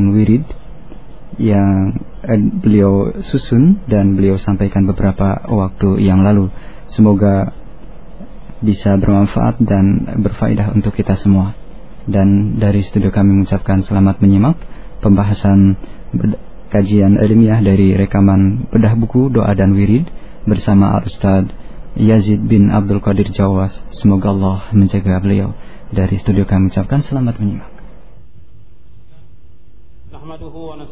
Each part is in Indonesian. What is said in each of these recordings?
dan wirid yang eh, beliau susun dan beliau sampaikan beberapa waktu yang lalu. Semoga bisa bermanfaat dan berfaedah untuk kita semua. Dan dari studio kami mengucapkan selamat menyimak pembahasan kajian ilmiah dari rekaman bedah buku doa dan wirid bersama Al-Ustaz Yazid bin Abdul Qadir Jawas. Semoga Allah menjaga beliau. Dari studio kami mengucapkan selamat menyimak.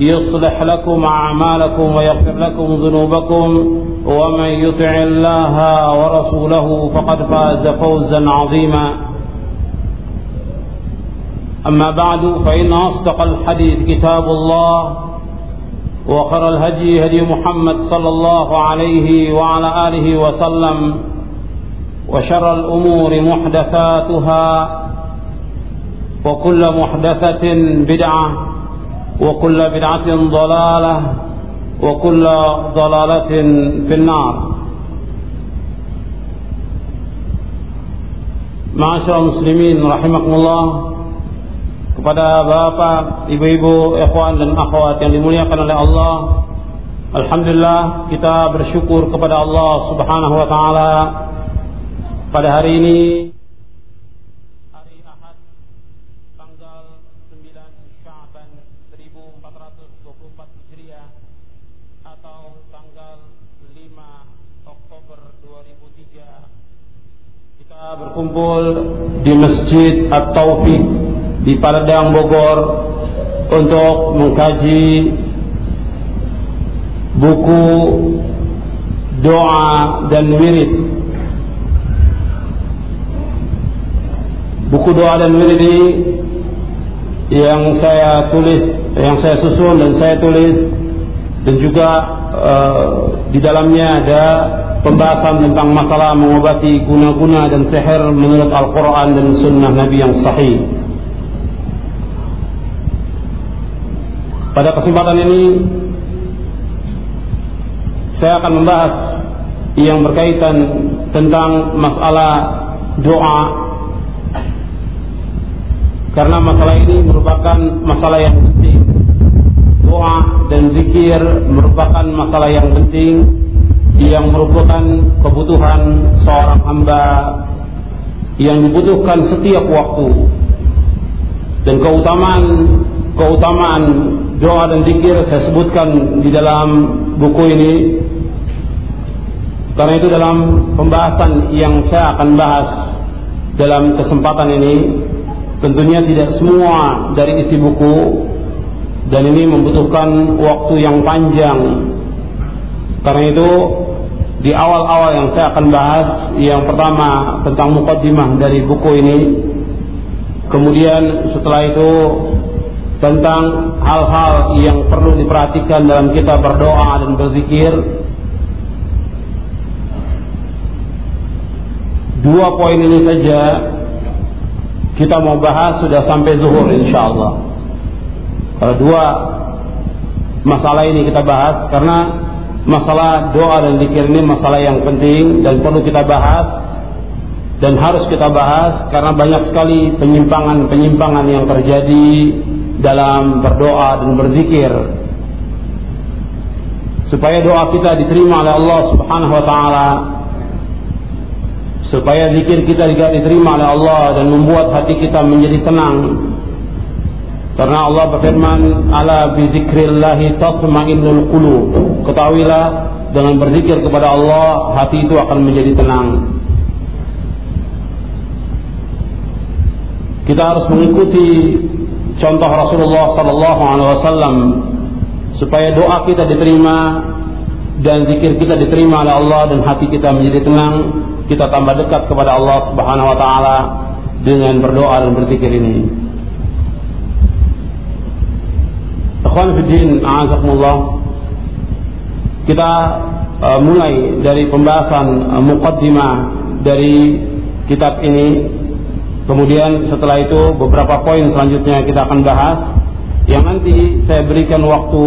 يصلح لكم أعمالكم ويغفر لكم ذنوبكم ومن يطع الله ورسوله فقد فاز فوزا عظيما. أما بعد فإن أصدق الحديث كتاب الله وخر الهدي هدي محمد صلى الله عليه وعلى آله وسلم وشر الأمور محدثاتها وكل محدثة بدعة وكل بدعة ضلالة وكل ضلالة في النار معاشر المسلمين رحمكم الله kepada bapak, ibu-ibu, ikhwan dan akhwat yang dimuliakan oleh Allah Alhamdulillah kita bersyukur kepada Allah subhanahu wa ta'ala pada hari ini berkumpul di Masjid At-Taufiq di Padang Bogor untuk mengkaji buku doa dan wirid. Buku doa dan wirid ini yang saya tulis yang saya susun dan saya tulis dan juga uh, di dalamnya ada pembahasan tentang masalah mengobati guna-guna dan seher menurut Al-Quran dan Sunnah Nabi yang sahih. Pada kesempatan ini saya akan membahas yang berkaitan tentang masalah doa karena masalah ini merupakan masalah yang penting. Doa dan zikir merupakan masalah yang penting yang merupakan kebutuhan seorang hamba yang dibutuhkan setiap waktu. Dan keutamaan keutamaan doa dan zikir saya sebutkan di dalam buku ini. Karena itu dalam pembahasan yang saya akan bahas dalam kesempatan ini tentunya tidak semua dari isi buku dan ini membutuhkan waktu yang panjang karena itu di awal-awal yang saya akan bahas yang pertama tentang mukaddimah dari buku ini kemudian setelah itu tentang hal-hal yang perlu diperhatikan dalam kita berdoa dan berzikir. Dua poin ini saja kita mau bahas sudah sampai zuhur insyaallah. Kalau dua masalah ini kita bahas karena masalah doa dan zikir ini masalah yang penting dan perlu kita bahas dan harus kita bahas karena banyak sekali penyimpangan-penyimpangan yang terjadi dalam berdoa dan berzikir. Supaya doa kita diterima oleh Allah Subhanahu wa taala supaya zikir kita juga diterima oleh Allah dan membuat hati kita menjadi tenang Karena Allah berfirman, "Ala bi dzikrillah tatma'innul qulub." Ketahuilah dengan berzikir kepada Allah hati itu akan menjadi tenang. Kita harus mengikuti contoh Rasulullah sallallahu alaihi wasallam supaya doa kita diterima dan zikir kita diterima oleh Allah dan hati kita menjadi tenang, kita tambah dekat kepada Allah Subhanahu wa taala dengan berdoa dan berzikir ini. Ikhwan Fiddin, a'azakumullah. Kita uh, mulai dari pembahasan uh, muqaddimah dari kitab ini. Kemudian setelah itu beberapa poin selanjutnya kita akan bahas yang nanti saya berikan waktu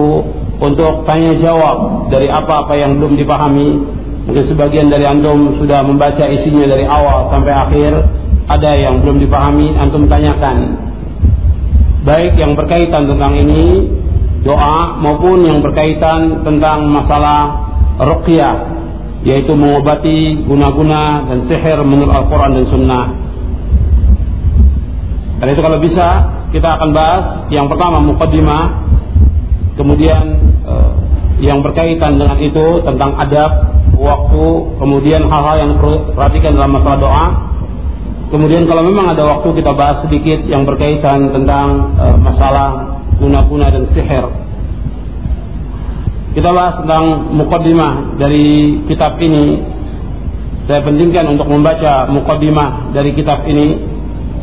untuk tanya jawab dari apa-apa yang belum dipahami. Mungkin sebagian dari antum sudah membaca isinya dari awal sampai akhir. Ada yang belum dipahami, antum tanyakan. Baik yang berkaitan tentang ini, doa maupun yang berkaitan tentang masalah ruqyah, yaitu mengobati guna-guna dan sihir menurut Al-Quran dan Sunnah. Dan itu kalau bisa kita akan bahas yang pertama mukaddimah kemudian eh, yang berkaitan dengan itu tentang adab waktu kemudian hal-hal yang perlu perhatikan dalam masalah doa kemudian kalau memang ada waktu kita bahas sedikit yang berkaitan tentang eh, masalah guna-guna dan sihir kita bahas tentang mukaddimah dari kitab ini saya pentingkan untuk membaca mukaddimah dari kitab ini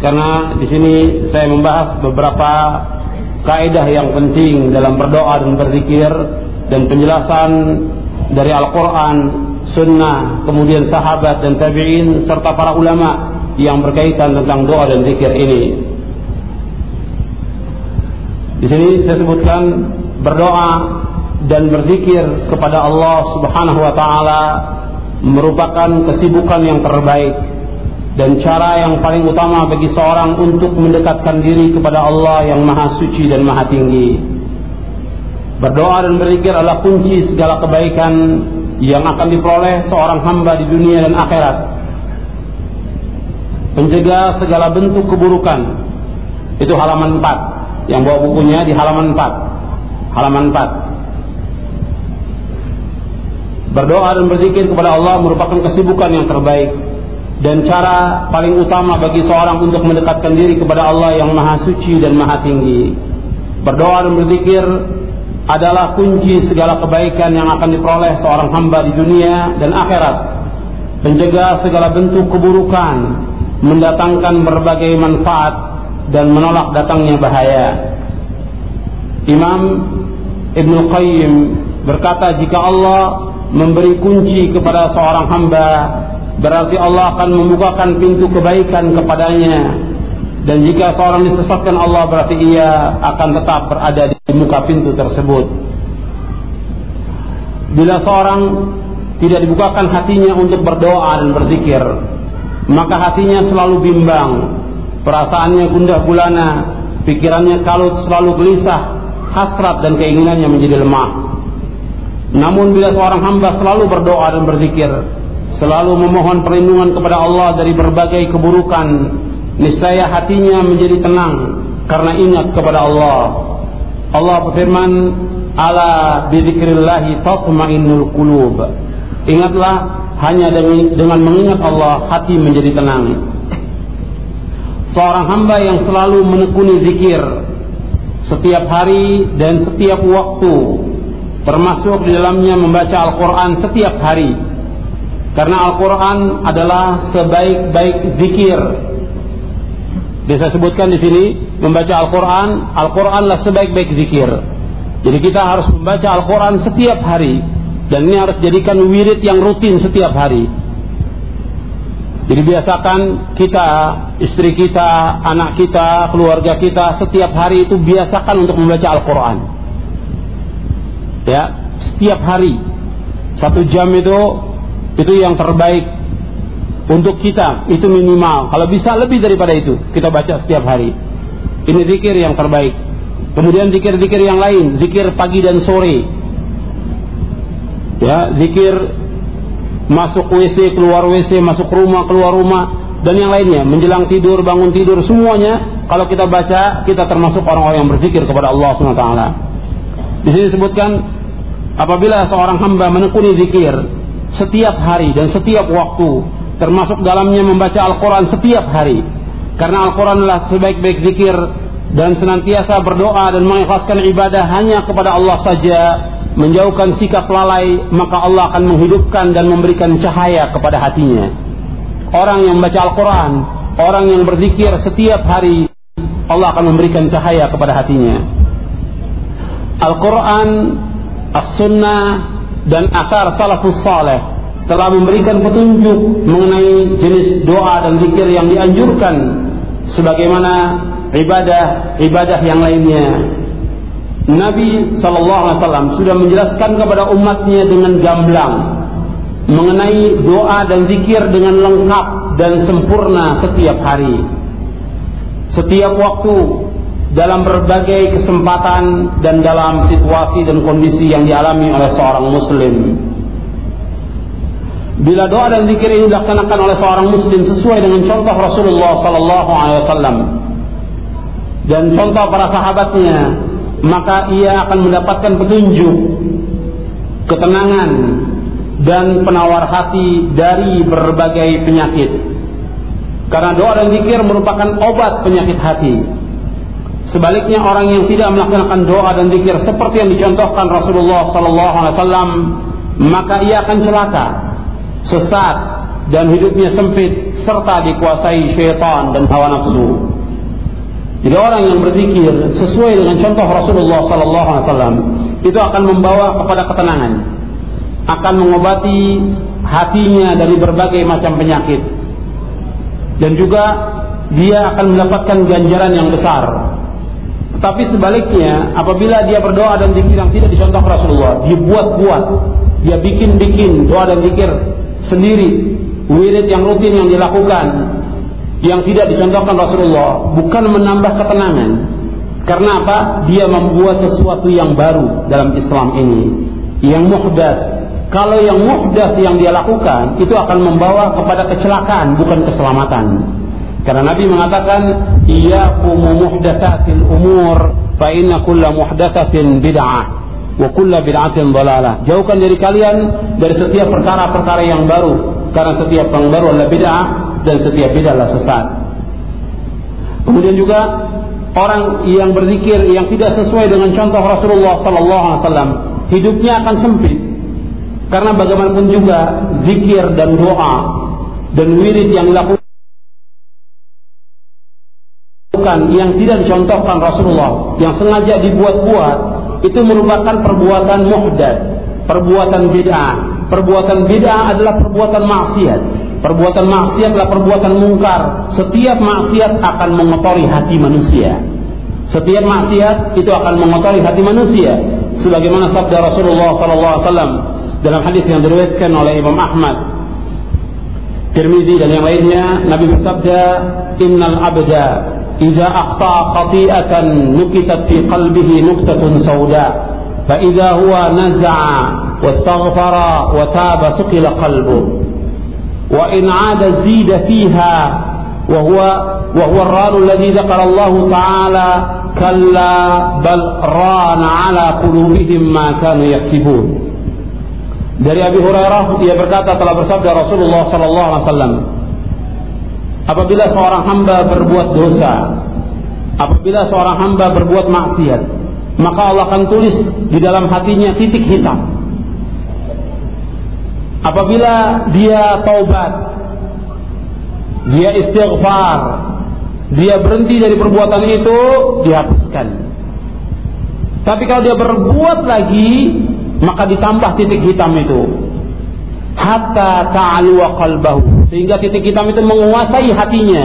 karena di sini saya membahas beberapa kaidah yang penting dalam berdoa dan berzikir dan penjelasan dari Al-Quran, Sunnah, kemudian sahabat dan tabi'in serta para ulama yang berkaitan tentang doa dan zikir ini. Di sini saya sebutkan berdoa dan berzikir kepada Allah Subhanahu wa taala merupakan kesibukan yang terbaik dan cara yang paling utama bagi seorang untuk mendekatkan diri kepada Allah yang maha suci dan maha tinggi. Berdoa dan berzikir adalah kunci segala kebaikan yang akan diperoleh seorang hamba di dunia dan akhirat. Mencegah segala bentuk keburukan. Itu halaman 4. Yang bawa bukunya di halaman 4. Halaman 4. Berdoa dan berzikir kepada Allah merupakan kesibukan yang terbaik dan cara paling utama bagi seorang untuk mendekatkan diri kepada Allah yang maha suci dan maha tinggi. Berdoa dan berzikir adalah kunci segala kebaikan yang akan diperoleh seorang hamba di dunia dan akhirat. Mencegah segala bentuk keburukan, mendatangkan berbagai manfaat dan menolak datangnya bahaya. Imam Ibn Qayyim berkata jika Allah memberi kunci kepada seorang hamba berarti Allah akan membukakan pintu kebaikan kepadanya. Dan jika seorang disesatkan Allah berarti ia akan tetap berada di muka pintu tersebut. Bila seorang tidak dibukakan hatinya untuk berdoa dan berzikir maka hatinya selalu bimbang perasaannya gundah gulana pikirannya kalut selalu gelisah hasrat dan keinginannya menjadi lemah namun bila seorang hamba selalu berdoa dan berzikir selalu memohon perlindungan kepada Allah dari berbagai keburukan, niscaya hatinya menjadi tenang karena ingat kepada Allah. Allah berfirman, "Ala bidzikrillah tatma'innul qulub." Ingatlah hanya dengan mengingat Allah hati menjadi tenang. Seorang hamba yang selalu menekuni zikir setiap hari dan setiap waktu termasuk di dalamnya membaca Al-Quran setiap hari karena Al-Quran adalah sebaik-baik zikir. Bisa sebutkan di sini membaca Al-Quran, Al-Quranlah sebaik-baik zikir. Jadi kita harus membaca Al-Quran setiap hari dan ini harus jadikan wirid yang rutin setiap hari. Jadi biasakan kita, istri kita, anak kita, keluarga kita setiap hari itu biasakan untuk membaca Al-Quran. Ya, setiap hari. Satu jam itu itu yang terbaik untuk kita. Itu minimal. Kalau bisa lebih daripada itu kita baca setiap hari. Ini zikir yang terbaik. Kemudian zikir-zikir yang lain. Zikir pagi dan sore. Ya zikir masuk WC keluar WC masuk rumah keluar rumah dan yang lainnya, menjelang tidur, bangun tidur, semuanya kalau kita baca, kita termasuk orang-orang yang berzikir kepada Allah SWT. Di sini disebutkan apabila seorang hamba menekuni zikir setiap hari dan setiap waktu, termasuk dalamnya membaca Al-Quran setiap hari, karena Al-Quran adalah sebaik-baik zikir dan senantiasa berdoa dan mengikhlaskan ibadah hanya kepada Allah saja, menjauhkan sikap lalai, maka Allah akan menghidupkan dan memberikan cahaya kepada hatinya orang yang membaca Al-Quran, orang yang berzikir setiap hari, Allah akan memberikan cahaya kepada hatinya. Al-Quran, As-Sunnah, dan akar salafus saleh telah memberikan petunjuk mengenai jenis doa dan zikir yang dianjurkan sebagaimana ibadah-ibadah yang lainnya. Nabi Shallallahu Alaihi Wasallam sudah menjelaskan kepada umatnya dengan gamblang mengenai doa dan zikir dengan lengkap dan sempurna setiap hari. Setiap waktu dalam berbagai kesempatan dan dalam situasi dan kondisi yang dialami oleh seorang muslim. Bila doa dan zikir ini dilaksanakan oleh seorang muslim sesuai dengan contoh Rasulullah sallallahu alaihi wasallam dan contoh para sahabatnya, maka ia akan mendapatkan petunjuk, ketenangan, dan penawar hati dari berbagai penyakit. Karena doa dan zikir merupakan obat penyakit hati. Sebaliknya orang yang tidak melaksanakan doa dan zikir seperti yang dicontohkan Rasulullah sallallahu alaihi wasallam, maka ia akan celaka, sesat dan hidupnya sempit serta dikuasai syaitan dan hawa nafsu. Jadi orang yang berzikir sesuai dengan contoh Rasulullah sallallahu alaihi wasallam itu akan membawa kepada ketenangan akan mengobati hatinya dari berbagai macam penyakit dan juga dia akan mendapatkan ganjaran yang besar. Tapi sebaliknya, apabila dia berdoa dan zikir yang tidak dicontoh Rasulullah, dibuat-buat, dia bikin-bikin doa dan zikir sendiri, wirid yang rutin yang dilakukan, yang tidak dicontohkan Rasulullah, bukan menambah ketenangan. Karena apa? Dia membuat sesuatu yang baru dalam Islam ini, yang muhdats, kalau yang muhdath yang dia lakukan itu akan membawa kepada kecelakaan bukan keselamatan. Karena Nabi mengatakan iyyakum muhdatsatil umur fa inna kulla muhdatsatin bid'ah wa kulla bid'atin dhalalah. Jauhkan dari kalian dari setiap perkara-perkara yang baru karena setiap yang baru adalah bid'ah dan setiap bid'ah sesat. Kemudian juga orang yang berzikir yang tidak sesuai dengan contoh Rasulullah sallallahu alaihi wasallam hidupnya akan sempit karena bagaimanapun juga zikir dan doa dan wirid yang dilakukan yang tidak dicontohkan Rasulullah yang sengaja dibuat-buat itu merupakan perbuatan muhdad, perbuatan bid'ah. Perbuatan bid'ah adalah perbuatan maksiat. Perbuatan maksiat adalah perbuatan mungkar. Setiap maksiat akan mengotori hati manusia. Setiap maksiat itu akan mengotori hati manusia. Sebagaimana sabda Rasulullah sallallahu alaihi wasallam dalam hadis yang diriwayatkan oleh Imam Ahmad Tirmizi dan yang lainnya Nabi bersabda innal abda idza akhta khati'atan nukitat fi qalbihi nuktatun sauda fa idza huwa naza'a wastaghfara wa taba suqila qalbu zida fiha wa huwa wa huwa ar-ran alladhi dzakara Allah ta'ala kalla bal rana 'ala qulubihim ma kanu yaksibun. Dari Abi Hurairah dia berkata telah bersabda Rasulullah sallallahu alaihi wasallam Apabila seorang hamba berbuat dosa apabila seorang hamba berbuat maksiat maka Allah akan tulis di dalam hatinya titik hitam apabila dia taubat dia istighfar dia berhenti dari perbuatan itu dihapuskan. Tapi kalau dia berbuat lagi maka ditambah titik hitam itu. Hatta ta'alu qalbahu. Sehingga titik hitam itu menguasai hatinya.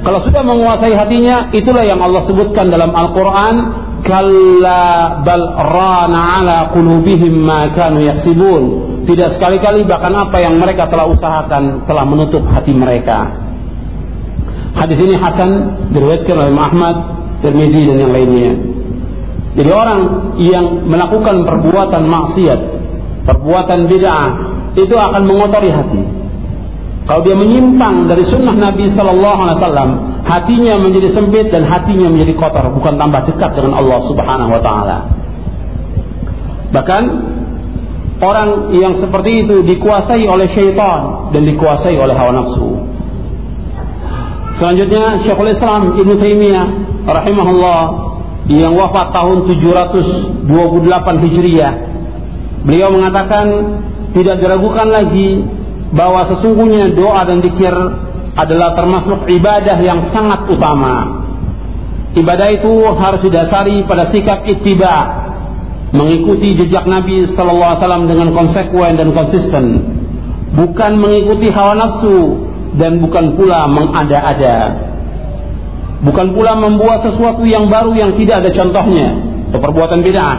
Kalau sudah menguasai hatinya itulah yang Allah sebutkan dalam Al-Qur'an kalla bal rana ala qulubihim ma kanu yaksibun. Tidak sekali-kali bahkan apa yang mereka telah usahakan telah menutup hati mereka. Hadis ini hasan diriwayatkan oleh Ahmad Tirmizi dan yang lainnya. Jadi orang yang melakukan perbuatan maksiat, perbuatan bid'ah, itu akan mengotori hati. Kalau dia menyimpang dari sunnah Nabi Sallallahu Alaihi Wasallam, hatinya menjadi sempit dan hatinya menjadi kotor, bukan tambah dekat dengan Allah Subhanahu Wa Taala. Bahkan orang yang seperti itu dikuasai oleh syaitan dan dikuasai oleh hawa nafsu. Selanjutnya Syekhul Islam Ibn Taimiyah rahimahullah yang wafat tahun 728 Hijriah. Beliau mengatakan tidak diragukan lagi bahwa sesungguhnya doa dan zikir adalah termasuk ibadah yang sangat utama. Ibadah itu harus didasari pada sikap ittiba, mengikuti jejak Nabi sallallahu alaihi wasallam dengan konsekuen dan konsisten, bukan mengikuti hawa nafsu dan bukan pula mengada-ada. Bukan pula membuat sesuatu yang baru yang tidak ada contohnya, atau perbuatan bid'ah.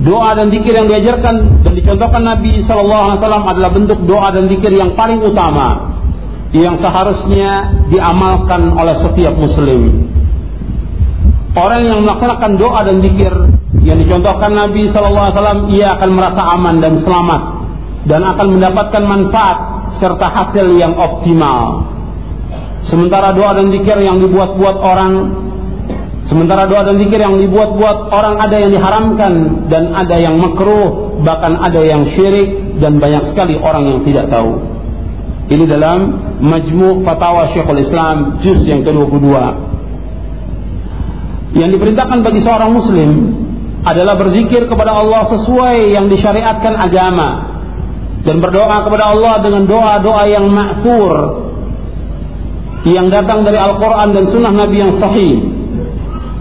Doa dan zikir yang diajarkan dan dicontohkan Nabi Shallallahu Alaihi Wasallam adalah bentuk doa dan zikir yang paling utama yang seharusnya diamalkan oleh setiap muslim. Orang yang melaksanakan doa dan zikir yang dicontohkan Nabi Shallallahu Alaihi Wasallam ia akan merasa aman dan selamat dan akan mendapatkan manfaat serta hasil yang optimal. Sementara doa dan zikir yang dibuat-buat orang Sementara doa dan zikir yang dibuat-buat orang ada yang diharamkan dan ada yang makruh, bahkan ada yang syirik dan banyak sekali orang yang tidak tahu. Ini dalam Majmu' Fatawa Syekhul Islam juz yang ke-22. Yang diperintahkan bagi seorang muslim adalah berzikir kepada Allah sesuai yang disyariatkan agama dan berdoa kepada Allah dengan doa-doa yang ma'thur yang datang dari Al-Quran dan Sunnah Nabi yang sahih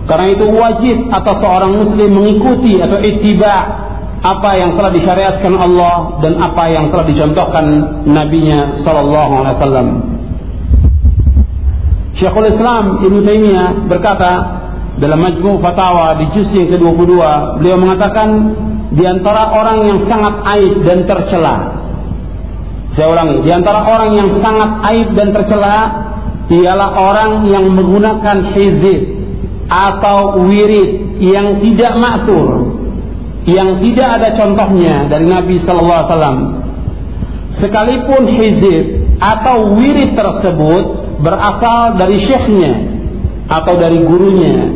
karena itu wajib atas seorang muslim mengikuti atau ittiba apa yang telah disyariatkan Allah dan apa yang telah dicontohkan nabinya sallallahu alaihi wasallam. Syekhul Islam Ibnu Taimiyah berkata dalam Majmu' Fatawa di juz yang ke-22, beliau mengatakan di antara orang yang sangat aib dan tercela. Saya ulangi, di antara orang yang sangat aib dan tercela ialah orang yang menggunakan hizib atau wirid yang tidak maktur yang tidak ada contohnya dari Nabi sallallahu alaihi wasallam sekalipun hizib atau wirid tersebut berasal dari syekhnya atau dari gurunya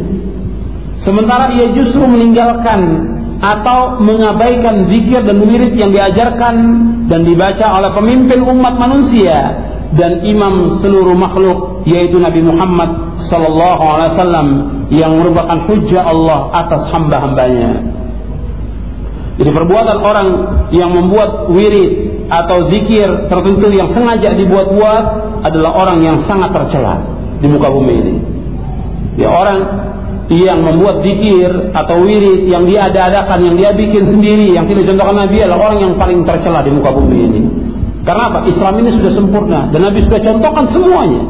sementara ia justru meninggalkan atau mengabaikan zikir dan wirid yang diajarkan dan dibaca oleh pemimpin umat manusia dan imam seluruh makhluk yaitu Nabi Muhammad sallallahu alaihi wasallam yang merupakan hujah Allah atas hamba-hambanya. Jadi perbuatan orang yang membuat wirid atau zikir tertentu yang sengaja dibuat-buat adalah orang yang sangat tercela di muka bumi ini. Ya orang yang membuat zikir atau wirid yang dia ada-adakan, yang dia bikin sendiri, yang tidak contohkan Nabi adalah orang yang paling tercela di muka bumi ini. Karena apa? Islam ini sudah sempurna dan Nabi sudah contohkan semuanya.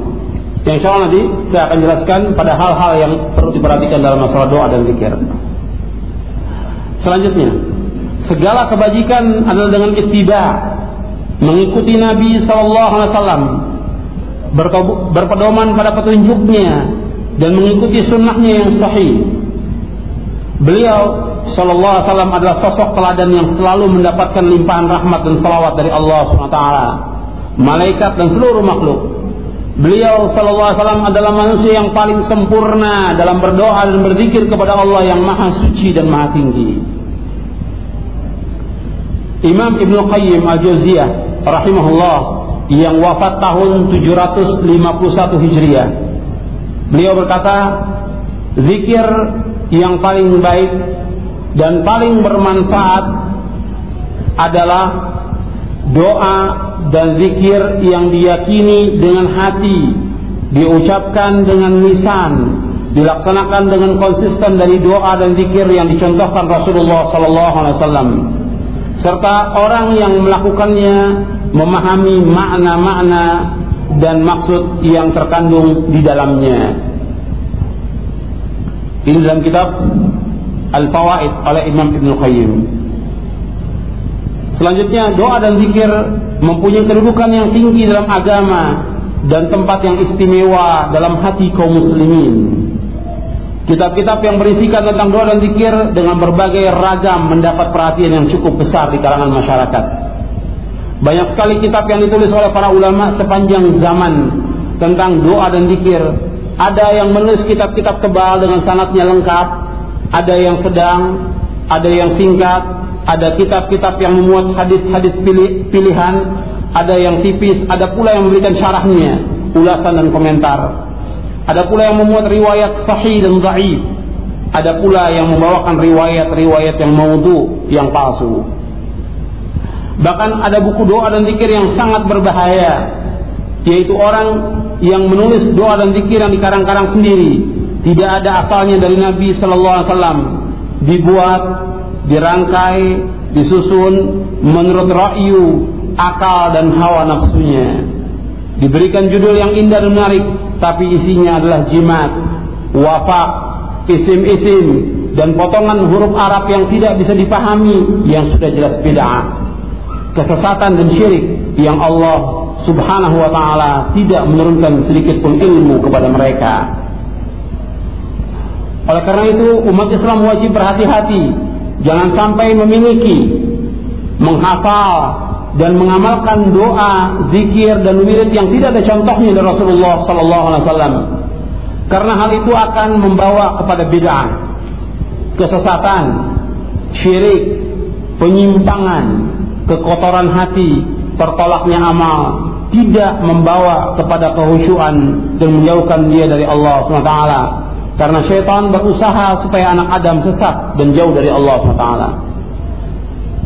Yang insya Allah nanti saya akan jelaskan pada hal-hal yang perlu diperhatikan dalam masalah doa dan zikir. Selanjutnya, segala kebajikan adalah dengan ittiba, mengikuti Nabi Sallallahu Alaihi Wasallam, berpedoman pada petunjuknya dan mengikuti sunnahnya yang sahih. Beliau Sallallahu Alaihi Wasallam adalah sosok teladan yang selalu mendapatkan limpahan rahmat dan salawat dari Allah SWT, malaikat dan seluruh makhluk. Beliau Sallallahu Alaihi Wasallam adalah manusia yang paling sempurna dalam berdoa dan berzikir kepada Allah yang maha suci dan maha tinggi. Imam Ibn Qayyim Al-Jauziyah rahimahullah yang wafat tahun 751 Hijriah. Beliau berkata, zikir yang paling baik dan paling bermanfaat adalah doa dan zikir yang diyakini dengan hati, diucapkan dengan lisan, dilaksanakan dengan konsisten dari doa dan zikir yang dicontohkan Rasulullah sallallahu alaihi wasallam. Serta orang yang melakukannya memahami makna-makna dan maksud yang terkandung di dalamnya. Ini dalam kitab Al-Fawaid oleh Imam Ibn Qayyim. Selanjutnya doa dan zikir mempunyai kedudukan yang tinggi dalam agama dan tempat yang istimewa dalam hati kaum muslimin. Kitab-kitab yang berisikan tentang doa dan zikir dengan berbagai ragam mendapat perhatian yang cukup besar di kalangan masyarakat. Banyak sekali kitab yang ditulis oleh para ulama sepanjang zaman tentang doa dan zikir. Ada yang menulis kitab-kitab tebal dengan sanatnya lengkap, ada yang sedang, ada yang singkat, ada kitab-kitab yang memuat hadis-hadis pilih, pilihan, ada yang tipis, ada pula yang memberikan syarahnya, ulasan dan komentar. Ada pula yang memuat riwayat sahih dan dhaif. Ada pula yang membawakan riwayat-riwayat yang maudhu, yang palsu. Bahkan ada buku doa dan zikir yang sangat berbahaya, yaitu orang yang menulis doa dan zikir yang dikarang-karang sendiri, tidak ada asalnya dari Nabi Sallallahu Alaihi Wasallam, dibuat, dirangkai, disusun menurut rakyu, akal dan hawa nafsunya. Diberikan judul yang indah dan menarik, tapi isinya adalah jimat, wafak, isim-isim, dan potongan huruf Arab yang tidak bisa dipahami yang sudah jelas bid'ah kesesatan dan syirik yang Allah Subhanahu wa taala tidak menurunkan sedikit pun ilmu kepada mereka. Oleh karena itu umat Islam wajib berhati-hati jangan sampai memiliki menghafal dan mengamalkan doa, zikir dan wirid yang tidak ada contohnya dari Rasulullah sallallahu alaihi wasallam. Karena hal itu akan membawa kepada bid'ah, kesesatan, syirik, penyimpangan, kekotoran hati, tertolaknya amal, tidak membawa kepada kehusuan dan menjauhkan dia dari Allah SWT. Karena syaitan berusaha supaya anak Adam sesat dan jauh dari Allah SWT.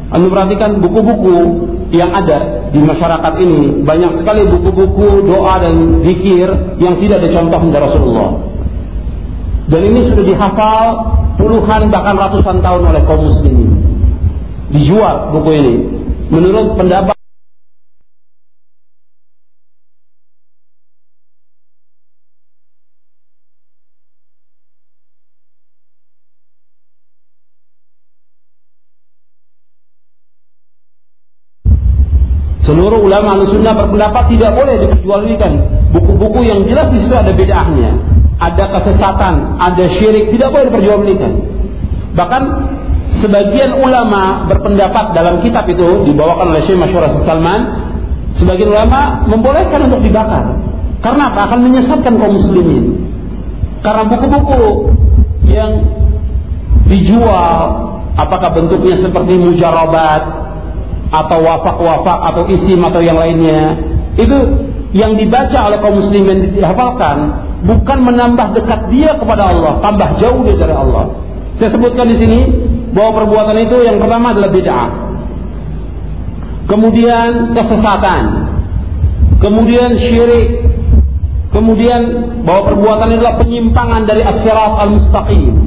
Anda perhatikan buku-buku yang ada di masyarakat ini banyak sekali buku-buku doa dan zikir yang tidak ada contoh dari Rasulullah. Dan ini sudah dihafal puluhan bahkan ratusan tahun oleh kaum muslimin. Dijual buku ini menurut pendapat Seluruh ulama sunnah berpendapat tidak boleh diperjualbelikan buku-buku yang jelas di situ ada bedanya, ada kesesatan, ada syirik tidak boleh diperjualbelikan. Bahkan Sebagian ulama berpendapat dalam kitab itu dibawakan oleh Syekh Masyur Salman, sebagian ulama membolehkan untuk dibakar. Karena apa? Akan menyesatkan kaum muslimin. Karena buku-buku yang dijual apakah bentuknya seperti mujarabat atau wafak-wafak atau isim atau yang lainnya itu yang dibaca oleh kaum muslimin dihafalkan bukan menambah dekat dia kepada Allah, tambah jauh dia dari Allah. Saya sebutkan di sini bahwa perbuatan itu yang pertama adalah bid'ah. Kemudian kesesatan. Kemudian syirik. Kemudian bahwa perbuatan itu adalah penyimpangan dari as-sirat al-mustaqim.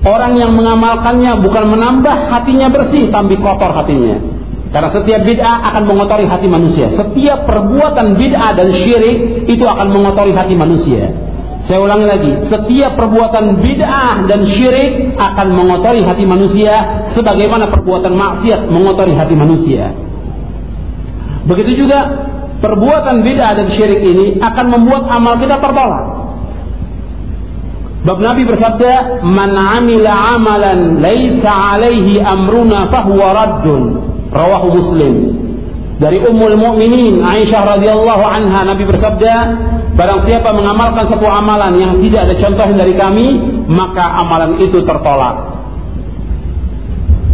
Orang yang mengamalkannya bukan menambah hatinya bersih, tapi kotor hatinya. Karena setiap bid'ah akan mengotori hati manusia. Setiap perbuatan bid'ah dan syirik itu akan mengotori hati manusia. Saya ulangi lagi, setiap perbuatan bid'ah dan syirik akan mengotori hati manusia sebagaimana perbuatan maksiat mengotori hati manusia. Begitu juga perbuatan bid'ah dan syirik ini akan membuat amal kita tertolak. Bab Nabi bersabda, "Man 'amila 'amalan laisa 'alaihi amruna fahuwa raddun." Rawahu Muslim. Dari Ummul Mukminin Aisyah radhiyallahu anha Nabi bersabda, Barang siapa mengamalkan satu amalan yang tidak ada contoh dari kami, maka amalan itu tertolak.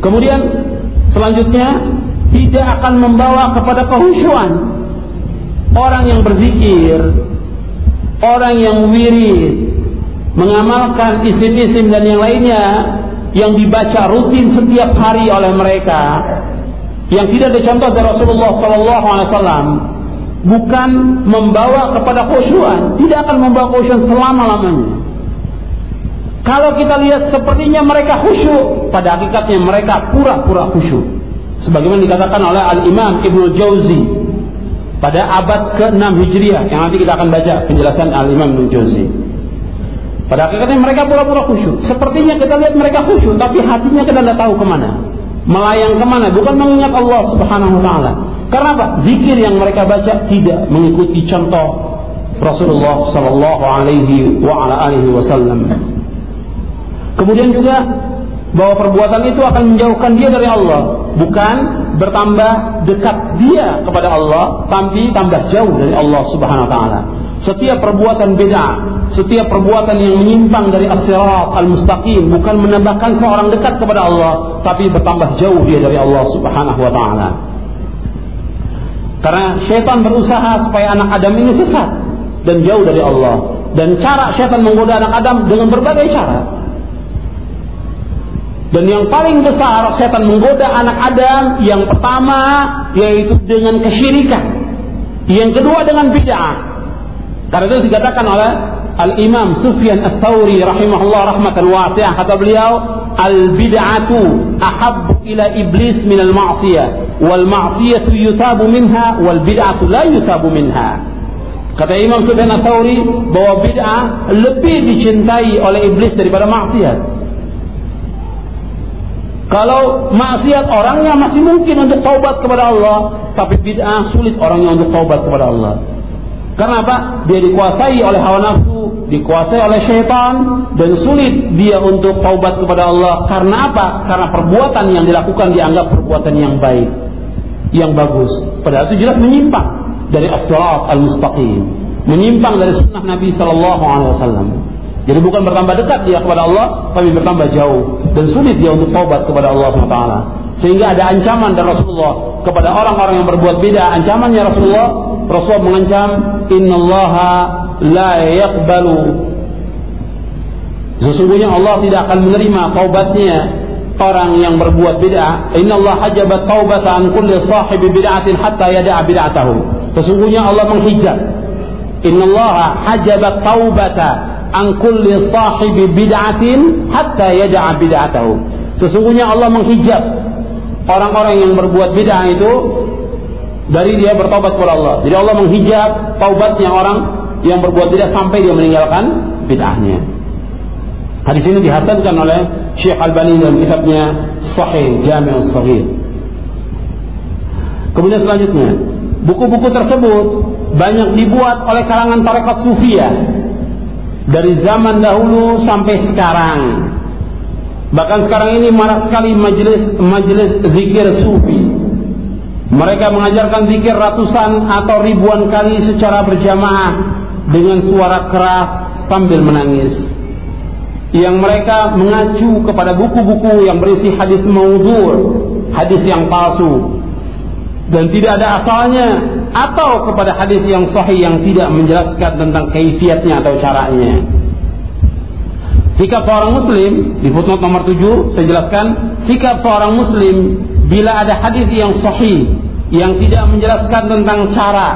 Kemudian selanjutnya tidak akan membawa kepada kehusuan. Orang yang berzikir, orang yang wirid, mengamalkan isim-isim dan yang lainnya yang dibaca rutin setiap hari oleh mereka yang tidak ada contoh dari Rasulullah Sallallahu Alaihi bukan membawa kepada khusyuan, tidak akan membawa khusyuan selama-lamanya. Kalau kita lihat sepertinya mereka khusyuk, pada hakikatnya mereka pura-pura khusyuk. Sebagaimana dikatakan oleh Al-Imam Ibnu Jauzi pada abad ke-6 Hijriah yang nanti kita akan baca penjelasan Al-Imam Ibnu Jauzi. Pada hakikatnya mereka pura-pura khusyuk. Sepertinya kita lihat mereka khusyuk, tapi hatinya kita tidak tahu ke mana. Melayang ke mana, bukan mengingat Allah subhanahu wa ta'ala. Karena apa? Zikir yang mereka baca tidak mengikuti contoh Rasulullah Sallallahu Alaihi Wasallam. Kemudian juga bahwa perbuatan itu akan menjauhkan dia dari Allah, bukan bertambah dekat dia kepada Allah tapi tambah jauh dari Allah Subhanahu wa taala. Setiap perbuatan bid'ah, setiap perbuatan yang menyimpang dari as-sirat al-mustaqim bukan menambahkan seorang dekat kepada Allah tapi bertambah jauh dia dari Allah Subhanahu wa taala. Karena syaitan berusaha supaya anak Adam ini sesat dan jauh dari Allah. Dan cara syaitan menggoda anak Adam dengan berbagai cara. Dan yang paling besar setan menggoda anak Adam yang pertama yaitu dengan kesyirikan. Yang kedua dengan bid'ah. Karena itu dikatakan oleh Al-Imam Sufyan Ats-Tsauri rahimahullah rahmatan wasi'ah kata beliau al-bid'atu ahabbu ila iblis min al-ma'siyah wal ma'siyatu yutabu minha wal bid'atu la yutabu minha. Kata Imam Sufyan Ats-Tsauri bahwa bid'ah lebih dicintai oleh iblis daripada maksiat. Kalau maksiat orangnya masih mungkin untuk taubat kepada Allah, tapi bid'ah sulit orangnya untuk taubat kepada Allah. Karena apa? Dia dikuasai oleh hawa nafsu, dikuasai oleh syaitan, dan sulit dia untuk taubat kepada Allah. Karena apa? Karena perbuatan yang dilakukan dianggap perbuatan yang baik, yang bagus. Padahal itu jelas menyimpang dari as-sirat al-mustaqim, menyimpang dari sunnah Nabi Sallallahu Alaihi Wasallam. Jadi bukan bertambah dekat dia kepada Allah, tapi bertambah jauh dan sulit dia untuk taubat kepada Allah SWT. Sehingga ada ancaman dari Rasulullah kepada orang-orang yang berbuat beda. Ancamannya Rasulullah, Rasulullah mengancam, Innallaha la yaqbalu. Sesungguhnya Allah tidak akan menerima taubatnya orang yang berbuat bid'ah. Innallaha hajabat taubata an kulli sahibi bid'atin hatta yada'a bid'atahu. Sesungguhnya Allah menghijab. Innallaha hajabat taubata an kulli sahibi bid'atin hatta yaj'a bid'atahu. Sesungguhnya Allah menghijab orang-orang yang berbuat bid'ah itu dari dia bertobat kepada Allah. Jadi Allah menghijab taubatnya orang yang berbuat bid'ah sampai dia meninggalkan bid'ahnya. Hadis ini dihasankan oleh Syekh Al-Bani dalam kitabnya Sahih Jami'us Sahih. Kemudian selanjutnya, buku-buku tersebut banyak dibuat oleh kalangan tarekat sufiyah dari zaman dahulu sampai sekarang. Bahkan sekarang ini marak sekali majelis majelis zikir sufi. Mereka mengajarkan zikir ratusan atau ribuan kali secara berjamaah dengan suara keras sambil menangis. Yang mereka mengacu kepada buku-buku yang berisi hadis maudhu, hadis yang palsu, dan tidak ada asalnya atau kepada hadis yang sahih yang tidak menjelaskan tentang kaifiatnya atau caranya. Sikap seorang muslim di footnote nomor 7 saya jelaskan sikap seorang muslim bila ada hadis yang sahih yang tidak menjelaskan tentang cara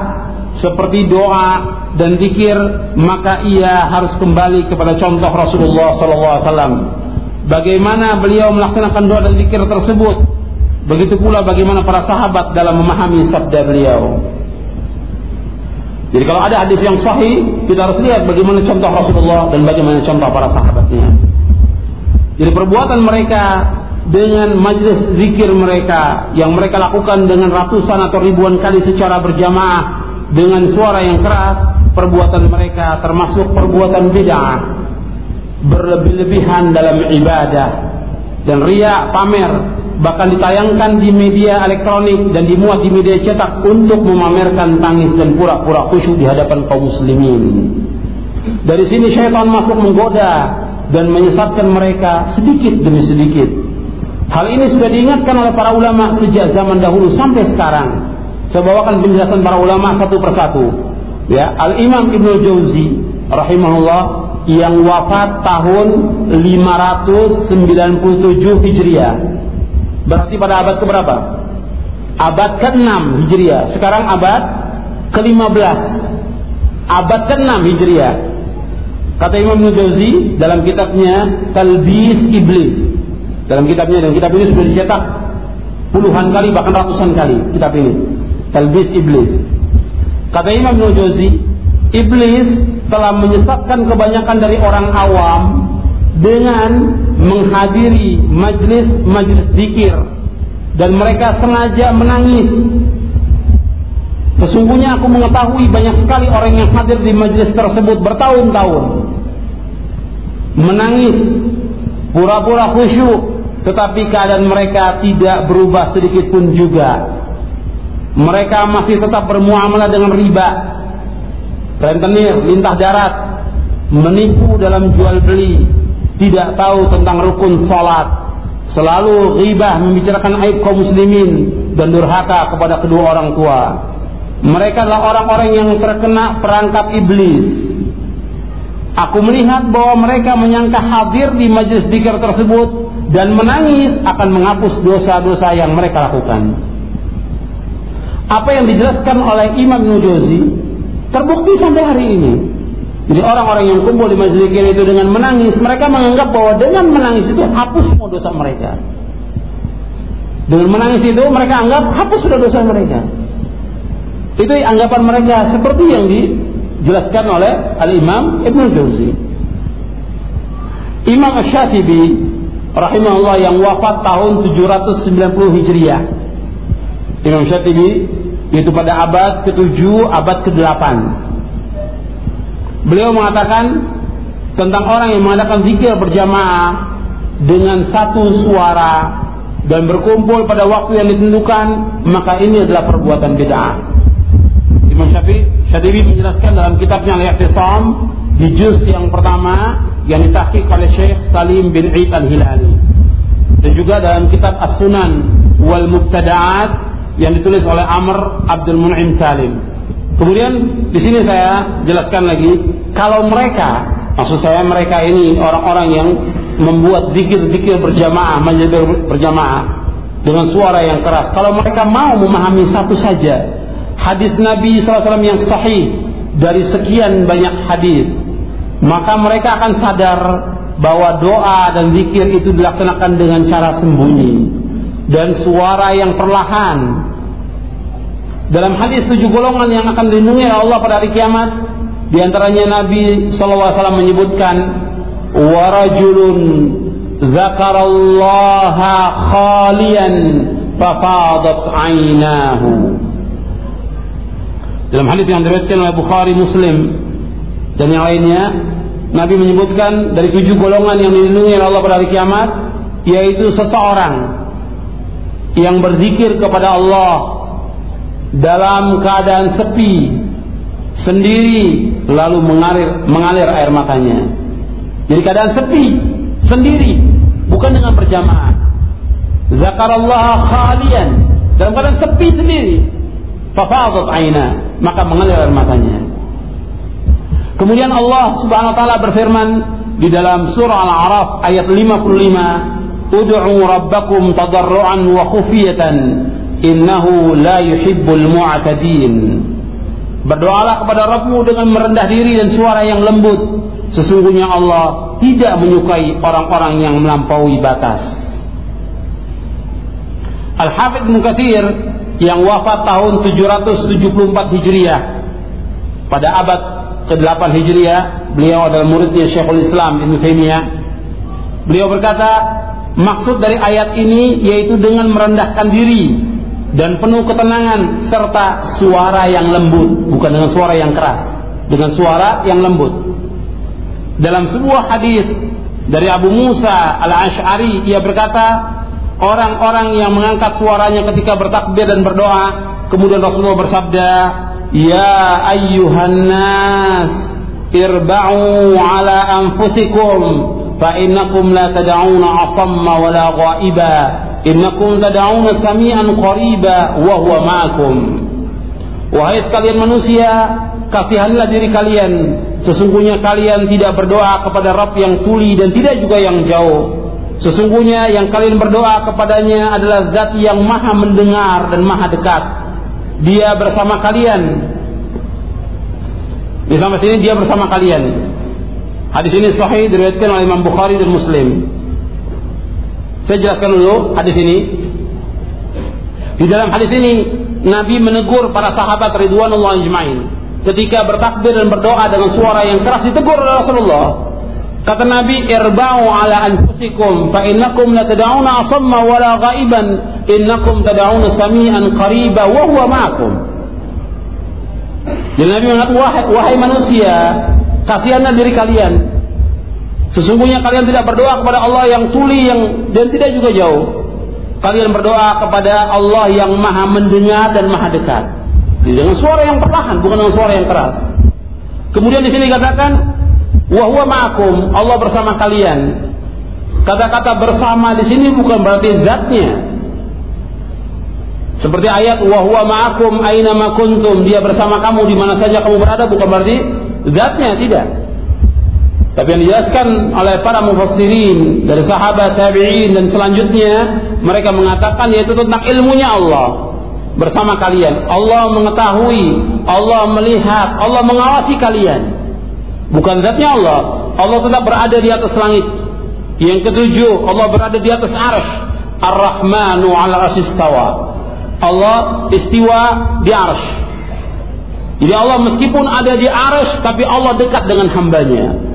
seperti doa dan zikir maka ia harus kembali kepada contoh Rasulullah SAW. Bagaimana beliau melaksanakan doa dan zikir tersebut Begitu pula bagaimana para sahabat dalam memahami sabda beliau. Jadi kalau ada hadis yang sahih, kita harus lihat bagaimana contoh Rasulullah dan bagaimana contoh para sahabatnya. Jadi perbuatan mereka dengan majlis zikir mereka yang mereka lakukan dengan ratusan atau ribuan kali secara berjamaah dengan suara yang keras, perbuatan mereka termasuk perbuatan bid'ah, berlebih-lebihan dalam ibadah dan riak pamer bahkan ditayangkan di media elektronik dan dimuat di media cetak untuk memamerkan tangis dan pura-pura khusyuk di hadapan kaum muslimin. Dari sini syaitan masuk menggoda dan menyesatkan mereka sedikit demi sedikit. Hal ini sudah diingatkan oleh para ulama sejak zaman dahulu sampai sekarang. Saya bawakan penjelasan para ulama satu persatu. Ya, Al Imam Ibnu Jauzi rahimahullah yang wafat tahun 597 Hijriah Berarti pada abad keberapa? Abad ke-6 Hijriah. Sekarang abad ke-15. Abad ke-6 Hijriah. Kata Imam Nujauzi dalam kitabnya Talbis Iblis. Dalam kitabnya dan kitab ini sudah dicetak puluhan kali bahkan ratusan kali kitab ini. Talbis Iblis. Kata Imam Nujauzi, iblis telah menyesatkan kebanyakan dari orang awam dengan menghadiri majlis-majlis zikir dan mereka sengaja menangis. Sesungguhnya aku mengetahui banyak sekali orang yang hadir di majlis tersebut bertahun-tahun menangis, pura-pura khusyuk tetapi keadaan mereka tidak berubah sedikit pun juga. Mereka masih tetap bermuamalah dengan riba, rentenir, lintah darat, menipu dalam jual beli, tidak tahu tentang rukun sholat, selalu riba membicarakan aib kaum muslimin dan durhaka kepada kedua orang tua. Mereka adalah orang-orang yang terkena perangkap iblis Aku melihat bahwa mereka menyangka hadir di majelis zikir tersebut dan menangis akan menghapus dosa-dosa yang mereka lakukan. Apa yang dijelaskan oleh Imam Nujozi terbukti sampai hari ini. Jadi orang-orang yang kumpul di majelis zikir itu dengan menangis, mereka menganggap bahwa dengan menangis itu hapus semua dosa mereka. Dengan menangis itu mereka anggap hapus sudah dosa mereka. Itu anggapan mereka seperti yang di dijelaskan oleh Al-Imam Ibn Jauzi. Imam Ash-Shatibi rahimahullah yang wafat tahun 790 Hijriah. Imam Syatibi itu pada abad ke-7, abad ke-8. Beliau mengatakan tentang orang yang mengadakan zikir berjamaah dengan satu suara dan berkumpul pada waktu yang ditentukan, maka ini adalah perbuatan bid'ah. Imam Syafi'i Syadibi menjelaskan dalam kitabnya Al-Ihtisam di juz yang pertama yang ditahqiq oleh Syekh Salim bin Eid Al-Hilali dan juga dalam kitab As-Sunan wal Mubtada'at yang ditulis oleh Amr Abdul Mun'im Salim. Kemudian di sini saya jelaskan lagi kalau mereka maksud saya mereka ini orang-orang yang membuat zikir-zikir berjamaah, menjadi berjamaah dengan suara yang keras. Kalau mereka mau memahami satu saja hadis Nabi SAW yang sahih dari sekian banyak hadis, maka mereka akan sadar bahwa doa dan zikir itu dilaksanakan dengan cara sembunyi dan suara yang perlahan. Dalam hadis tujuh golongan yang akan dilindungi oleh Allah pada hari kiamat, di antaranya Nabi SAW menyebutkan warajulun zakarallaha khalian fafadat ainahu dalam hadis yang diriwayatkan oleh Bukhari Muslim dan yang lainnya, Nabi menyebutkan dari tujuh golongan yang dilindungi oleh Allah pada hari kiamat, yaitu seseorang yang berzikir kepada Allah dalam keadaan sepi, sendiri, lalu mengalir, mengalir air matanya. Jadi keadaan sepi, sendiri, bukan dengan berjamaah. Zakarallah khalian, dalam keadaan sepi sendiri, fafadat aina maka mengalir air matanya kemudian Allah Subhanahu wa taala berfirman di dalam surah Al-A'raf ayat 55 ud'u rabbakum tadarruan wa khufiyatan innahu la yuhibbul mu'tadin. Berdoalah kepada Rabbmu dengan merendah diri dan suara yang lembut. Sesungguhnya Allah tidak menyukai orang-orang yang melampaui batas. Al-Hafidh Mukathir yang wafat tahun 774 Hijriah. Pada abad ke-8 Hijriah beliau adalah muridnya Syekhul Islam Ibnu Taimiyah. Beliau berkata maksud dari ayat ini yaitu dengan merendahkan diri dan penuh ketenangan serta suara yang lembut. Bukan dengan suara yang keras. Dengan suara yang lembut. Dalam sebuah hadis dari Abu Musa al-Ash'ari ia berkata orang-orang yang mengangkat suaranya ketika bertakbir dan berdoa kemudian Rasulullah bersabda ya ayyuhan nas irba'u ala anfusikum fa innakum la tad'una asamma wa la ghaiba innakum tad'una sami'an qariba wa huwa ma'akum wahai sekalian manusia kasihanlah diri kalian sesungguhnya kalian tidak berdoa kepada Rabb yang tuli dan tidak juga yang jauh Sesungguhnya yang kalian berdoa kepadanya adalah zat yang maha mendengar dan maha dekat. Dia bersama kalian. Di sini dia bersama kalian. Hadis ini sahih diriwayatkan oleh Imam Bukhari dan Muslim. Saya jelaskan dulu hadis ini. Di dalam hadis ini Nabi menegur para sahabat ridwanullah ajmain ketika bertakbir dan berdoa dengan suara yang keras ditegur oleh Rasulullah Kata Nabi, "Irba'u ala anfusikum fa innakum la tad'una asamma wa la ghaiban, innakum tad'una sami'an qariba wa huwa ma'akum." Jadi Nabi mengatakan, wahai, wahai manusia, kasihanlah diri kalian. Sesungguhnya kalian tidak berdoa kepada Allah yang tuli yang dan tidak juga jauh. Kalian berdoa kepada Allah yang maha mendengar dan maha dekat. Dengan suara yang perlahan, bukan dengan suara yang keras. Kemudian di sini dikatakan, wahwa ma'akum, Allah bersama kalian. Kata-kata bersama di sini bukan berarti zatnya. Seperti ayat wahwa ma'akum aina ma kuntum, dia bersama kamu di mana saja kamu berada bukan berarti zatnya tidak. Tapi yang dijelaskan oleh para mufassirin dari sahabat tabi'in dan selanjutnya mereka mengatakan yaitu tentang ilmunya Allah bersama kalian. Allah mengetahui, Allah melihat, Allah mengawasi kalian. Bukan zatnya Allah. Allah tetap berada di atas langit. Yang ketujuh, Allah berada di atas arsh. Ar-Rahmanu ala asistawa. Allah istiwa di arsh. Jadi Allah meskipun ada di arsh, tapi Allah dekat dengan hambanya.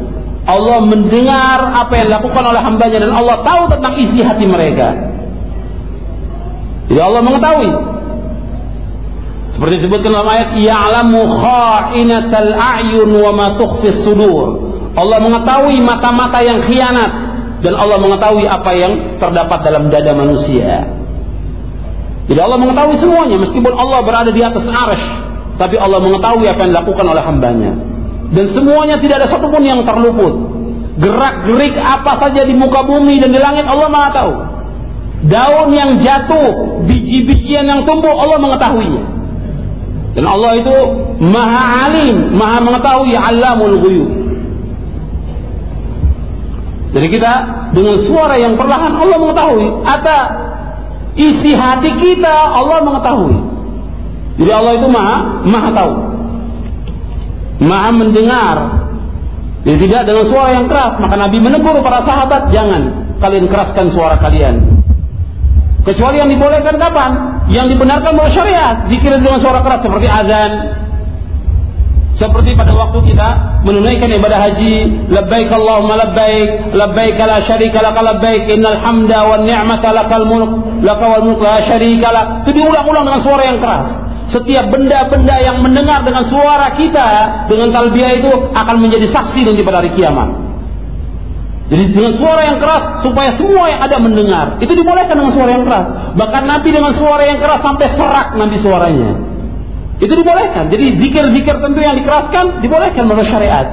Allah mendengar apa yang dilakukan oleh hambanya dan Allah tahu tentang isi hati mereka. Jadi Allah mengetahui. Seperti disebutkan dalam ayat, "Ya'lamu kha'inatal a'yun wa ma tukhfi sudur." Allah mengetahui mata-mata yang khianat dan Allah mengetahui apa yang terdapat dalam dada manusia. Jadi Allah mengetahui semuanya meskipun Allah berada di atas arsh, tapi Allah mengetahui apa yang dilakukan oleh hambanya dan semuanya tidak ada satupun yang terluput. Gerak-gerik apa saja di muka bumi dan di langit Allah Maha tahu. Daun yang jatuh, biji-bijian yang tumbuh Allah mengetahuinya. Dan Allah itu Maha Alim, Maha mengetahui Alamul Ghuyub. Jadi kita dengan suara yang perlahan Allah mengetahui. Ada isi hati kita Allah mengetahui. Jadi Allah itu Maha Maha tahu maha mendengar. Ya, tidak dengan suara yang keras. Maka Nabi menegur para sahabat jangan kalian keraskan suara kalian. Kecuali yang dibolehkan kapan? Yang dibenarkan oleh syariat. Zikir dengan suara keras seperti azan. Seperti pada waktu kita menunaikan ibadah haji. Labbaik Allahumma labbaik. Labbaik la syarika lak labbaik. Innal hamda wan ni'mata lakal mulk. Lakal mulk la syarika lak itu diulang-ulang dengan suara yang keras setiap benda-benda yang mendengar dengan suara kita dengan talbiyah itu akan menjadi saksi nanti pada hari kiamat. Jadi dengan suara yang keras supaya semua yang ada mendengar. Itu dibolehkan dengan suara yang keras. Bahkan Nabi dengan suara yang keras sampai serak nanti suaranya. Itu dibolehkan. Jadi zikir-zikir tentu yang dikeraskan dibolehkan menurut syariat.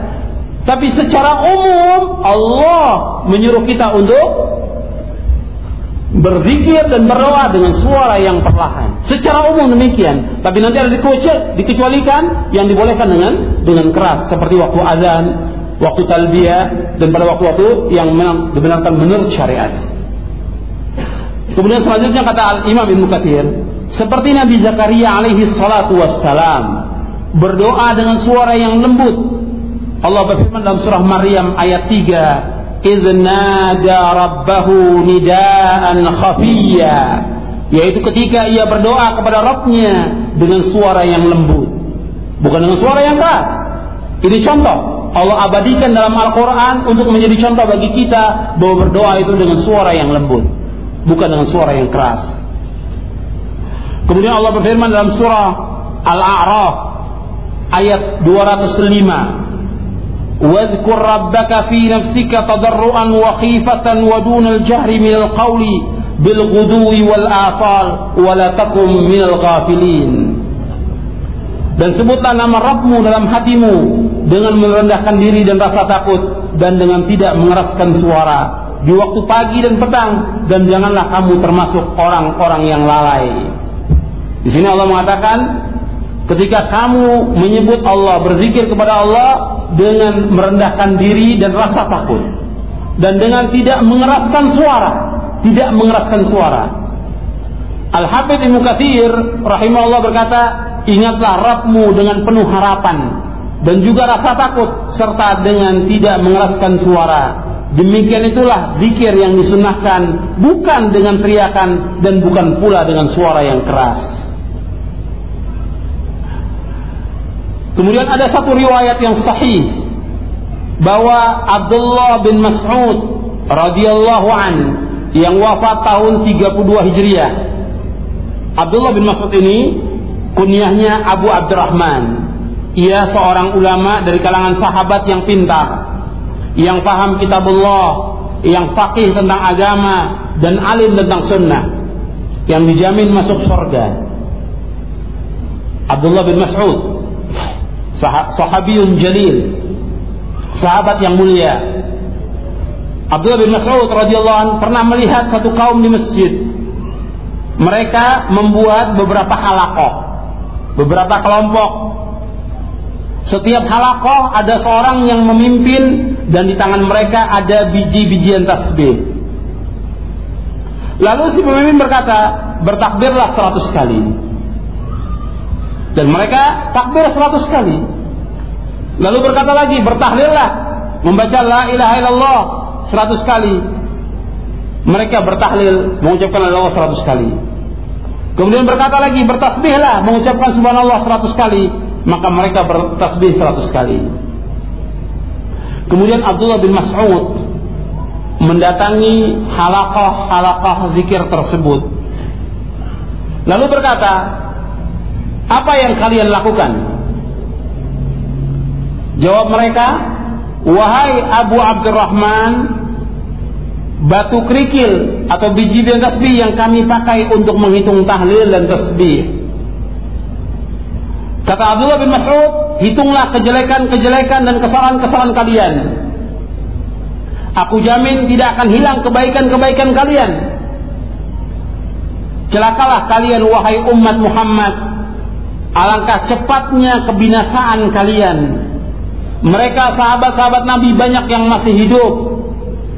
Tapi secara umum Allah menyuruh kita untuk berzikir dan berdoa dengan suara yang perlahan. Secara umum demikian. Tapi nanti ada dikecualikan yang dibolehkan dengan dengan keras seperti waktu azan, waktu talbiyah dan pada waktu-waktu yang dibenarkan menurut syariat. Kemudian selanjutnya kata Al Imam Ibnu Katsir, seperti Nabi Zakaria alaihi salatu wassalam berdoa dengan suara yang lembut. Allah berfirman dalam surah Maryam ayat 3 إذ نادى ربه نداء خفيا yaitu ketika ia berdoa kepada Rabbnya dengan suara yang lembut bukan dengan suara yang keras ini contoh Allah abadikan dalam Al-Quran untuk menjadi contoh bagi kita bahwa berdoa itu dengan suara yang lembut bukan dengan suara yang keras kemudian Allah berfirman dalam surah Al-A'raf ayat 205 واذكر ربك في نفسك تضرعا وخيفة ودون الجهر من القول بالغدو والآصال ولا تكن من الغافلين dan sebutlah nama Rabbmu dalam hatimu dengan merendahkan diri dan rasa takut dan dengan tidak mengeraskan suara di waktu pagi dan petang dan janganlah kamu termasuk orang-orang yang lalai. Di sini Allah mengatakan ketika kamu menyebut Allah berzikir kepada Allah dengan merendahkan diri dan rasa takut. Dan dengan tidak mengeraskan suara tidak mengeraskan suara. Al-Hafidh Ibnu Katsir rahimahullah berkata ingatlah Rabbmu dengan penuh harapan dan juga rasa takut serta dengan tidak mengeraskan suara. Demikian itulah zikir yang disunahkan bukan dengan teriakan dan bukan pula dengan suara yang keras Kemudian ada satu riwayat yang sahih bahwa Abdullah bin Mas'ud radhiyallahu an yang wafat tahun 32 Hijriah. Abdullah bin Mas'ud ini kunyahnya Abu Abdurrahman. Ia seorang ulama dari kalangan sahabat yang pintar. yang paham kitabullah, yang fakih tentang agama dan alim tentang sunnah yang dijamin masuk surga. Abdullah bin Mas'ud sahabiyun jalil sahabat yang mulia Abdullah bin Mas'ud radhiyallahu anhu pernah melihat satu kaum di masjid mereka membuat beberapa halakoh beberapa kelompok setiap halakoh ada seorang yang memimpin dan di tangan mereka ada biji-bijian tasbih. Lalu si pemimpin berkata, bertakbirlah seratus kali. Dan mereka takbir seratus kali. Lalu berkata lagi, bertahlillah, membaca la ilaha illallah seratus kali. Mereka bertahlil, mengucapkan Allah seratus kali. Kemudian berkata lagi, bertasbihlah, mengucapkan subhanallah seratus kali maka mereka bertasbih seratus kali. Kemudian Abdullah bin Mas'ud mendatangi halaqah-halaqah zikir tersebut. Lalu berkata, apa yang kalian lakukan? Jawab mereka, wahai Abu Abdurrahman, batu kerikil atau biji dan tasbih yang kami pakai untuk menghitung tahlil dan tasbih Kata Abdullah bin Mas'ud, hitunglah kejelekan-kejelekan dan kesalahan-kesalahan kalian. Aku jamin tidak akan hilang kebaikan-kebaikan kalian. Celakalah kalian wahai umat Muhammad. Alangkah cepatnya kebinasaan kalian. Mereka sahabat-sahabat Nabi banyak yang masih hidup.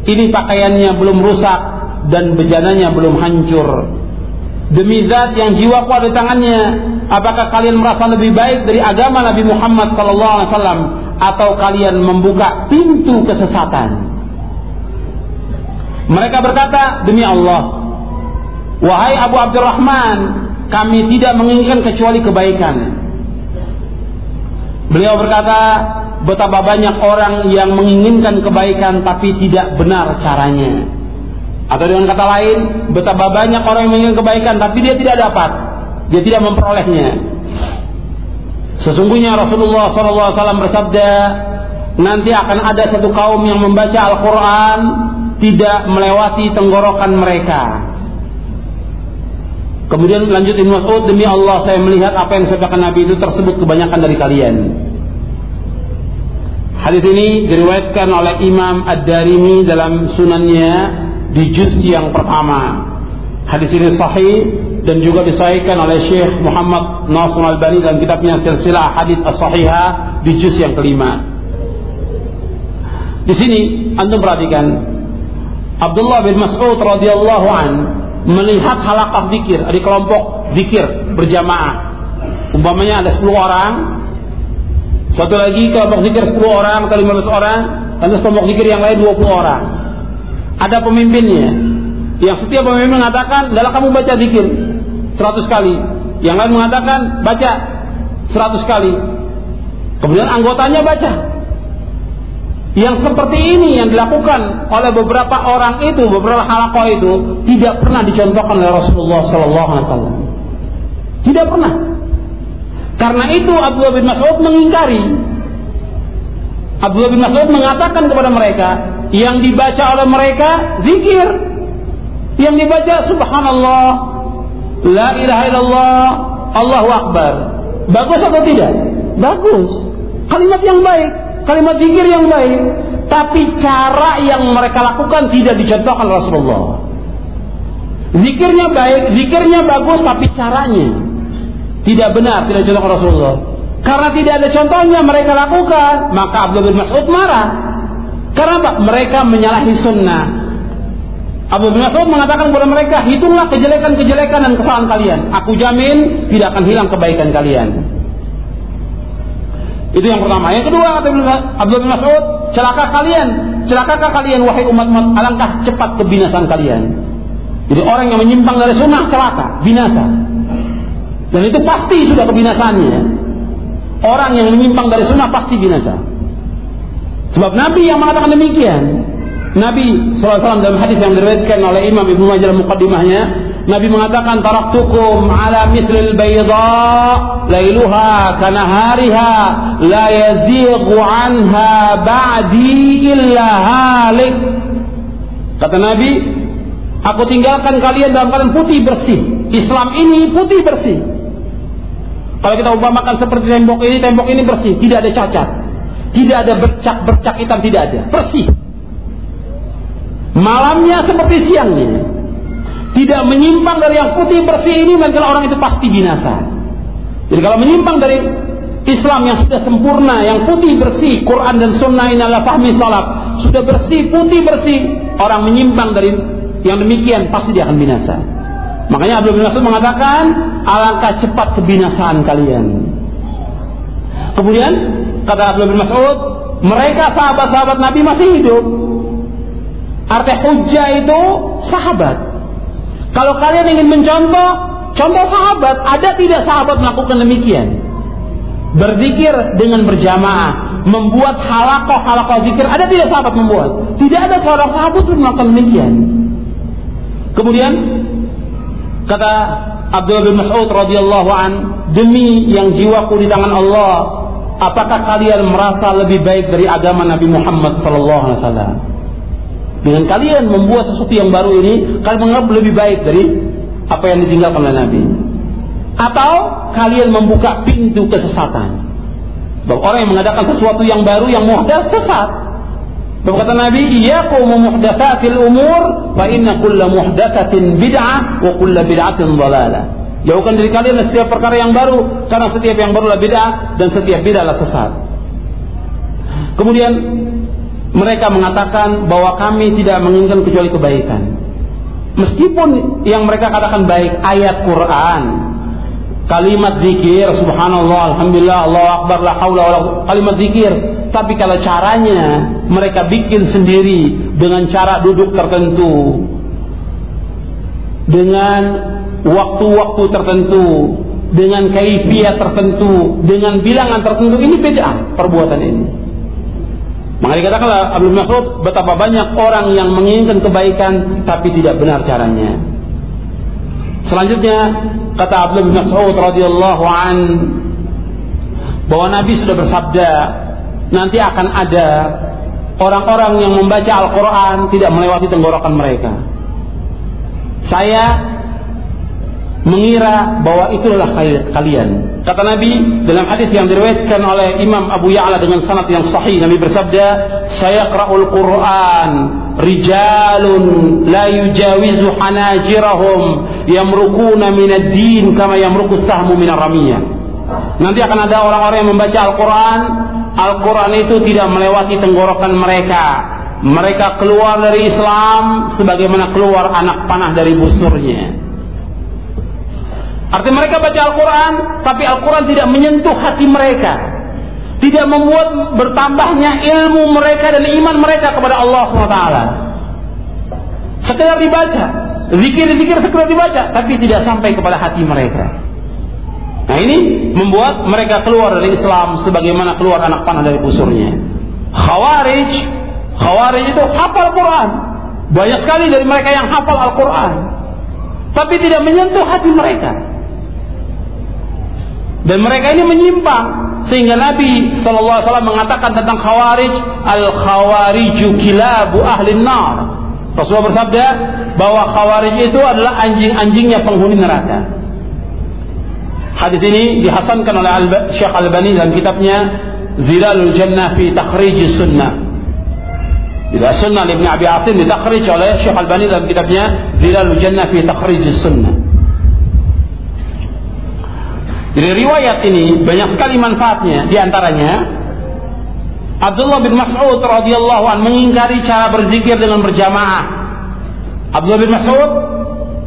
Ini pakaiannya belum rusak dan bejananya belum hancur. Demi zat yang jiwaku ada di tangannya, apakah kalian merasa lebih baik dari agama Nabi Muhammad SAW atau kalian membuka pintu kesesatan? Mereka berkata, demi Allah, wahai Abu Abdurrahman, kami tidak menginginkan kecuali kebaikan. Beliau berkata, betapa banyak orang yang menginginkan kebaikan tapi tidak benar caranya. Atau dengan kata lain, betapa banyak orang yang menginginkan kebaikan tapi dia tidak dapat, dia tidak memperolehnya. Sesungguhnya Rasulullah SAW bersabda, nanti akan ada satu kaum yang membaca Al-Quran tidak melewati tenggorokan mereka. Kemudian lanjut Ibn Mas'ud, demi Allah saya melihat apa yang disabdakan Nabi itu tersebut kebanyakan dari kalian. Hadis ini diriwayatkan oleh Imam Ad-Darimi dalam sunannya di juz yang pertama. Hadis ini sahih dan juga disahihkan oleh Syekh Muhammad Nasr Al-Bani dalam kitabnya Silsilah Hadis As-Sahihah di juz yang kelima. Di sini antum perhatikan Abdullah bin Mas'ud radhiyallahu an melihat halakah zikir, ada kelompok zikir berjamaah. Umpamanya ada 10 orang, satu lagi kelompok zikir 10 orang atau 15 orang, dan kelompok zikir yang lain 20 orang. Ada pemimpinnya yang setiap pemimpin mengatakan adalah kamu baca zikir 100 kali. Yang lain mengatakan baca 100 kali. Kemudian anggotanya baca yang seperti ini yang dilakukan oleh beberapa orang itu beberapa halakoh itu tidak pernah dicontohkan oleh Rasulullah Sallallahu Alaihi Wasallam. Tidak pernah. Karena itu Abdullah bin Mas'ud mengingkari. Abdullah bin Mas'ud mengatakan kepada mereka yang dibaca oleh mereka zikir. Yang dibaca subhanallah la ilaha illallah Allahu akbar. Bagus atau tidak? Bagus. Kalimat yang baik kalimat zikir yang baik tapi cara yang mereka lakukan tidak dicontohkan Rasulullah zikirnya baik zikirnya bagus tapi caranya tidak benar tidak dicontohkan Rasulullah karena tidak ada contohnya mereka lakukan maka Abdul bin Mas'ud marah karena? Mereka menyalahi sunnah. Abu bin Mas'ud mengatakan kepada mereka, hitunglah kejelekan-kejelekan dan kesalahan kalian. Aku jamin tidak akan hilang kebaikan kalian. Itu yang pertama. Yang kedua, kata Abdul bin Mas'ud, celaka kalian. Celakakah kalian, wahai umat-umat, alangkah cepat kebinasaan kalian. Jadi orang yang menyimpang dari sunnah celaka, binasa. Dan itu pasti sudah kebinasaannya. Orang yang menyimpang dari sunnah pasti binasa. Sebab Nabi yang mengatakan demikian. Nabi SAW dalam hadis yang diriwayatkan oleh Imam Ibnu Majah muqaddimahnya Nabi mengatakan taraktukum ala mithlil bayda lailuha kanahariha la yazighu anha ba'di illa halik. Kata Nabi, aku tinggalkan kalian dalam keadaan putih bersih. Islam ini putih bersih. Kalau kita umpamakan seperti tembok ini, tembok ini bersih, tidak ada cacat. Tidak ada bercak-bercak hitam, tidak ada. Bersih. Malamnya seperti siangnya. Tidak menyimpang dari yang putih bersih ini, maka orang itu pasti binasa. Jadi kalau menyimpang dari Islam yang sudah sempurna, yang putih bersih, Quran dan Sunnah ini adalah fahmi salaf, sudah bersih, putih bersih, orang menyimpang dari yang demikian pasti dia akan binasa. Makanya Abdul bin Mas'ud mengatakan, alangkah cepat kebinasaan kalian. Kemudian kata Abdul bin Mas'ud, mereka sahabat-sahabat Nabi masih hidup. Arti hujah itu sahabat. Kalau kalian ingin mencontoh, contoh sahabat, ada tidak sahabat melakukan demikian? Berzikir dengan berjamaah, membuat halakoh halakoh zikir, ada tidak sahabat membuat? Tidak ada seorang sahabat pun melakukan demikian. Kemudian Kata Abdul bin Mas'ud radhiyallahu an, demi yang jiwaku di tangan Allah, apakah kalian merasa lebih baik dari agama Nabi Muhammad sallallahu alaihi wasallam? Dengan kalian membuat sesuatu yang baru ini, kalian menganggap lebih baik dari apa yang ditinggalkan oleh Nabi. Atau kalian membuka pintu kesesatan. Bahwa orang yang mengadakan sesuatu yang baru yang mudah sesat. Sebab kata Nabi, "Iyyakum muhdatsatil umur fa inna kulla muhdatsatin bid'ah wa kulla bid'atin dhalalah." Jauhkan dari kalian setiap perkara yang baru karena setiap yang baru adalah bid'ah dan setiap bid'ah adalah sesat. Kemudian mereka mengatakan bahwa kami tidak menginginkan kecuali kebaikan. Meskipun yang mereka katakan baik ayat Quran, kalimat zikir subhanallah alhamdulillah Allah akbar la haula wala kalimat zikir tapi kalau caranya mereka bikin sendiri dengan cara duduk tertentu dengan waktu-waktu tertentu dengan kaifiat tertentu dengan bilangan tertentu ini beda perbuatan ini maka dikatakanlah Abdul Mas'ud betapa banyak orang yang menginginkan kebaikan tapi tidak benar caranya Selanjutnya kata bin Mas'ud radhiyallahu an bahwa Nabi sudah bersabda nanti akan ada orang-orang yang membaca Al-Quran tidak melewati tenggorokan mereka. Saya mengira bahwa itulah kalian. Kata Nabi dalam hadis yang diriwayatkan oleh Imam Abu Ya'la dengan sanad yang sahih Nabi bersabda, "Saya qra'ul Quran rijalun la yujawizu hanajirahum yamrukuna minad din kama yamruku sahmu minar ramiyah." Nanti akan ada orang-orang yang membaca Al-Quran Al-Quran itu tidak melewati tenggorokan mereka Mereka keluar dari Islam Sebagaimana keluar anak panah dari busurnya Artinya mereka baca Al-Quran, tapi Al-Quran tidak menyentuh hati mereka. Tidak membuat bertambahnya ilmu mereka dan iman mereka kepada Allah SWT. Sekedar dibaca, zikir-zikir sekedar dibaca, tapi tidak sampai kepada hati mereka. Nah ini membuat mereka keluar dari Islam sebagaimana keluar anak panah dari busurnya. Khawarij, Khawarij itu hafal Quran. Banyak sekali dari mereka yang hafal Al-Quran. Tapi tidak menyentuh hati mereka. Dan mereka ini menyimpang sehingga Nabi SAW mengatakan tentang khawarij al khawariju kilabu ahli nar. Rasulullah bersabda bahwa khawarij itu adalah anjing-anjingnya penghuni neraka. Hadis ini dihasankan oleh Syekh Al-Albani dalam kitabnya Zilalul Jannah fi Takhrij Sunnah. Bila Sunnah Ibn Abi Asim ditakhrij oleh Syekh Al-Albani dalam kitabnya Zilalul Jannah fi Takhrij Sunnah. Jadi riwayat ini banyak sekali manfaatnya. Di antaranya Abdullah bin Mas'ud radhiyallahu an mengingkari cara berzikir dengan berjamaah. Abdullah bin Mas'ud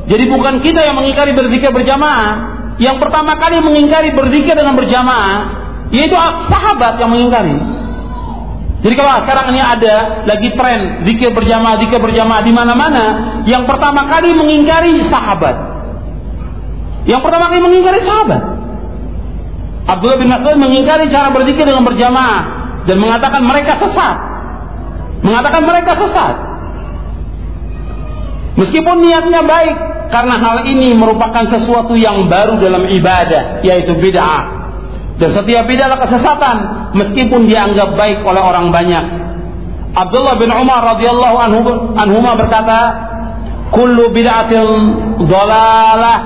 jadi bukan kita yang mengingkari berzikir berjamaah. Yang pertama kali mengingkari berzikir dengan berjamaah yaitu sahabat yang mengingkari. Jadi kalau sekarang ini ada lagi tren zikir berjamaah, zikir berjamaah di mana-mana, yang pertama kali mengingkari sahabat. Yang pertama kali mengingkari sahabat. Abdullah bin Mas'ud mengingkari cara berzikir dengan berjamaah dan mengatakan mereka sesat. Mengatakan mereka sesat. Meskipun niatnya baik, karena hal ini merupakan sesuatu yang baru dalam ibadah, yaitu bid'ah. Dan setiap bid'ah adalah kesesatan, meskipun dianggap baik oleh orang banyak. Abdullah bin Umar radhiyallahu anhu anhuma berkata, "Kullu bid'atin dhalalah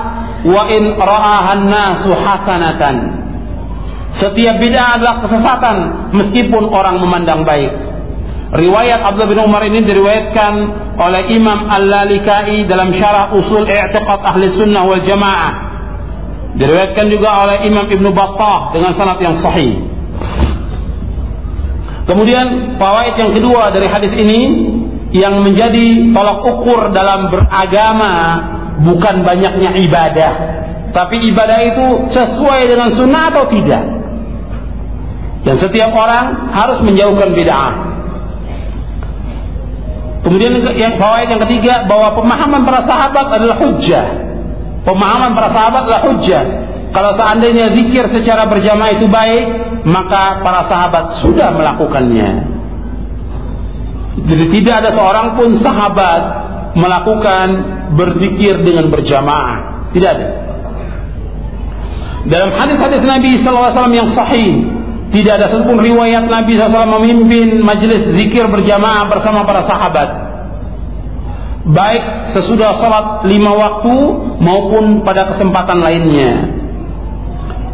wa in ra'ahan nasu hasanatan." Setiap bid'ah adalah kesesatan meskipun orang memandang baik. Riwayat Abdullah bin Umar ini diriwayatkan oleh Imam Al-Lalikai dalam syarah usul i'tiqad ahli sunnah wal jamaah. Diriwayatkan juga oleh Imam Ibn Battah dengan sanad yang sahih. Kemudian fawaid yang kedua dari hadis ini yang menjadi tolak ukur dalam beragama bukan banyaknya ibadah, tapi ibadah itu sesuai dengan sunnah atau tidak. Dan setiap orang harus menjauhkan bid'ah. Kemudian yang fawaid yang ketiga bahwa pemahaman para sahabat adalah hujjah. Pemahaman para sahabat adalah hujjah. Kalau seandainya zikir secara berjamaah itu baik, maka para sahabat sudah melakukannya. Jadi tidak ada seorang pun sahabat melakukan berzikir dengan berjamaah. Tidak ada. Dalam hadis-hadis Nabi SAW yang sahih, tidak ada satupun riwayat Nabi SAW memimpin majelis zikir berjamaah bersama para sahabat. Baik sesudah salat lima waktu maupun pada kesempatan lainnya.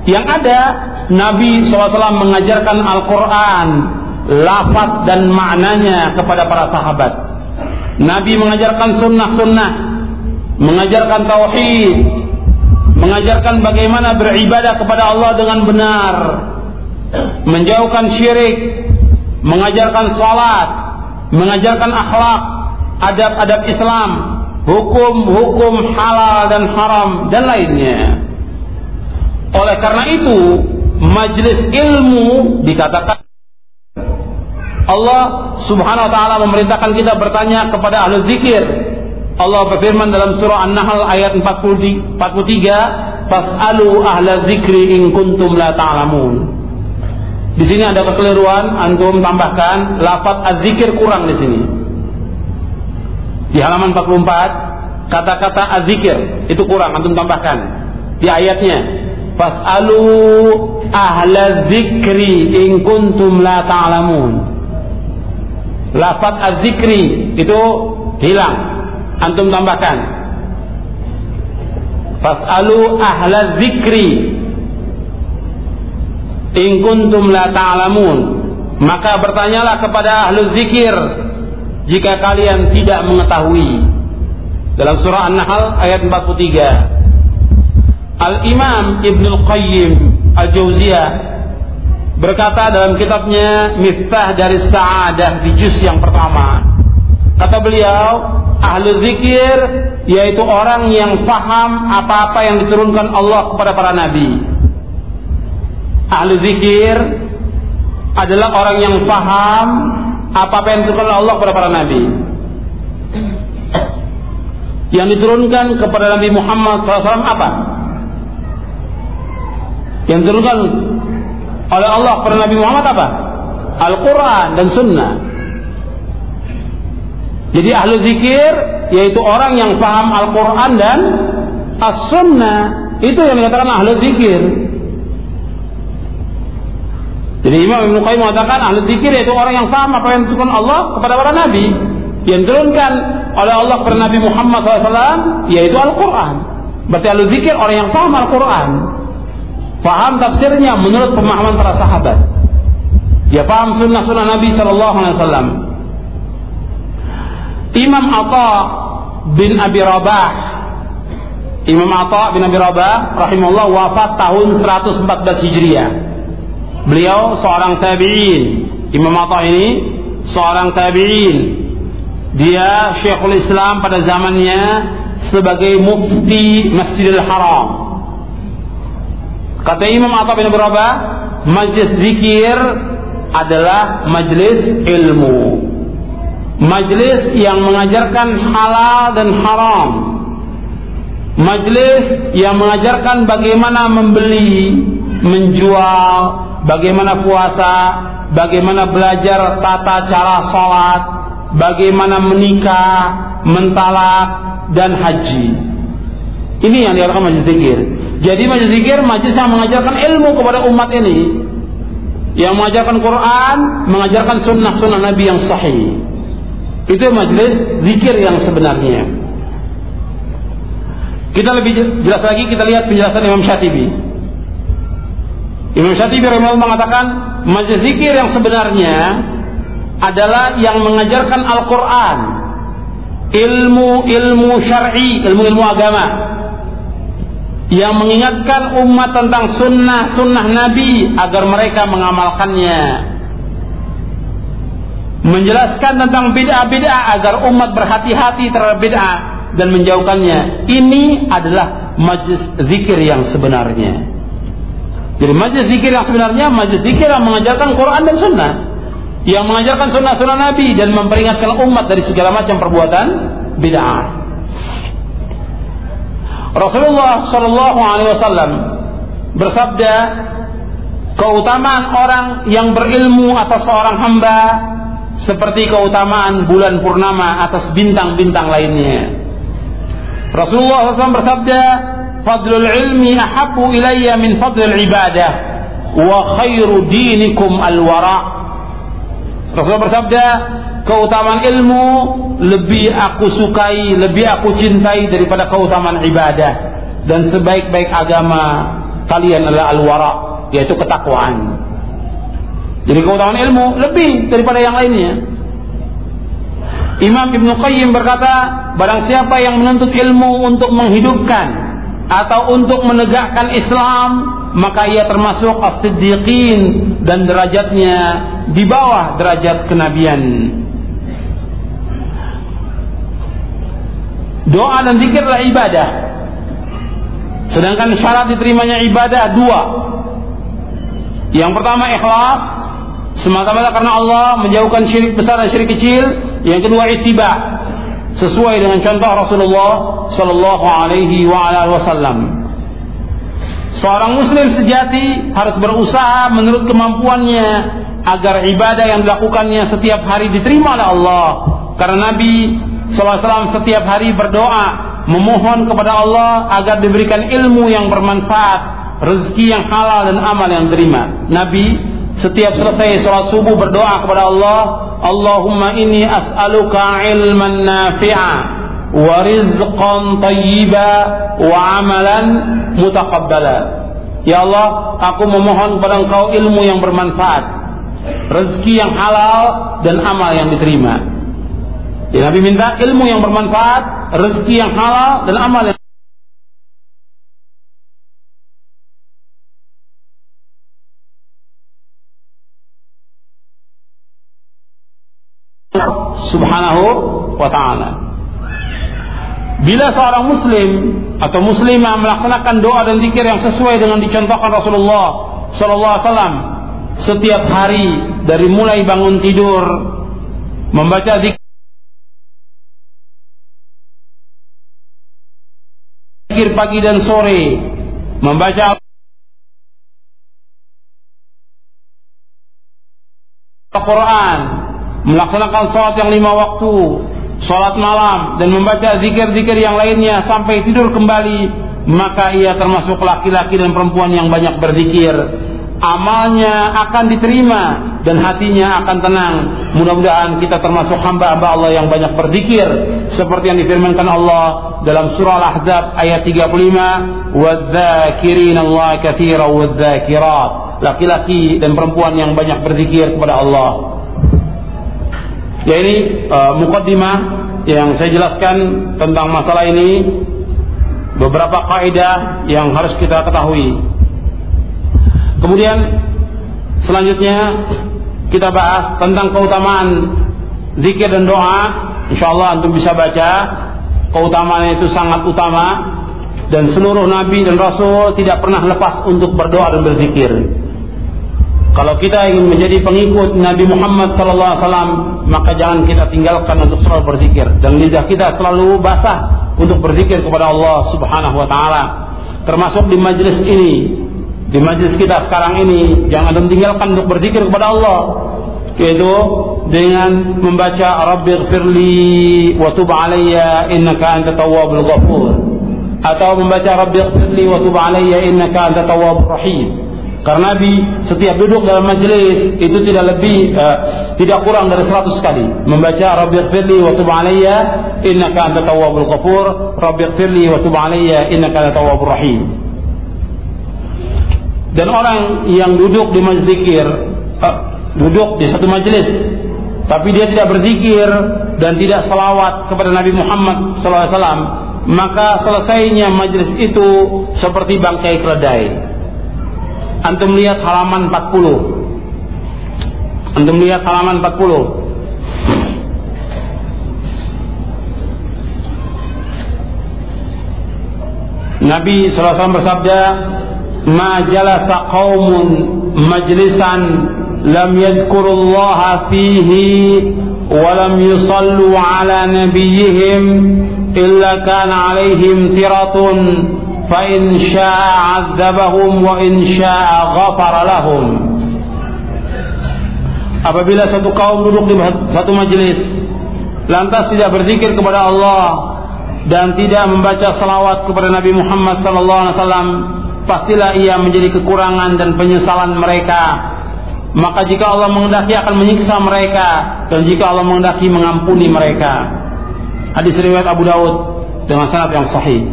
Yang ada Nabi SAW mengajarkan Al-Quran, lafaz dan maknanya kepada para sahabat. Nabi mengajarkan sunnah-sunnah, mengajarkan tauhid, mengajarkan bagaimana beribadah kepada Allah dengan benar, menjauhkan syirik, mengajarkan salat, mengajarkan akhlak, adab-adab Islam, hukum-hukum halal dan haram dan lainnya. Oleh karena itu, majelis ilmu dikatakan Allah Subhanahu wa taala memerintahkan kita bertanya kepada ahli zikir. Allah berfirman dalam surah An-Nahl ayat 43, "Fas'alu ahla zikri in kuntum la ta'lamun." Di sini ada kekeliruan, antum tambahkan lafaz az-zikir kurang di sini. Di halaman 44 kata-kata az-zikir itu kurang, antum tambahkan. Di ayatnya fas'alu ahla zikri in kuntum la ta'lamun. Lafaz az-zikri itu hilang. Antum tambahkan. Fas'alu ahla zikri in kuntum la ta'lamun. Maka bertanyalah kepada ahlu zikir jika kalian tidak mengetahui. Dalam surah An-Nahl ayat 43 Al-Imam Ibn Al-Qayyim Al-Jauziyah berkata dalam kitabnya Miftah dari Sa'adah di juz yang pertama. Kata beliau ahlu zikir yaitu orang yang paham apa-apa yang diturunkan Allah kepada para nabi ahli zikir adalah orang yang paham apa yang diturunkan Allah kepada para nabi. Yang diturunkan kepada Nabi Muhammad SAW apa? Yang diturunkan oleh Allah kepada Nabi Muhammad apa? Al-Quran dan Sunnah. Jadi ahli zikir yaitu orang yang paham Al-Quran dan As-Sunnah. Itu yang dikatakan ahli zikir. Jadi Imam Ibn Qayyim mengatakan ahli zikir yaitu orang yang paham apa yang diturunkan Allah kepada para nabi yang diturunkan oleh Allah kepada Nabi Muhammad SAW yaitu Al-Quran. Berarti ahli zikir orang yang paham Al-Quran, paham tafsirnya menurut pemahaman para sahabat. Dia paham sunnah-sunnah Nabi Wasallam. Imam Atta bin Abi Rabah Imam Atta bin Abi Rabah rahimahullah wafat tahun 114 Hijriah Beliau seorang tabi'in. Imam Atta ini seorang tabi'in. Dia Syekhul Islam pada zamannya sebagai mufti Masjidil Haram. Kata Imam Atta bin Rabah, majlis zikir adalah majlis ilmu. Majlis yang mengajarkan halal dan haram. Majlis yang mengajarkan bagaimana membeli, menjual, bagaimana puasa, bagaimana belajar tata cara sholat, bagaimana menikah, mentalak, dan haji. Ini yang diarahkan majlis zikir. Jadi majlis zikir majlis yang mengajarkan ilmu kepada umat ini. Yang mengajarkan Quran, mengajarkan sunnah-sunnah Nabi yang sahih. Itu majlis zikir yang sebenarnya. Kita lebih jelas lagi kita lihat penjelasan Imam Syatibi. Imam Syatibi rahimahullah mengatakan majlis zikir yang sebenarnya adalah yang mengajarkan Al-Quran, ilmu-ilmu syar'i, ilmu-ilmu agama, yang mengingatkan umat tentang sunnah-sunnah Nabi agar mereka mengamalkannya. Menjelaskan tentang bid'ah-bid'ah agar umat berhati-hati terhadap bid'ah dan menjauhkannya. Ini adalah majlis zikir yang sebenarnya. Jadi majlis zikir yang sebenarnya majlis zikir yang mengajarkan Quran dan Sunnah, yang mengajarkan sunnah-sunnah Nabi dan memperingatkan umat dari segala macam perbuatan bid'ah. Rasulullah Shallallahu Alaihi Wasallam bersabda, keutamaan orang yang berilmu atas seorang hamba seperti keutamaan bulan purnama atas bintang-bintang lainnya. Rasulullah SAW bersabda, "Fadlul ilmi ahabu ilayya min fadlil ibadah, wa khairu dinikum al-wara." Rasulullah bersabda, keutamaan ilmu lebih aku sukai, lebih aku cintai daripada keutamaan ibadah. Dan sebaik-baik agama kalian adalah al-wara, yaitu ketakwaan. Jadi keutamaan ilmu lebih daripada yang lainnya. Imam Ibn Qayyim berkata, barang siapa yang menuntut ilmu untuk menghidupkan atau untuk menegakkan Islam, maka ia termasuk as-siddiqin dan derajatnya di bawah derajat kenabian. Doa dan zikir adalah ibadah. Sedangkan syarat diterimanya ibadah dua. Yang pertama ikhlas, semata-mata karena Allah menjauhkan syirik besar dan syirik kecil. Yang kedua ittiba, sesuai dengan contoh Rasulullah sallallahu alaihi wasallam. Seorang muslim sejati harus berusaha menurut kemampuannya agar ibadah yang dilakukannya setiap hari diterima oleh Allah. Karena Nabi SAW setiap hari berdoa memohon kepada Allah agar diberikan ilmu yang bermanfaat, rezeki yang halal dan amal yang diterima. Nabi setiap selesai sholat subuh berdoa kepada Allah, Allahumma inni as'aluka ilman nafi'a wa rizqan tayyiba wa amalan mutaqabbala. Ya Allah, aku memohon kepada Engkau ilmu yang bermanfaat, rezeki yang halal dan amal yang diterima. Ya, Nabi minta ilmu yang bermanfaat, rezeki yang halal dan amal yang Subhanahu wa taala. Bila seorang muslim atau muslimah melaksanakan doa dan zikir yang sesuai dengan dicontohkan Rasulullah sallallahu alaihi wasallam setiap hari dari mulai bangun tidur membaca zikir pagi dan sore membaca Al-Quran melaksanakan sholat yang lima waktu sholat malam dan membaca zikir-zikir yang lainnya sampai tidur kembali maka ia termasuk laki-laki dan perempuan yang banyak berzikir. Amalnya akan diterima dan hatinya akan tenang. Mudah-mudahan kita termasuk hamba-hamba Allah yang banyak berzikir seperti yang difirmankan Allah dalam surah Al-Ahzab ayat 35 wadzakirin Allah katsira wadzakirat laki-laki dan perempuan yang banyak berzikir kepada Allah Ya ini uh, mukaddimah yang saya jelaskan tentang masalah ini beberapa kaidah yang harus kita ketahui. Kemudian selanjutnya kita bahas tentang keutamaan zikir dan doa. Insya Allah untuk bisa baca keutamaan itu sangat utama dan seluruh nabi dan rasul tidak pernah lepas untuk berdoa dan berzikir. Kalau kita ingin menjadi pengikut Nabi Muhammad SAW, maka jangan kita tinggalkan untuk selalu berzikir dan lidah kita selalu basah untuk berzikir kepada Allah Subhanahu Wa Taala. Termasuk di majlis ini, di majlis kita sekarang ini, jangan tinggalkan untuk berzikir kepada Allah, yaitu dengan membaca Rabbighfirli wa tub alayya innaka antat tawwabul ghafur atau membaca Rabbighfirli wa tub alayya innaka antat tawwabur rahim. Karena Nabi setiap duduk dalam majelis itu tidak lebih uh, tidak kurang dari 100 kali. Membaca Rabbighfirli wa tub alayya innaka antat tawwabul ghafur. Rabbighfirli wa tub alayya innaka tawwabur rahim. Dan orang yang duduk di majlis zikir uh, duduk di satu majelis tapi dia tidak berzikir dan tidak selawat kepada Nabi Muhammad SAW maka selesainya majlis itu seperti bangkai keledai antum lihat halaman 40 antum lihat halaman 40 Nabi SAW bersabda ma jalasa qaumun majlisan lam yadhkurullaha fihi wa lam yusallu ala nabiyihim illa kana alaihim tiratun فإن شاء عذبهم وإن شاء غفر لهم Apabila satu kaum duduk di satu majelis lantas tidak berzikir kepada Allah dan tidak membaca salawat kepada Nabi Muhammad sallallahu alaihi wasallam pastilah ia menjadi kekurangan dan penyesalan mereka maka jika Allah mengendaki akan menyiksa mereka dan jika Allah mengendaki mengampuni mereka hadis riwayat Abu Daud dengan sanad yang sahih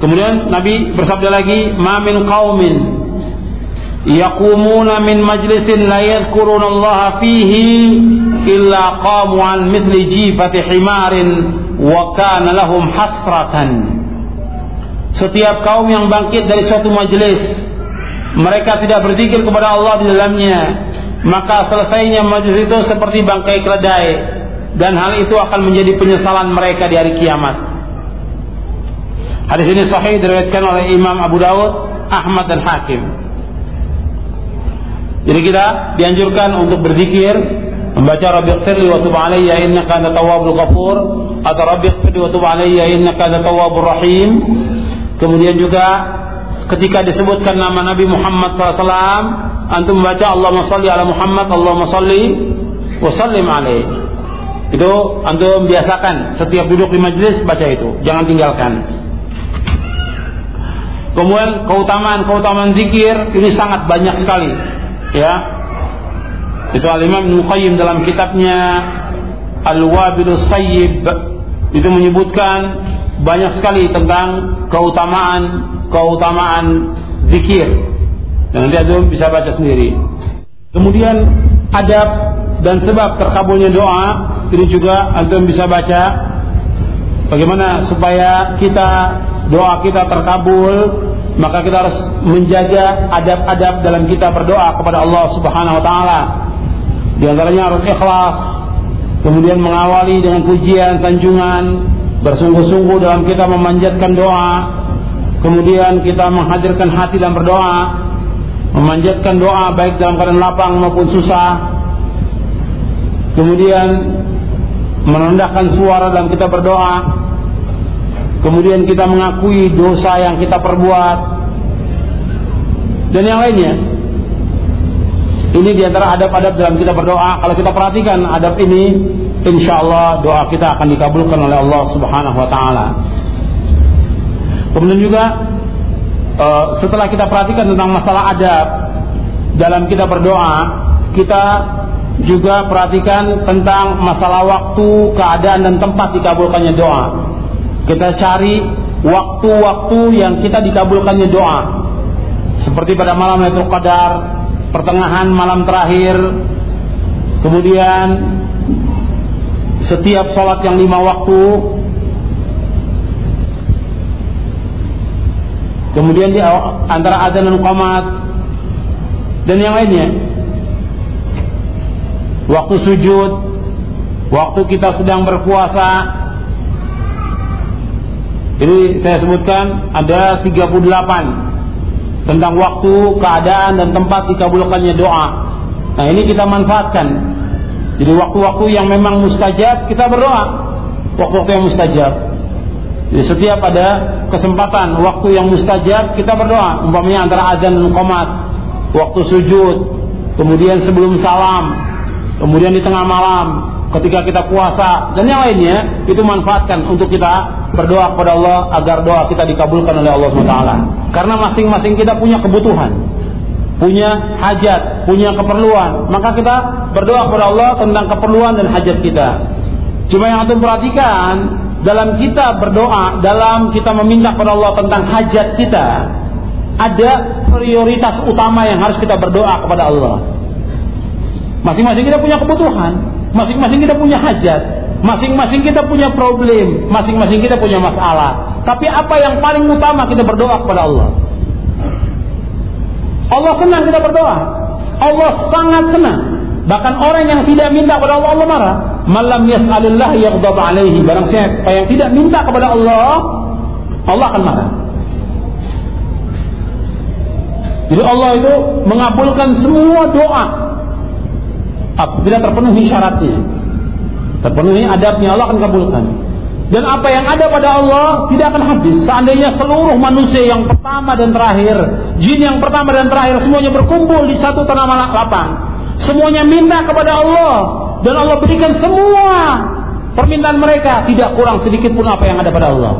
Kemudian Nabi bersabda lagi, "Ma min qaumin yaqumuna min majlisin la yadhkuruna Allah fihi illa qamu an mithli jifati himarin wa kana lahum hasratan." Setiap kaum yang bangkit dari suatu majelis mereka tidak berzikir kepada Allah di dalamnya maka selesainya majelis itu seperti bangkai keledai dan hal itu akan menjadi penyesalan mereka di hari kiamat Hadis ini sahih diriwayatkan oleh Imam Abu Dawud, Ahmad dan Hakim. Jadi kita dianjurkan untuk berzikir membaca Rabbi ighfirli wa tub alayya innaka antat tawwabul ghafur atau Rabbi ighfirli wa tub alayya innaka antat tawwabur rahim. Kemudian juga ketika disebutkan nama Nabi Muhammad SAW, antum membaca Allahumma salli ala Muhammad, Allahumma salli wa sallim alaih. Itu antum biasakan setiap duduk di majlis baca itu, jangan tinggalkan. Kemudian keutamaan-keutamaan zikir ini sangat banyak sekali. Ya. Itu Al-Imam Ibnu dalam kitabnya Al-Wabilus Sayyib itu menyebutkan banyak sekali tentang keutamaan keutamaan zikir. Dan nanti ada bisa baca sendiri. Kemudian adab dan sebab terkabulnya doa ini juga antum bisa baca bagaimana supaya kita doa kita terkabul, maka kita harus menjaga adab-adab dalam kita berdoa kepada Allah Subhanahu wa taala. Di antaranya harus ikhlas, kemudian mengawali dengan pujian, sanjungan, bersungguh-sungguh dalam kita memanjatkan doa, kemudian kita menghadirkan hati dalam berdoa, memanjatkan doa baik dalam keadaan lapang maupun susah. Kemudian merendahkan suara dalam kita berdoa, kemudian kita mengakui dosa yang kita perbuat. Dan yang lainnya. Ini di antara adab-adab dalam kita berdoa. Kalau kita perhatikan adab ini insya Allah doa kita akan dikabulkan oleh Allah subhanahu wa ta'ala. Kemudian juga uh, setelah kita perhatikan tentang masalah adab dalam kita berdoa kita juga perhatikan tentang masalah waktu, keadaan dan tempat dikabulkannya doa. Kita cari waktu-waktu yang kita dikabulkannya doa. Seperti pada malam Lailatul Qadar, pertengahan malam terakhir, kemudian setiap sholat yang lima waktu, kemudian di antara azan dan qomat, dan yang lainnya. Waktu sujud, waktu kita sedang berpuasa, ini saya sebutkan ada 38 tentang waktu, keadaan dan tempat dikabulkannya doa. Nah, ini kita manfaatkan. Jadi waktu-waktu yang memang mustajab kita berdoa. Waktu-waktu yang mustajab. Jadi setiap ada kesempatan waktu yang mustajab kita berdoa. Umpamanya antara azan dan qomat, waktu sujud, kemudian sebelum salam, kemudian di tengah malam, ketika kita puasa dan yang lainnya itu manfaatkan untuk kita berdoa kepada Allah agar doa kita dikabulkan oleh Allah SWT karena masing-masing kita punya kebutuhan punya hajat, punya keperluan. Maka kita berdoa kepada Allah tentang keperluan dan hajat kita. Cuma yang antum perhatikan dalam kita berdoa dalam kita meminta kepada Allah tentang hajat kita ada prioritas utama yang harus kita berdoa kepada Allah masing-masing kita punya kebutuhan masing-masing kita punya hajat Masing-masing kita punya problem, masing-masing kita punya masalah. Tapi apa yang paling utama kita berdoa kepada Allah? Allah senang kita berdoa. Allah sangat senang. Bahkan orang yang tidak minta kepada Allah, Allah marah. Malam yas'alillah yaghdab alaihi. Barang siapa yang tidak minta kepada Allah, Allah akan marah. Jadi Allah itu mengabulkan semua doa. Apabila terpenuhi syaratnya. Terpenuhi adabnya Allah akan kabulkan. Dan apa yang ada pada Allah tidak akan habis. Seandainya seluruh manusia yang pertama dan terakhir jin yang pertama dan terakhir semuanya berkumpul di satu tanah lapang. Semuanya minta kepada Allah. Dan Allah berikan semua permintaan mereka. Tidak kurang sedikit pun apa yang ada pada Allah.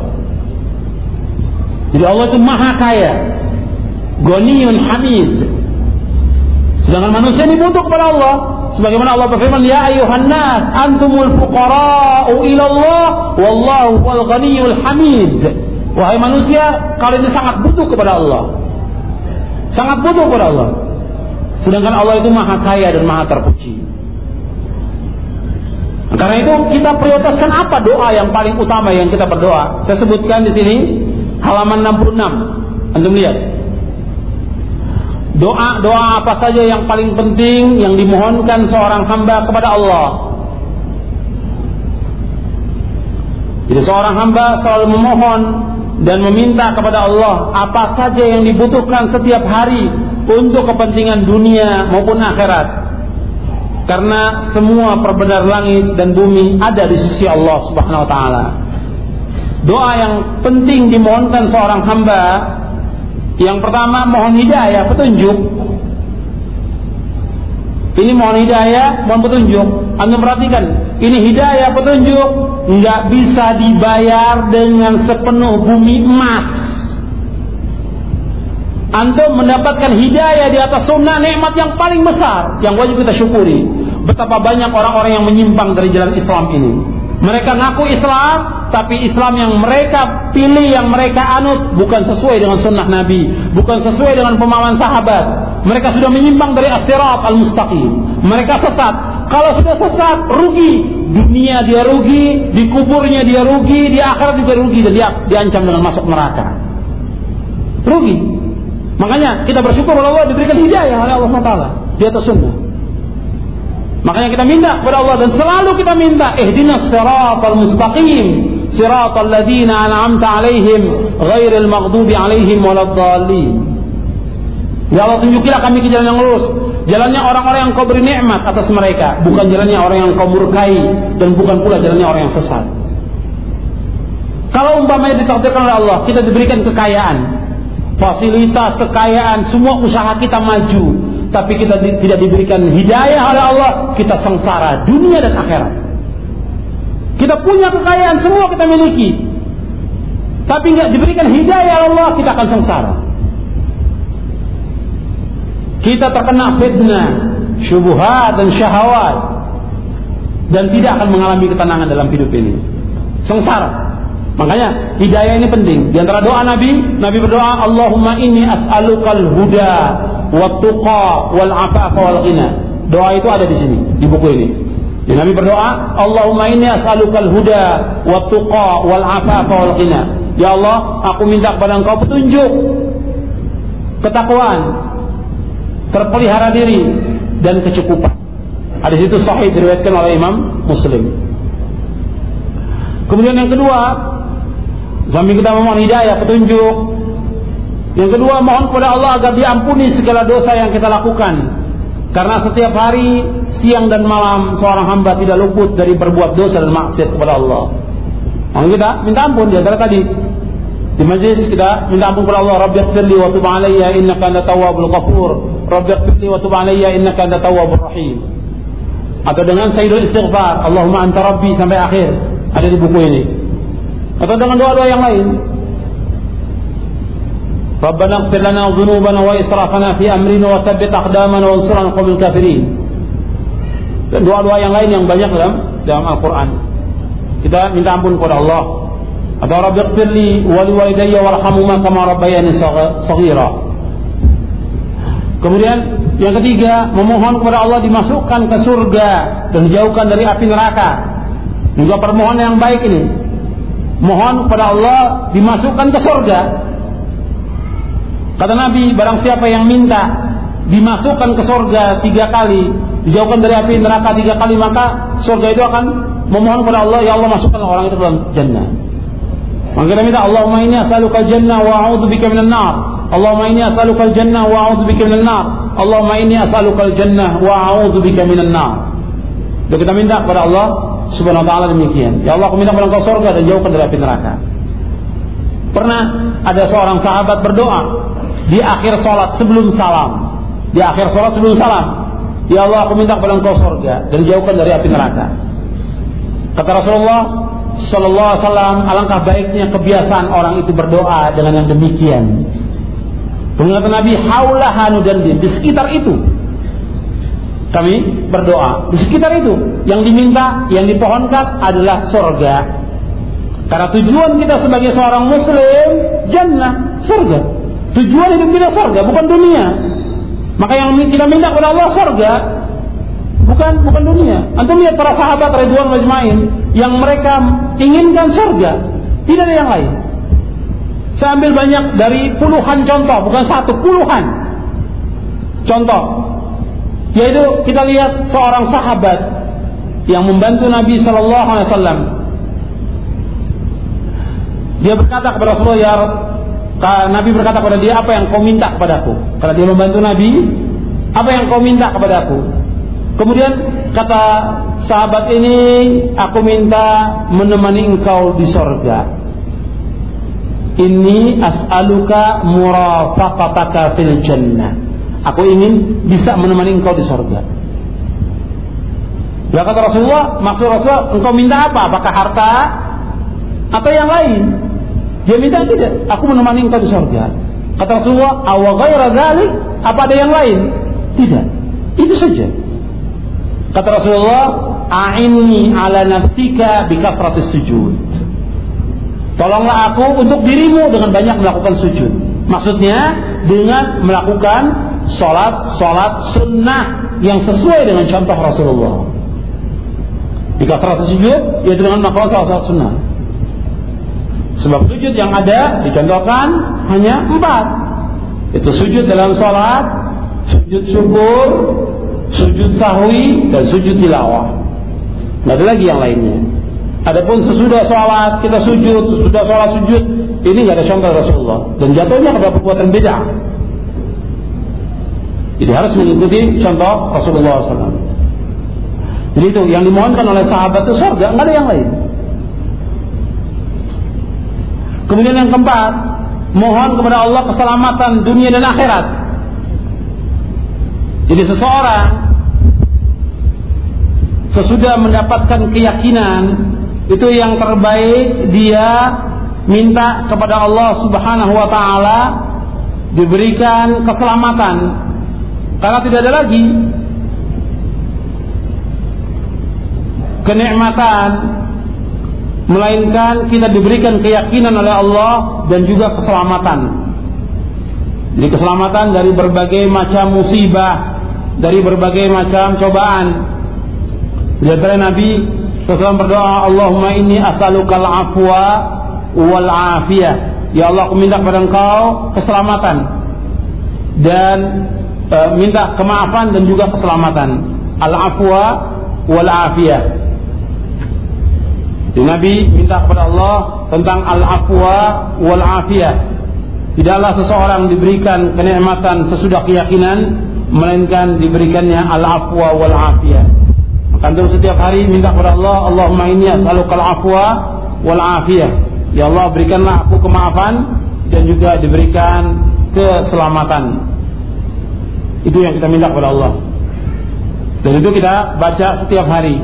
Jadi Allah itu maha kaya. Goniun Hamid sedangkan manusia ini butuh kepada Allah. Sebagaimana Allah berfirman ya ayuhan nas antumul fuqara'u ila Allah wallahu wal ghaniyul hamid. Wahai manusia kalian sangat butuh kepada Allah. Sangat butuh kepada Allah. Sedangkan Allah itu maha kaya dan maha terpuji. Karena itu kita prioritaskan apa doa yang paling utama yang kita berdoa? Saya sebutkan di sini halaman 66 antum lihat Doa-doa apa saja yang paling penting yang dimohonkan seorang hamba kepada Allah. Jadi seorang hamba selalu memohon dan meminta kepada Allah apa saja yang dibutuhkan setiap hari untuk kepentingan dunia maupun akhirat. Karena semua perbenar langit dan bumi ada di sisi Allah Subhanahu wa taala. Doa yang penting dimohonkan seorang hamba yang pertama mohon hidayah, petunjuk. Ini mohon hidayah, mohon petunjuk. Anda perhatikan, ini hidayah, petunjuk, nggak bisa dibayar dengan sepenuh bumi emas. Antum mendapatkan hidayah di atas sunnah nikmat yang paling besar yang wajib kita syukuri. Betapa banyak orang-orang yang menyimpang dari jalan Islam ini. Mereka ngaku Islam, tapi Islam yang mereka pilih, yang mereka anut bukan sesuai dengan sunnah Nabi, bukan sesuai dengan pemahaman sahabat. Mereka sudah menyimpang dari as-sirat al-mustaqim. Mereka sesat. Kalau sudah sesat, rugi. Dunia dia rugi, di kuburnya dia rugi, di akhirat juga rugi dan dia diancam dengan masuk neraka. Rugi. Makanya kita bersyukur Allah diberikan hidayah oleh Allah SWT di atas sunnah. Makanya kita minta kepada Allah dan selalu kita minta ihdinas siratal mustaqim siratal ladzina an'amta alaihim ghairil maghdubi alaihim waladdallin. Ya Allah tunjukilah kami ke jalan yang lurus, jalannya orang-orang yang kau beri nikmat atas mereka, bukan jalannya orang yang kau murkai dan bukan pula jalannya orang yang sesat. Kalau umpamanya ditakdirkan oleh Allah, kita diberikan kekayaan, fasilitas, kekayaan, semua usaha kita maju, tapi kita tidak diberikan hidayah oleh Allah, kita sengsara dunia dan akhirat. Kita punya kekayaan semua kita miliki. Tapi nggak diberikan hidayah Allah, kita akan sengsara. Kita terkena fitnah, syubhat dan syahwat dan tidak akan mengalami ketenangan dalam hidup ini. Sengsara. Makanya hidayah ini penting. Di antara doa Nabi, Nabi berdoa, Allahumma inni as'alukal huda wa tuqa wal afafa wal ghina. Doa itu ada di sini, di buku ini. Jadi Nabi berdoa, Allahumma inni as'alukal huda wa tuqa wal afafa wal ghina. Ya Allah, aku minta kepada Engkau petunjuk, ketakwaan, terpelihara diri dan kecukupan. Ada situ sahih diriwayatkan oleh Imam Muslim. Kemudian yang kedua, sambil kita memohon hidayah, petunjuk. Yang kedua, mohon kepada Allah agar diampuni segala dosa yang kita lakukan. Karena setiap hari, siang dan malam, seorang hamba tidak luput dari berbuat dosa dan maksiat kepada Allah. Maka kita minta ampun di antara tadi. Di majlis kita minta ampun kepada Allah, Rabbi firli wa tub alayya innaka anta tawwabul ghafur. Rabbi firli wa tub alayya innaka anta tawwabur rahim. atau dengan sayyidul istighfar Allahumma anta rabbi sampai akhir ada di buku ini atau dengan doa-doa yang lain. Rabbana ighfir lana dhunubana wa israfana fi amrina wa tsabbit aqdamana wa ansurna kafirin. Dan doa-doa yang lain yang banyak dalam dalam Al-Qur'an. Kita minta ampun kepada Allah. Atau Rabbi ighfirli wa liwalidayya warhamhuma kama rabbayani shaghira Kemudian yang ketiga, memohon kepada Allah dimasukkan ke surga dan dijauhkan dari api neraka. Juga permohonan yang baik ini. Mohon kepada Allah dimasukkan ke surga. Kata Nabi, barang siapa yang minta dimasukkan ke surga tiga kali, dijauhkan dari api neraka tiga kali, maka surga itu akan memohon kepada Allah, ya Allah masukkan orang itu dalam jannah. Maka kita minta Allahumma ini as'aluka jannah wa a'udzu bika minan nar. Allahumma inni as'aluka al-jannah wa a'udzu bika minan nar. Allahumma inni as'aluka al-jannah wa a'udzu bika minan nar. Dan kita minta kepada Allah Subhanahu wa taala demikian. Ya Allah, aku minta kepada Engkau surga dan jauhkan dari api neraka. Pernah ada seorang sahabat berdoa di akhir sholat sebelum salam. Di akhir sholat sebelum salam. Ya Allah, aku minta kepada Engkau surga dan jauhkan dari api neraka. Kata Rasulullah Sallallahu Alaihi Wasallam, alangkah baiknya kebiasaan orang itu berdoa dengan yang demikian. Kemudian Nabi haulah dan di sekitar itu kami berdoa. Di sekitar itu yang diminta yang dipohonkan adalah surga karena tujuan kita sebagai seorang muslim jannah surga tujuan hidup kita surga bukan dunia. Maka yang kita minta kepada Allah surga bukan bukan dunia. Antum lihat para sahabat Ridwan Majmain yang mereka inginkan surga tidak ada yang lain. Saya ambil banyak dari puluhan contoh, bukan satu, puluhan. Contoh. Yaitu kita lihat seorang sahabat yang membantu Nabi Shallallahu Alaihi Wasallam. Dia berkata kepada Rasulullah, ya Nabi berkata kepada dia, apa yang kau minta kepadaku? Karena dia membantu Nabi, apa yang kau minta kepadaku? Kemudian kata sahabat ini, aku minta menemani engkau di sorga. Ini as'aluka murafaqataka fil jannah. Aku ingin bisa menemani engkau di sorga. Ya kata Rasulullah, maksud Rasulullah, engkau minta apa? Apakah harta atau yang lain? Dia minta tidak, aku menemani engkau di sorga. Kata Rasulullah, awa ghaira dhalik, apa ada yang lain? Tidak. Itu saja. Kata Rasulullah, a'inni ala nafsika bikafratis sujud. Tolonglah aku untuk dirimu dengan banyak melakukan sujud. Maksudnya dengan melakukan sholat-sholat sunnah yang sesuai dengan contoh Rasulullah. Jika terasa sujud, yaitu dengan melakukan sholat-sholat sunnah. Sebab sujud yang ada dicontohkan hanya empat. Itu sujud dalam sholat, sujud syukur, sujud sahwi, dan sujud tilawah. Tidak ada lagi yang lainnya. Adapun sesudah sholat kita sujud, sesudah sholat sujud, ini nggak ada contoh Rasulullah dan jatuhnya kepada perbuatan beda. Jadi harus mengikuti contoh Rasulullah SAW. Jadi itu yang dimohonkan oleh sahabat itu surga, nggak ada yang lain. Kemudian yang keempat, mohon kepada Allah keselamatan dunia dan akhirat. Jadi seseorang sesudah mendapatkan keyakinan itu yang terbaik dia minta kepada Allah Subhanahu wa taala diberikan keselamatan karena tidak ada lagi kenikmatan melainkan kita diberikan keyakinan oleh Allah dan juga keselamatan. Jadi keselamatan dari berbagai macam musibah, dari berbagai macam cobaan. Di Nabi Rasulullah berdoa, Allahumma inni as'alukal afwa wal afiyah. Ya Allah, aku minta kepada Engkau keselamatan dan e, minta kemaafan dan juga keselamatan. Al afwa wal afiyah. Jadi Nabi minta kepada Allah tentang al afwa wal afiyah. Tidaklah seseorang diberikan kenikmatan sesudah keyakinan melainkan diberikannya al afwa wal afiyah. Antum setiap hari minta kepada Allah, Allahumma inni as'alukal afwa wal afiyah. Ya Allah berikanlah aku kemaafan dan juga diberikan keselamatan. Itu yang kita minta kepada Allah. Dan itu kita baca setiap hari.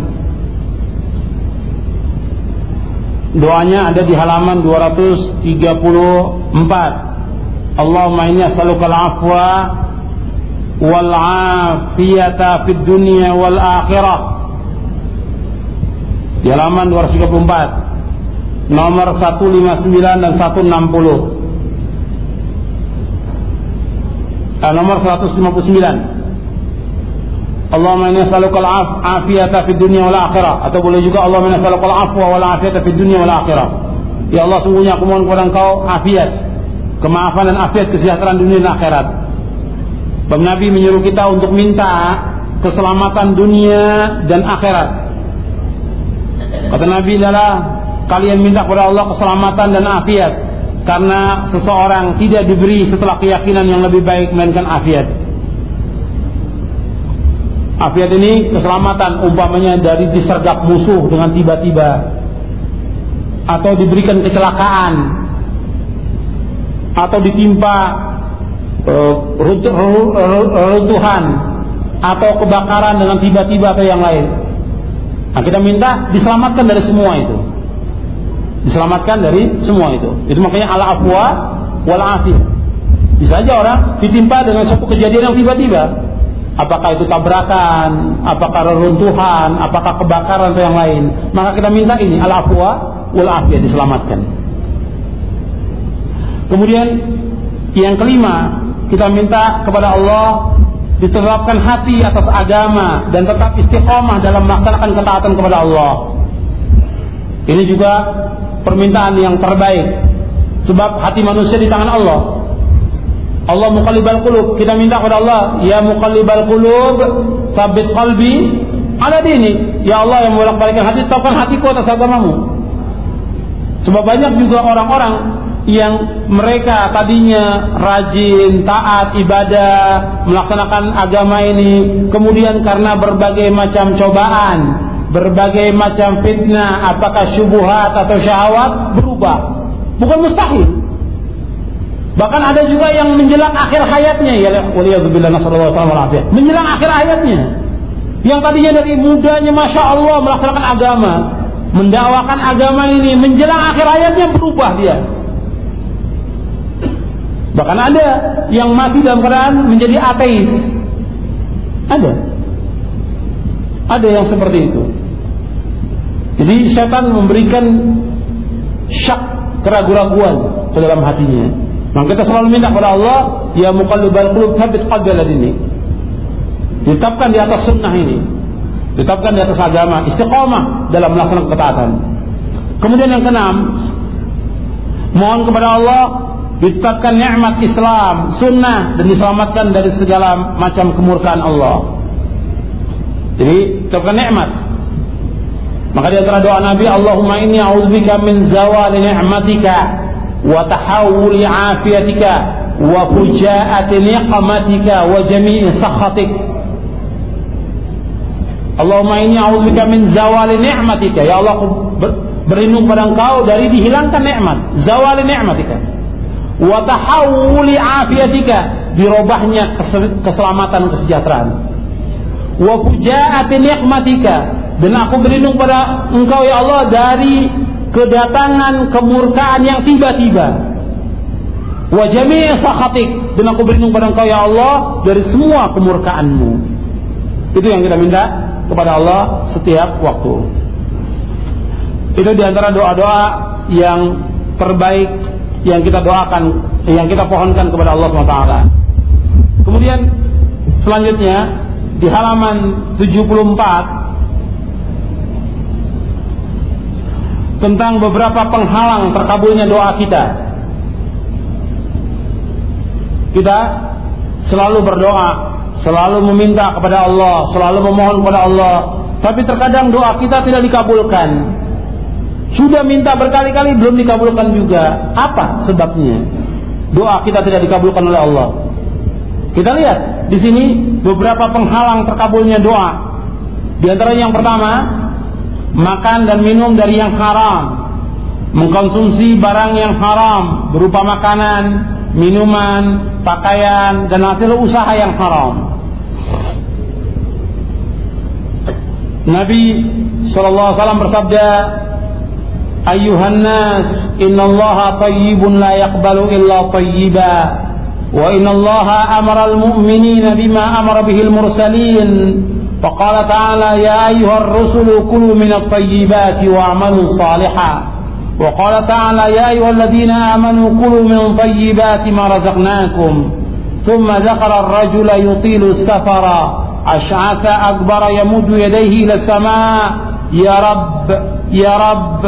Doanya ada di halaman 234. Allahumma inni as'aluka al-afwa wal 'afiyata fid dunya wal akhirah. Di halaman 234. Nomor 159 dan 160. Eh, nomor 159. Allahumma inni as'aluka al-afiyata fid dunya wal akhirah atau boleh juga Allahumma inni as'aluka al-afwa wal afiyata fid dunya wal akhirah. Ya Allah sungguhnya aku mohon kepada Engkau afiat, kemaafan dan afiat kesejahteraan dunia dan akhirat. Bab Nabi menyuruh kita untuk minta keselamatan dunia dan akhirat. Kata Nabi adalah kalian minta kepada Allah keselamatan dan afiat karena seseorang tidak diberi setelah keyakinan yang lebih baik melainkan afiat. Afiat ini keselamatan umpamanya dari disergap musuh dengan tiba-tiba atau diberikan kecelakaan atau ditimpa uh, runtuhan atau kebakaran dengan tiba-tiba atau yang lain. Nah, kita minta diselamatkan dari semua itu. Diselamatkan dari semua itu. Itu makanya ala afwa wal afiyah. Bisa aja orang ditimpa dengan suatu kejadian yang tiba-tiba apakah itu tabrakan, apakah reruntuhan, apakah kebakaran atau yang lain. Maka kita minta ini al afwa wal afiyah diselamatkan. Kemudian yang kelima, kita minta kepada Allah diterapkan hati atas agama dan tetap istiqomah dalam melaksanakan ketaatan kepada Allah. Ini juga permintaan yang terbaik. Sebab hati manusia di tangan Allah. Allah muqallibal qulub. Kita minta kepada Allah, ya muqallibal qulub, sabit qalbi ala dini. Ya Allah yang bolak-balikkan hati, tetapkan hatiku atas agamamu. Sebab banyak juga orang-orang yang mereka tadinya rajin, taat, ibadah, melaksanakan agama ini, kemudian karena berbagai macam cobaan, berbagai macam fitnah, apakah syubhat atau syahwat, berubah. Bukan mustahil. Bahkan ada juga yang menjelang akhir hayatnya ya Menjelang akhir hayatnya. Yang tadinya dari mudanya Masya Allah melaksanakan agama, mendakwakan agama ini, menjelang akhir hayatnya berubah dia. Bahkan ada yang mati dalam keadaan menjadi ateis. Ada. Ada yang seperti itu. Jadi setan memberikan syak keraguan-raguan ke dalam hatinya. Maka kita selalu minta kepada Allah, ya muqallibal qulub tsabbit qalbi ini. Tetapkan di atas sunnah ini. Tetapkan di atas agama, istiqomah dalam melaksanakan ketaatan. Kemudian yang keenam, mohon kepada Allah ditetapkan nikmat Islam, sunnah dan diselamatkan dari segala macam kemurkaan Allah. Jadi terkena nikmat. Maka dia antara doa Nabi, Allahumma inni a'udzubika min zawali ni'matika wa tahawuli afiatika wa fujaati niqamatika wa jami'i sakhatik. Allahumma inni a'udzubika min zawali ni'matika. Ya Allah, berlindung pada Engkau dari dihilangkan nikmat, zawali ni'matika. Wa tahawuli afiatika, dirobahnya keselamatan kesejahteraan wa fujaati ni'matika dan aku berlindung pada engkau ya Allah dari kedatangan kemurkaan yang tiba-tiba. Wa jami' sakhatik dan aku berlindung pada Engkau ya Allah dari semua kemurkaanmu. Itu yang kita minta kepada Allah setiap waktu. Itu di antara doa-doa yang terbaik yang kita doakan, yang kita pohonkan kepada Allah SWT. Kemudian selanjutnya di halaman 74 tentang beberapa penghalang terkabulnya doa kita. Kita selalu berdoa, selalu meminta kepada Allah, selalu memohon kepada Allah, tapi terkadang doa kita tidak dikabulkan. Sudah minta berkali-kali belum dikabulkan juga. Apa sebabnya? Doa kita tidak dikabulkan oleh Allah. Kita lihat di sini beberapa penghalang terkabulnya doa. Di antaranya yang pertama, makan dan minum dari yang haram, mengkonsumsi barang yang haram berupa makanan, minuman, pakaian dan hasil usaha yang haram. Nabi sallallahu alaihi wasallam bersabda, "Ayyuhan nas, innallaha thayyibun la yaqbalu illa thayyiba." وإن الله أمر المؤمنين بما أمر به المرسلين. فقال تعالى يا أيها الرسل كلوا من الطيبات واعملوا صالحا. وقال تعالى يا أيها الذين آمنوا كلوا من طيبات ما رزقناكم. ثم ذكر الرجل يطيل السفر. أشعث أكبر يمد يديه إلى السماء. يا رب يا رب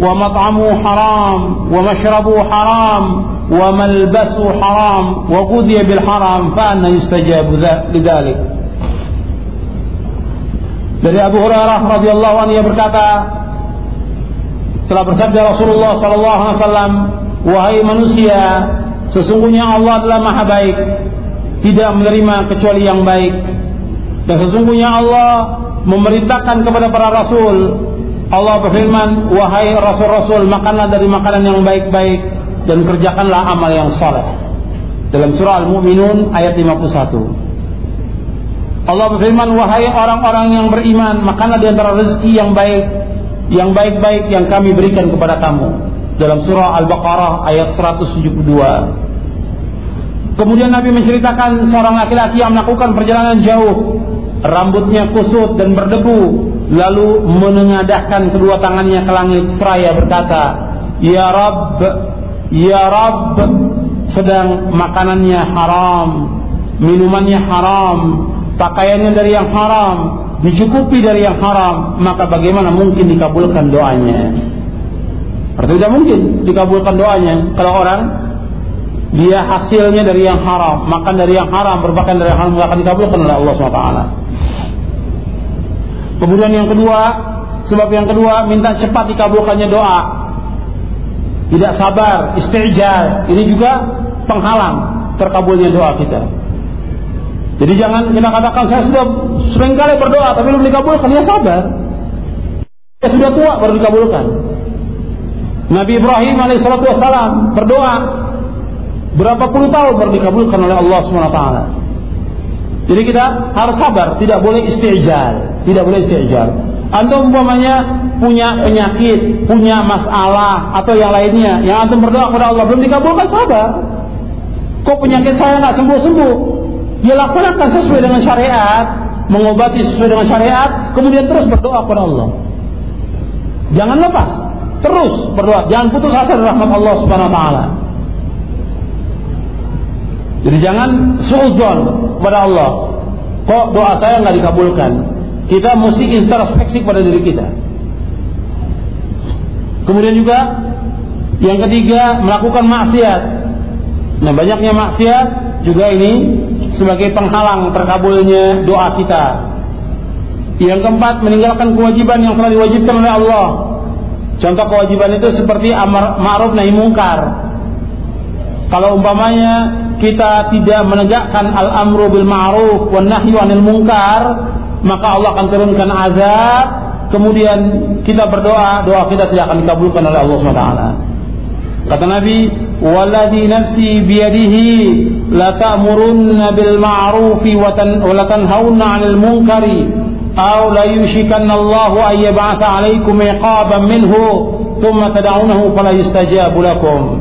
ومطعمه حرام ومشربه حرام. وملبسه حرام وغذي بالحرام فأنا يستجاب لذلك Dari Abu Hurairah radhiyallahu anhu ia berkata, telah bersabda Rasulullah sallallahu alaihi wasallam, "Wahai manusia, sesungguhnya Allah adalah Maha baik, tidak menerima kecuali yang baik. Dan sesungguhnya Allah memerintahkan kepada para rasul Allah berfirman, "Wahai rasul-rasul, makanlah dari makanan yang baik-baik dan kerjakanlah amal yang saleh." Dalam surah Al-Mu'minun ayat 51. Allah berfirman, "Wahai orang-orang yang beriman, makanlah di antara rezeki yang baik, yang baik-baik yang kami berikan kepada kamu." Dalam surah Al-Baqarah ayat 172. Kemudian Nabi menceritakan seorang laki-laki yang melakukan perjalanan jauh, rambutnya kusut dan berdebu, lalu menengadahkan kedua tangannya ke langit seraya berkata, "Ya Rabb, ya Rabb." Sedang makanannya haram, minumannya haram, pakaiannya dari yang haram, dicukupi dari yang haram, maka bagaimana mungkin dikabulkan doanya? Berarti tidak mungkin dikabulkan doanya kalau orang dia hasilnya dari yang haram, makan dari yang haram, berpakaian dari yang haram, dikabulkan oleh Allah SWT. Kemudian yang kedua, sebab yang kedua minta cepat dikabulkannya doa. Tidak sabar, istijal. Ini juga penghalang terkabulnya doa kita. Jadi jangan kita katakan saya sudah sering kali berdoa tapi belum dikabulkan, ya sabar. Saya sudah tua baru dikabulkan. Nabi Ibrahim alaihissalam berdoa berapa puluh tahun baru dikabulkan oleh Allah swt. Jadi kita harus sabar, tidak boleh istijal, tidak boleh istijal. Antum umpamanya punya penyakit, punya masalah atau yang lainnya, yang antum berdoa kepada Allah belum dikabulkan sabar. Kok penyakit saya nggak sembuh sembuh? Ya laksanakan sesuai dengan syariat, mengobati sesuai dengan syariat, kemudian terus berdoa kepada Allah. Jangan lepas, terus berdoa, jangan putus asa dari rahmat Allah Subhanahu wa taala. Jadi jangan suudzon kepada Allah. Kok doa saya nggak dikabulkan? Kita mesti introspeksi pada diri kita. Kemudian juga yang ketiga melakukan maksiat. Nah banyaknya maksiat juga ini sebagai penghalang terkabulnya doa kita. Yang keempat meninggalkan kewajiban yang telah diwajibkan oleh Allah. Contoh kewajiban itu seperti amar ma'ruf nahi mungkar. Kalau umpamanya kita tidak menegakkan al-amru bil ma'ruf wan nahyu anil munkar, maka Allah akan turunkan azab. Kemudian kita berdoa, doa kita tidak akan dikabulkan oleh Allah SWT. Kata Nabi, "Walladhi nafsi biyadihi la ta'murunna bil ma'rufi wa tanhauna 'anil munkari aw la yushikanna Allahu an yab'atha 'alaykum iqaban minhu thumma tad'unahu fala yustajabu lakum."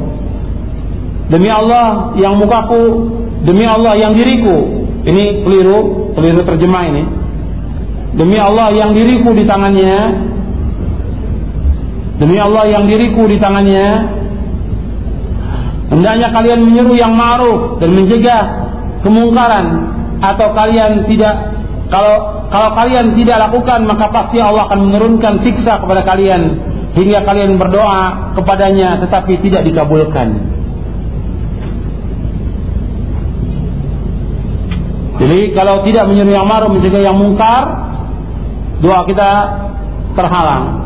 Demi Allah yang mukaku, demi Allah yang diriku. Ini keliru, keliru terjemah ini. Demi Allah yang diriku di tangannya. Demi Allah yang diriku di tangannya. Hendaknya kalian menyeru yang ma'ruf dan mencegah kemungkaran atau kalian tidak kalau kalau kalian tidak lakukan maka pasti Allah akan menurunkan siksa kepada kalian hingga kalian berdoa kepadanya tetapi tidak dikabulkan. Jadi kalau tidak menyeru yang ma'ruf mencegah yang mungkar, doa kita terhalang.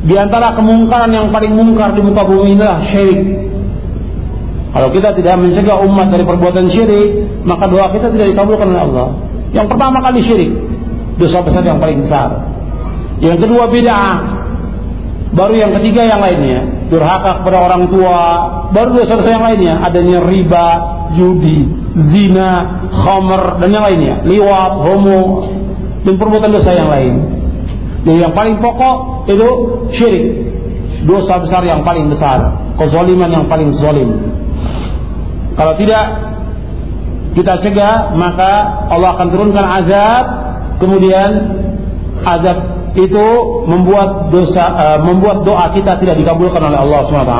Di antara kemungkaran yang paling mungkar di muka bumi inilah syirik. Kalau kita tidak mencegah umat dari perbuatan syirik, maka doa kita tidak dikabulkan oleh Allah. Yang pertama kali syirik, dosa besar yang paling besar. Yang kedua bid'ah. Baru yang ketiga yang lainnya, durhaka kepada orang tua, baru dosa-dosa yang lainnya, adanya riba, judi, zina, khamr dan yang lainnya, liwat, homo dan perbuatan dosa yang lain. Jadi yang paling pokok itu syirik. Dosa besar yang paling besar. Kezaliman yang paling zalim. Kalau tidak kita cegah, maka Allah akan turunkan azab. Kemudian azab itu membuat dosa, uh, membuat doa kita tidak dikabulkan oleh Allah SWT.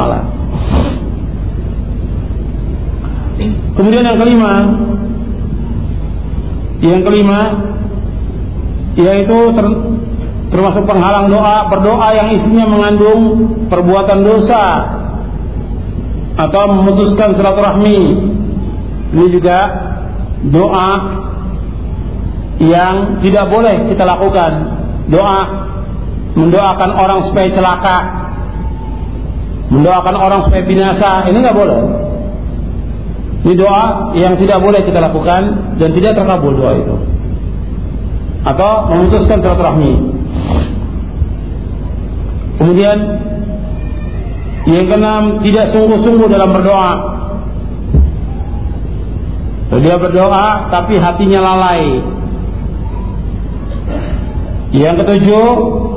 Kemudian yang kelima, yang kelima yaitu ter, termasuk penghalang doa berdoa yang isinya mengandung perbuatan dosa atau memutuskan silaturahmi. Ini juga doa yang tidak boleh kita lakukan. Doa mendoakan orang supaya celaka mendoakan orang supaya binasa ini nggak boleh ini doa yang tidak boleh kita lakukan dan tidak terkabul doa itu atau memutuskan silaturahmi Kemudian yang keenam tidak sungguh-sungguh dalam berdoa. Dia berdoa tapi hatinya lalai. Yang ketujuh,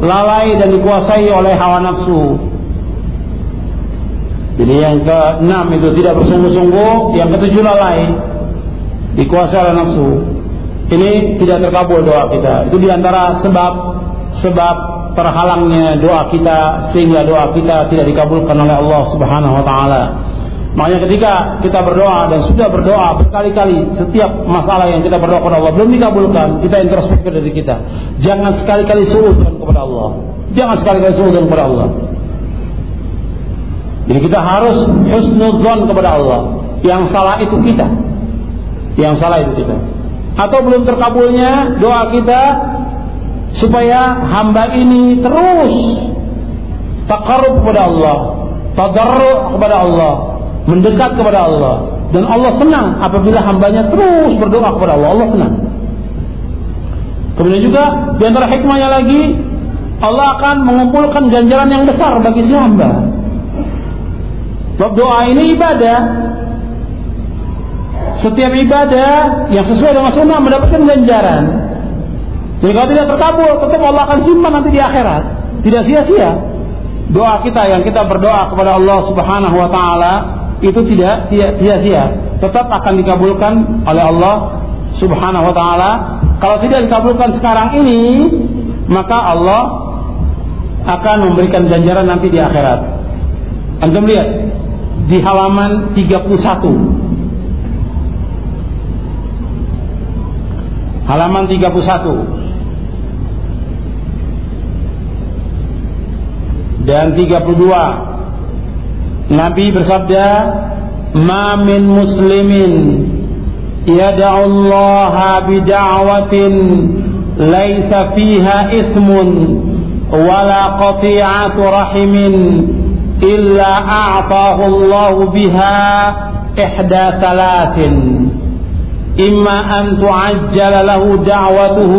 lalai dan dikuasai oleh hawa nafsu. Jadi yang keenam itu tidak bersungguh-sungguh, yang ketujuh lalai, dikuasai oleh nafsu. Ini tidak terkabul doa kita. Itu di antara sebab sebab terhalangnya doa kita sehingga doa kita tidak dikabulkan oleh Allah Subhanahu wa taala. Makanya ketika kita berdoa dan sudah berdoa berkali-kali setiap masalah yang kita berdoa kepada Allah belum dikabulkan, kita introspeksi dari kita. Jangan sekali-kali suudzon kepada Allah. Jangan sekali-kali suudzon kepada Allah. Jadi kita harus husnudzon kepada Allah. Yang salah itu kita. Yang salah itu kita. Atau belum terkabulnya doa kita supaya hamba ini terus takarub kepada Allah, tadarru kepada Allah, mendekat kepada Allah dan Allah senang apabila hambanya terus berdoa kepada Allah, Allah senang. Kemudian juga di antara hikmahnya lagi Allah akan mengumpulkan ganjaran yang besar bagi si hamba. Sebab doa ini ibadah. Setiap ibadah yang sesuai dengan sunnah mendapatkan ganjaran. Jadi kalau tidak terkabul, tetap Allah akan simpan nanti di akhirat. Tidak sia-sia. Doa kita yang kita berdoa kepada Allah Subhanahu wa taala itu tidak sia-sia. Tetap akan dikabulkan oleh Allah Subhanahu wa taala. Kalau tidak dikabulkan sekarang ini, maka Allah akan memberikan ganjaran nanti di akhirat. Antum lihat di halaman 31 halaman 31 dan 32 Nabi bersabda ma min muslimin yad'u Allah bid'awatin laisa fiha ithmun wala qati'atu rahimin إلا أعطاه الله بها إحدى ثلاث. إما أن تعجل له دعوته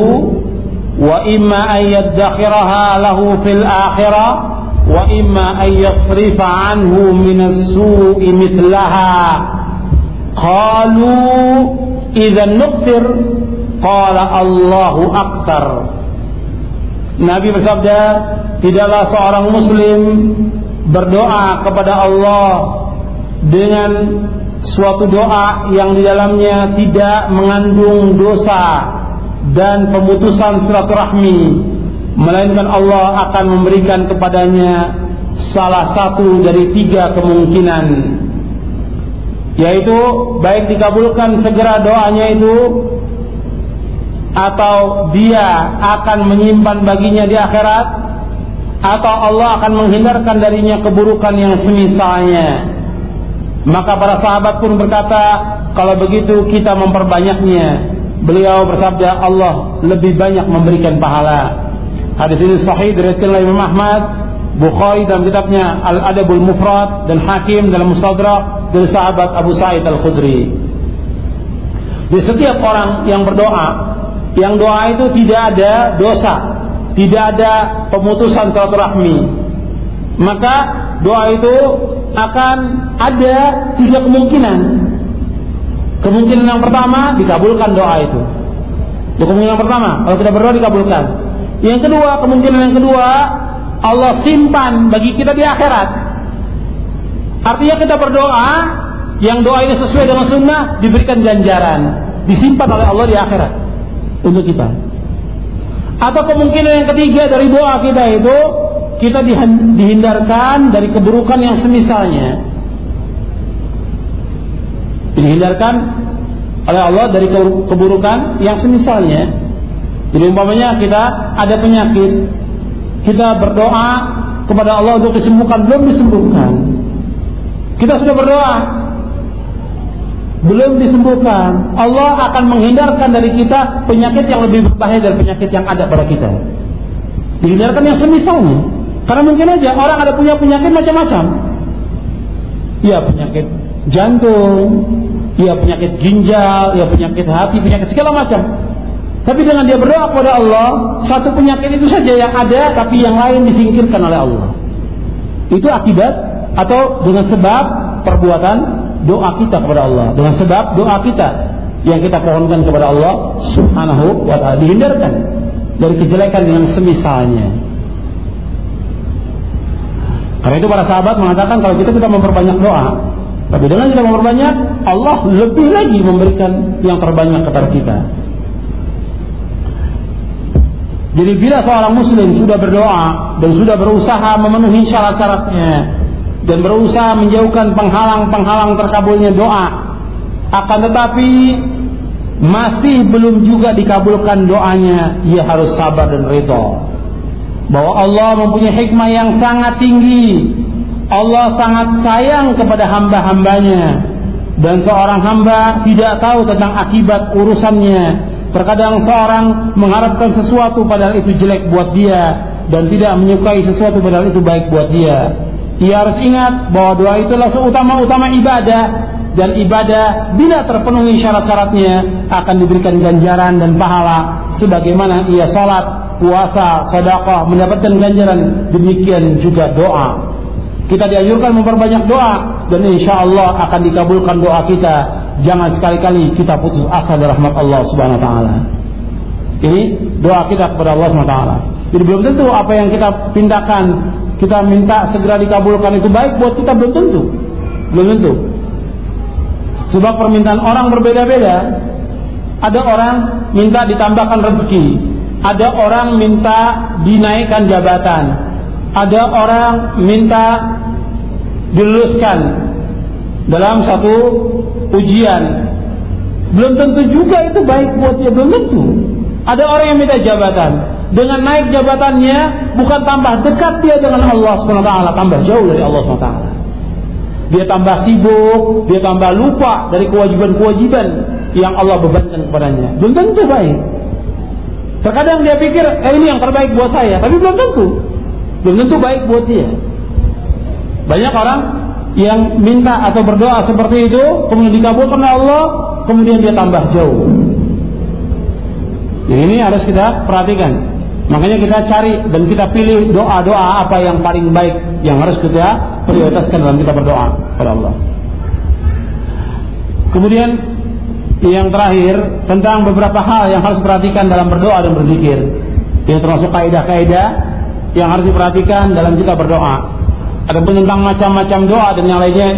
وإما أن يدخرها له في الآخرة وإما أن يصرف عنه من السوء مثلها. قالوا إذا نقتر قال الله أكثر. Nabi bersabda tidaklah seorang muslim berdoa kepada Allah dengan suatu doa yang di dalamnya tidak mengandung dosa dan pemutusan silaturahmi melainkan Allah akan memberikan kepadanya salah satu dari tiga kemungkinan yaitu baik dikabulkan segera doanya itu atau dia akan menyimpan baginya di akhirat atau Allah akan menghindarkan darinya keburukan yang semisalnya? Maka para sahabat pun berkata kalau begitu kita memperbanyaknya. Beliau bersabda Allah lebih banyak memberikan pahala. Hadis ini sahih dari oleh Imam Ahmad, Bukhari dalam kitabnya Al-Adabul Mufrad dan Hakim dalam Mustadrak dari sahabat Abu Sa'id Al-Khudri. Di setiap orang yang berdoa, yang doa itu tidak ada dosa, tidak ada pemutusan silaturahmi, maka doa itu akan ada tiga kemungkinan. Kemungkinan yang pertama dikabulkan doa itu. Kemungkinan yang pertama, kalau kita berdoa dikabulkan. Yang kedua, kemungkinan yang kedua, Allah simpan bagi kita di akhirat. Artinya kita berdoa, yang doa ini sesuai dengan sunnah, diberikan ganjaran. Disimpan oleh Allah di akhirat. Untuk kita. Atau kemungkinan yang ketiga dari doa kita itu, kita dihindarkan dari keburukan yang semisalnya. Dihindarkan oleh Allah dari keburukan yang semisalnya. Jadi umpamanya kita ada penyakit, kita berdoa kepada Allah untuk disembuhkan, belum disembuhkan. Kita sudah berdoa, belum disembuhkan. Allah akan menghindarkan dari kita penyakit yang lebih berbahaya dari penyakit yang ada pada kita. Dihindarkan yang semisalnya. Karena mungkin aja orang ada punya penyakit macam-macam. Ya penyakit jantung, ya penyakit ginjal, ya penyakit hati, penyakit segala macam. Tapi dengan dia berdoa kepada Allah, satu penyakit itu saja yang ada, tapi yang lain disingkirkan oleh Allah. Itu akibat atau dengan sebab perbuatan doa kita kepada Allah. Dengan sebab doa kita yang kita pohonkan kepada Allah subhanahu wa ta'ala. Dihindarkan dari kejelekan yang semisalnya. Karena itu para sahabat mengatakan kalau kita kita memperbanyak doa, tapi dengan kita memperbanyak, Allah lebih lagi memberikan yang terbanyak kepada kita. Jadi bila seorang muslim sudah berdoa dan sudah berusaha memenuhi syarat-syaratnya dan berusaha menjauhkan penghalang-penghalang terkabulnya doa, akan tetapi masih belum juga dikabulkan doanya, ia harus sabar dan ridho. Bahwa Allah mempunyai hikmah yang sangat tinggi. Allah sangat sayang kepada hamba-hambanya. Dan seorang hamba tidak tahu tentang akibat urusannya Terkadang seorang mengharapkan sesuatu padahal itu jelek buat dia dan tidak menyukai sesuatu padahal itu baik buat dia. Ia harus ingat bahwa doa itulah seutama-utama ibadah dan ibadah bila terpenuhi syarat-syaratnya akan diberikan ganjaran dan pahala sebagaimana ia salat, puasa, sedekah mendapatkan ganjaran demikian juga doa. Kita dianjurkan memperbanyak doa dan insya Allah akan dikabulkan doa kita jangan sekali-kali kita putus asa dari rahmat Allah Subhanahu wa taala. Ini doa kita kepada Allah Subhanahu wa taala. Jadi belum tentu apa yang kita pindahkan, kita minta segera dikabulkan itu baik buat kita belum tentu. Belum tentu. Sebab permintaan orang berbeda-beda. Ada orang minta ditambahkan rezeki, ada orang minta dinaikkan jabatan, ada orang minta diluluskan dalam satu ujian. Belum tentu juga itu baik buat dia, belum tentu. Ada orang yang minta jabatan. Dengan naik jabatannya, bukan tambah dekat dia dengan Allah SWT, tambah jauh dari Allah SWT. Dia tambah sibuk, dia tambah lupa dari kewajiban-kewajiban yang Allah bebankan kepadanya. Belum tentu baik. Terkadang dia pikir, eh, ini yang terbaik buat saya, tapi belum tentu. Belum tentu baik buat dia. Banyak orang yang minta atau berdoa seperti itu kemudian dikabulkan oleh Allah kemudian dia tambah jauh jadi ini harus kita perhatikan. Makanya kita cari dan kita pilih doa-doa apa yang paling baik yang harus kita prioritaskan dalam kita berdoa kepada Allah. Kemudian yang terakhir tentang beberapa hal yang harus diperhatikan dalam berdoa dan berzikir yang termasuk kaidah-kaidah yang harus diperhatikan dalam kita berdoa. Adapun tentang macam-macam doa dan yang lainnya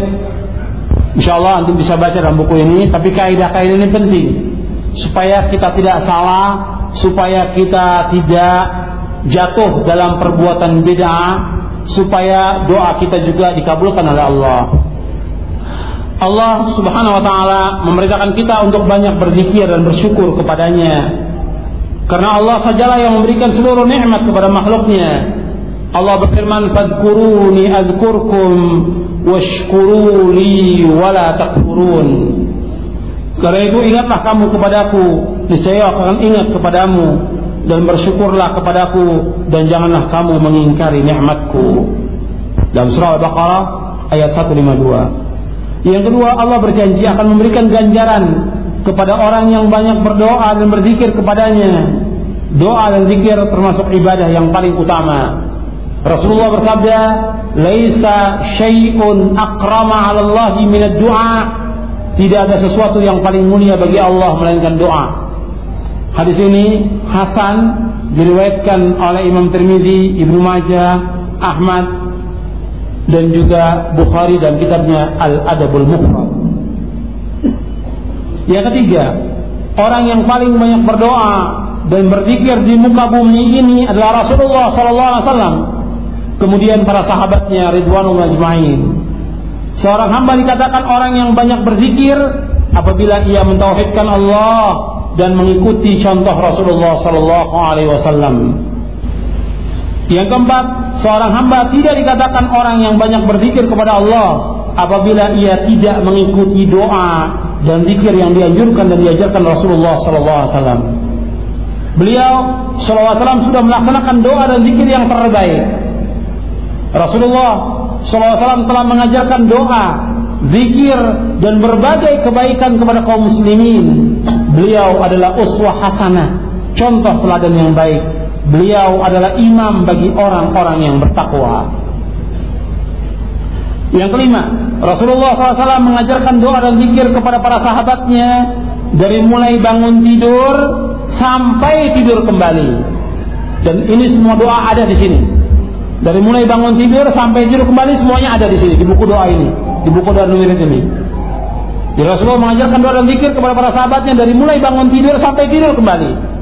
Insya Allah nanti bisa baca dalam buku ini Tapi kaidah-kaidah ini penting Supaya kita tidak salah Supaya kita tidak jatuh dalam perbuatan beda Supaya doa kita juga dikabulkan oleh Allah. Allah subhanahu wa ta'ala memerintahkan kita untuk banyak berzikir dan bersyukur kepadanya. Karena Allah sajalah yang memberikan seluruh nikmat kepada makhluknya. Allah berfirman fadkuruni azkurkum washkuruli wala takfurun karena itu ingatlah kamu kepadaku. Niscaya akan ingat kepadamu dan bersyukurlah kepadaku dan janganlah kamu mengingkari nikmatku. Dalam surah Al-Baqarah ayat 152 yang kedua Allah berjanji akan memberikan ganjaran kepada orang yang banyak berdoa dan berzikir kepadanya. Doa dan zikir termasuk ibadah yang paling utama. Rasulullah bersabda, "Laisa syai'un akrama 'ala Allah min ad-du'a." Tidak ada sesuatu yang paling mulia bagi Allah melainkan doa. Hadis ini hasan diriwayatkan oleh Imam Tirmidzi, Ibnu Majah, Ahmad dan juga Bukhari dan kitabnya Al-Adabul Mufrad. Yang ketiga, orang yang paling banyak berdoa dan berzikir di muka bumi ini adalah Rasulullah sallallahu alaihi wasallam. Kemudian para sahabatnya ridwanul ajmain. Seorang hamba dikatakan orang yang banyak berzikir apabila ia mentauhidkan Allah dan mengikuti contoh Rasulullah sallallahu alaihi wasallam. Yang keempat, seorang hamba tidak dikatakan orang yang banyak berzikir kepada Allah apabila ia tidak mengikuti doa dan zikir yang dianjurkan dan diajarkan Rasulullah sallallahu alaihi wasallam. Beliau sallallahu alaihi wasallam sudah melaksanakan doa dan zikir yang terbaik. Rasulullah wasallam telah mengajarkan doa, zikir dan berbagai kebaikan kepada kaum muslimin. Beliau adalah uswah hasanah, contoh teladan yang baik Beliau adalah imam bagi orang-orang yang bertakwa. Yang kelima, Rasulullah SAW mengajarkan doa dan zikir kepada para sahabatnya dari mulai bangun tidur sampai tidur kembali. Dan ini semua doa ada di sini. Dari mulai bangun tidur sampai tidur kembali semuanya ada di sini di buku doa ini, di buku doa nuwirid ini. Jadi Rasulullah mengajarkan doa dan zikir kepada para sahabatnya dari mulai bangun tidur sampai tidur kembali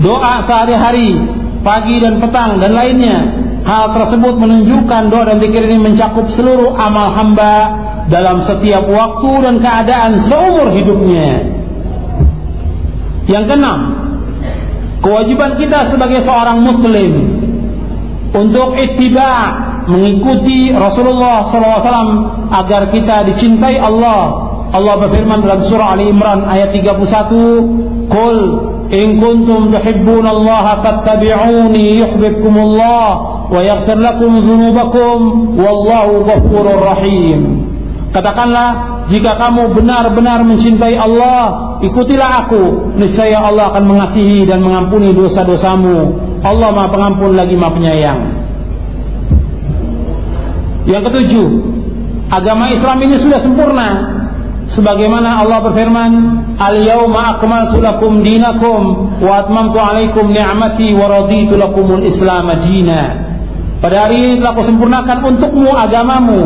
doa sehari-hari, pagi dan petang dan lainnya. Hal tersebut menunjukkan doa dan zikir ini mencakup seluruh amal hamba dalam setiap waktu dan keadaan seumur hidupnya. Yang keenam, kewajiban kita sebagai seorang muslim untuk ittiba mengikuti Rasulullah SAW agar kita dicintai Allah. Allah berfirman dalam surah Ali Imran ayat 31, "Qul in kuntum tuhibbunallaha fattabi'uni yuhibbukumullah wa yaghfir lakum dhunubakum wallahu ghafurur rahim." Katakanlah jika kamu benar-benar mencintai Allah, ikutilah aku. Niscaya Allah akan mengasihi dan mengampuni dosa-dosamu. Allah Maha Pengampun lagi Maha Penyayang. Yang ketujuh, agama Islam ini sudah sempurna sebagaimana Allah berfirman al-yauma akmaltu lakum dinakum wa atmamtu alaikum ni'mati wa raditu lakumul islam pada hari ini telah kusempurnakan untukmu agamamu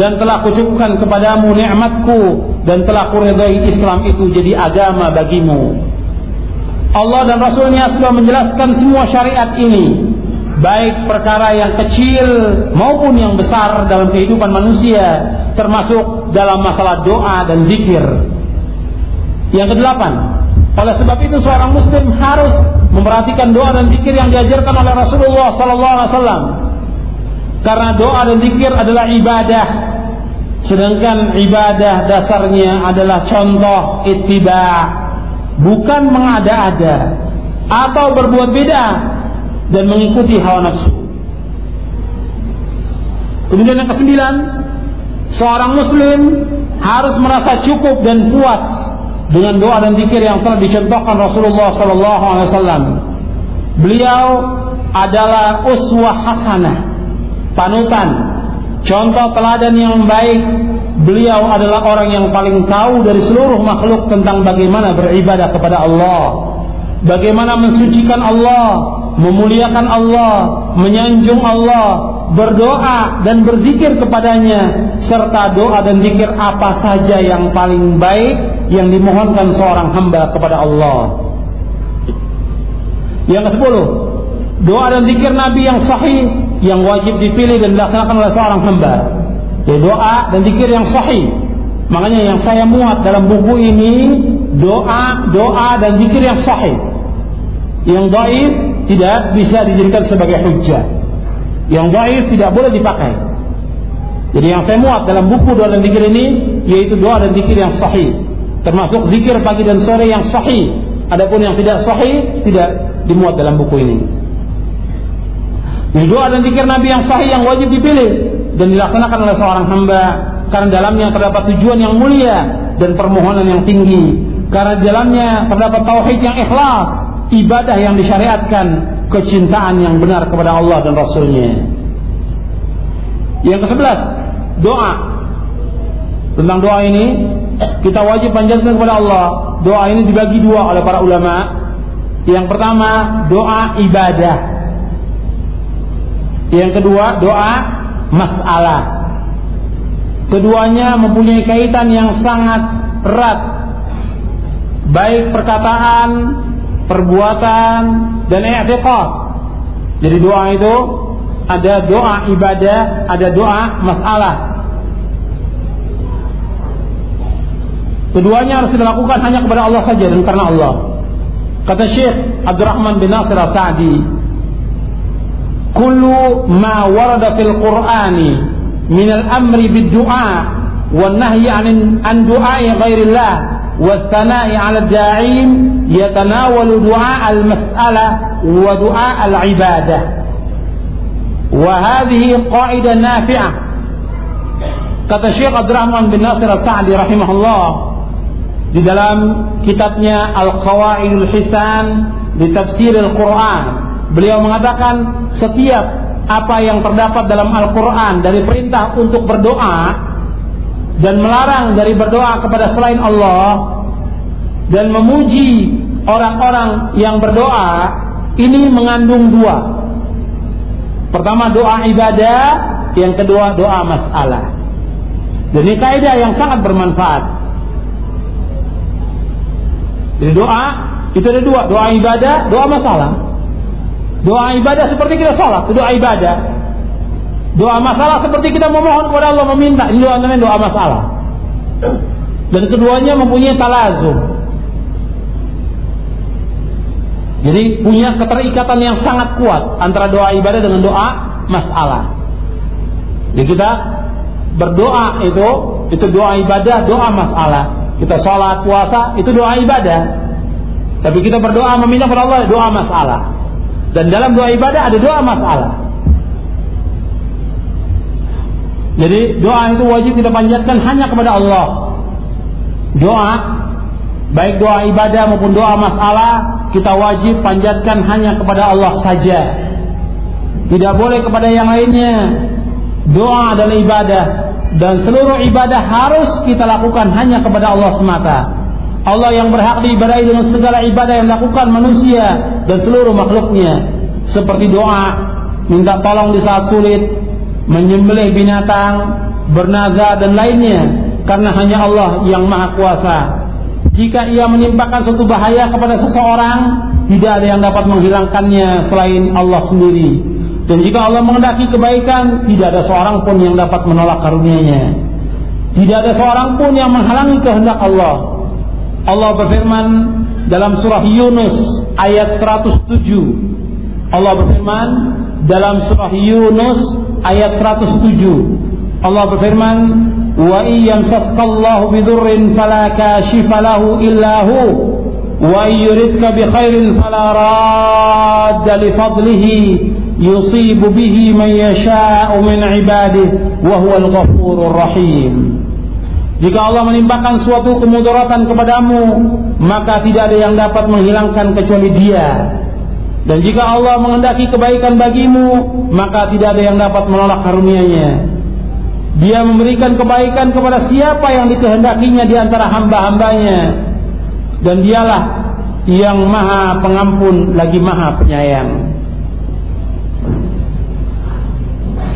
dan telah kucukupkan kepadamu nikmatku. Dan telah kuridai Islam itu jadi agama bagimu. Allah dan Rasulnya sudah menjelaskan semua syariat ini. Baik perkara yang kecil maupun yang besar dalam kehidupan manusia. Termasuk dalam masalah doa dan zikir. Yang kedelapan. Oleh sebab itu seorang muslim harus memperhatikan doa dan zikir yang diajarkan oleh Rasulullah sallallahu alaihi wasallam. Karena doa dan zikir adalah ibadah sedangkan ibadah dasarnya adalah contoh ittiba bukan mengada-ada atau berbuat beda dan mengikuti hawa nafsu. Kemudian yang kesembilan, seorang muslim harus merasa cukup dan puas dengan doa dan zikir yang telah dicontohkan Rasulullah sallallahu alaihi wasallam. Beliau adalah uswah hasanah, panutan, contoh teladan yang baik. Beliau adalah orang yang paling tahu dari seluruh makhluk tentang bagaimana beribadah kepada Allah, bagaimana mensucikan Allah, memuliakan Allah, menyanjung Allah, berdoa dan berzikir kepadanya serta doa dan zikir apa saja yang paling baik yang dimohonkan seorang hamba kepada Allah. Yang ke-10, doa dan zikir Nabi yang sahih yang wajib dipilih dan dilaksanakan oleh seorang hamba. Ya, doa dan zikir yang sahih. Makanya yang saya muat dalam buku ini doa, doa dan zikir yang sahih. Yang dhaif tidak bisa dijadikan sebagai hujjah. Yang dhaif tidak boleh dipakai. Jadi yang saya muat dalam buku doa dan zikir ini yaitu doa dan zikir yang sahih. Termasuk zikir pagi dan sore yang sahih. Adapun yang tidak sahih tidak dimuat dalam buku ini. Jadi doa dan zikir Nabi yang sahih yang wajib dipilih dan dilaksanakan oleh seorang hamba karena dalamnya terdapat tujuan yang mulia dan permohonan yang tinggi. Karena dalamnya terdapat tauhid yang ikhlas ibadah yang disyariatkan, kecintaan yang benar kepada Allah dan Rasulnya. Yang ke sebelas, doa. Tentang doa ini, kita wajib panjatkan kepada Allah. Doa ini dibagi dua oleh para ulama. Yang pertama doa ibadah. Yang kedua doa masalah. Keduanya mempunyai kaitan yang sangat erat. Baik perkataan, perbuatan, dan i'tiqad. Jadi doa itu ada doa ibadah, ada doa masalah. Keduanya harus dilakukan hanya kepada Allah saja dan karena Allah. Kata Syekh Abdurrahman bin Nasir As-Sa'di, كل ما ورد في القرآن من الأمر بالدعاء والنهي عن عن دعاء غير الله والثناء على الداعين يتناول دعاء المسألة ودعاء العبادة. وهذه قاعدة نافعة. قد الشيخ عبد الرحمن بن ناصر السعدي رحمه الله في كتابنا القواعد الحسان لتفسير القرآن beliau mengatakan setiap apa yang terdapat dalam Al-Quran dari perintah untuk berdoa dan melarang dari berdoa kepada selain Allah dan memuji orang-orang yang berdoa ini mengandung dua. Pertama doa ibadah yang kedua doa masalah. Dan ini kaidah yang sangat bermanfaat. Jadi doa itu ada dua, doa ibadah, doa masalah. Doa ibadah seperti kita sholat, doa ibadah. Doa masalah seperti kita memohon kepada Allah meminta, ini doa namanya doa masalah. Dan keduanya mempunyai talazum. Jadi punya keterikatan yang sangat kuat antara doa ibadah dengan doa masalah. Jadi kita berdoa itu itu doa ibadah, doa masalah. Kita sholat, puasa, itu doa ibadah. Tapi kita berdoa meminta kepada Allah doa masalah. Dan dalam doa ibadah ada doa masalah. Jadi doa itu wajib kita panjatkan hanya kepada Allah. Doa baik doa ibadah maupun doa masalah kita wajib panjatkan hanya kepada Allah saja. Tidak boleh kepada yang lainnya. Doa adalah ibadah dan seluruh ibadah harus kita lakukan hanya kepada Allah semata. Allah yang berhak diibadahi dengan segala ibadah yang dilakukan manusia dan seluruh makhluknya. Seperti doa, minta tolong di saat sulit, menyembelih binatang, bernaza dan lainnya. Karena hanya Allah yang maha kuasa. Jika ia menimpakan suatu bahaya kepada seseorang, tidak ada yang dapat menghilangkannya selain Allah sendiri. Dan jika Allah mengendaki kebaikan, tidak ada seorang pun yang dapat menolak karunia-Nya. Tidak ada seorang pun yang menghalangi kehendak Allah. Allah berfirman dalam surah Yunus ayat 107. Allah berfirman dalam surah Yunus ayat 107. Allah berfirman, "Wa iyyamsaskallahu bidurrin fala kashifa lahu illa hu, wa yuridka bi khairin fala radda li fadlihi." يصيب به من يشاء من عباده وهو الغفور الرحيم jika Allah menimpakan suatu kemudaratan kepadamu, maka tidak ada yang dapat menghilangkan kecuali Dia. Dan jika Allah mengendaki kebaikan bagimu, maka tidak ada yang dapat menolak karunia-Nya. Dia memberikan kebaikan kepada siapa yang dikehendakinya di antara hamba-hambanya. Dan dialah yang maha pengampun lagi maha penyayang.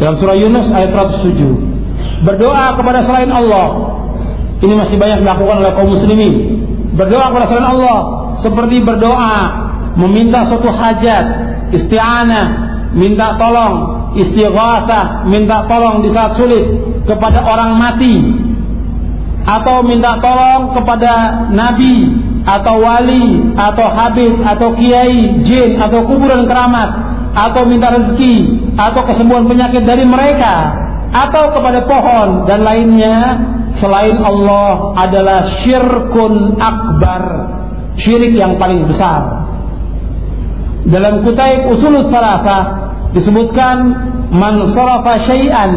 Dalam surah Yunus ayat 107. Berdoa kepada selain Allah. Ini masih banyak dilakukan oleh kaum muslimin. Berdoa kepada selain Allah seperti berdoa meminta suatu hajat, isti'anah, minta tolong, istighatsah, minta tolong di saat sulit kepada orang mati atau minta tolong kepada nabi atau wali atau habib atau kiai, jin atau kuburan keramat atau minta rezeki atau kesembuhan penyakit dari mereka atau kepada pohon dan lainnya selain Allah adalah syirkun akbar. Syirik yang paling besar. Dalam kutaib usul salafah disebutkan man sarafa syai'an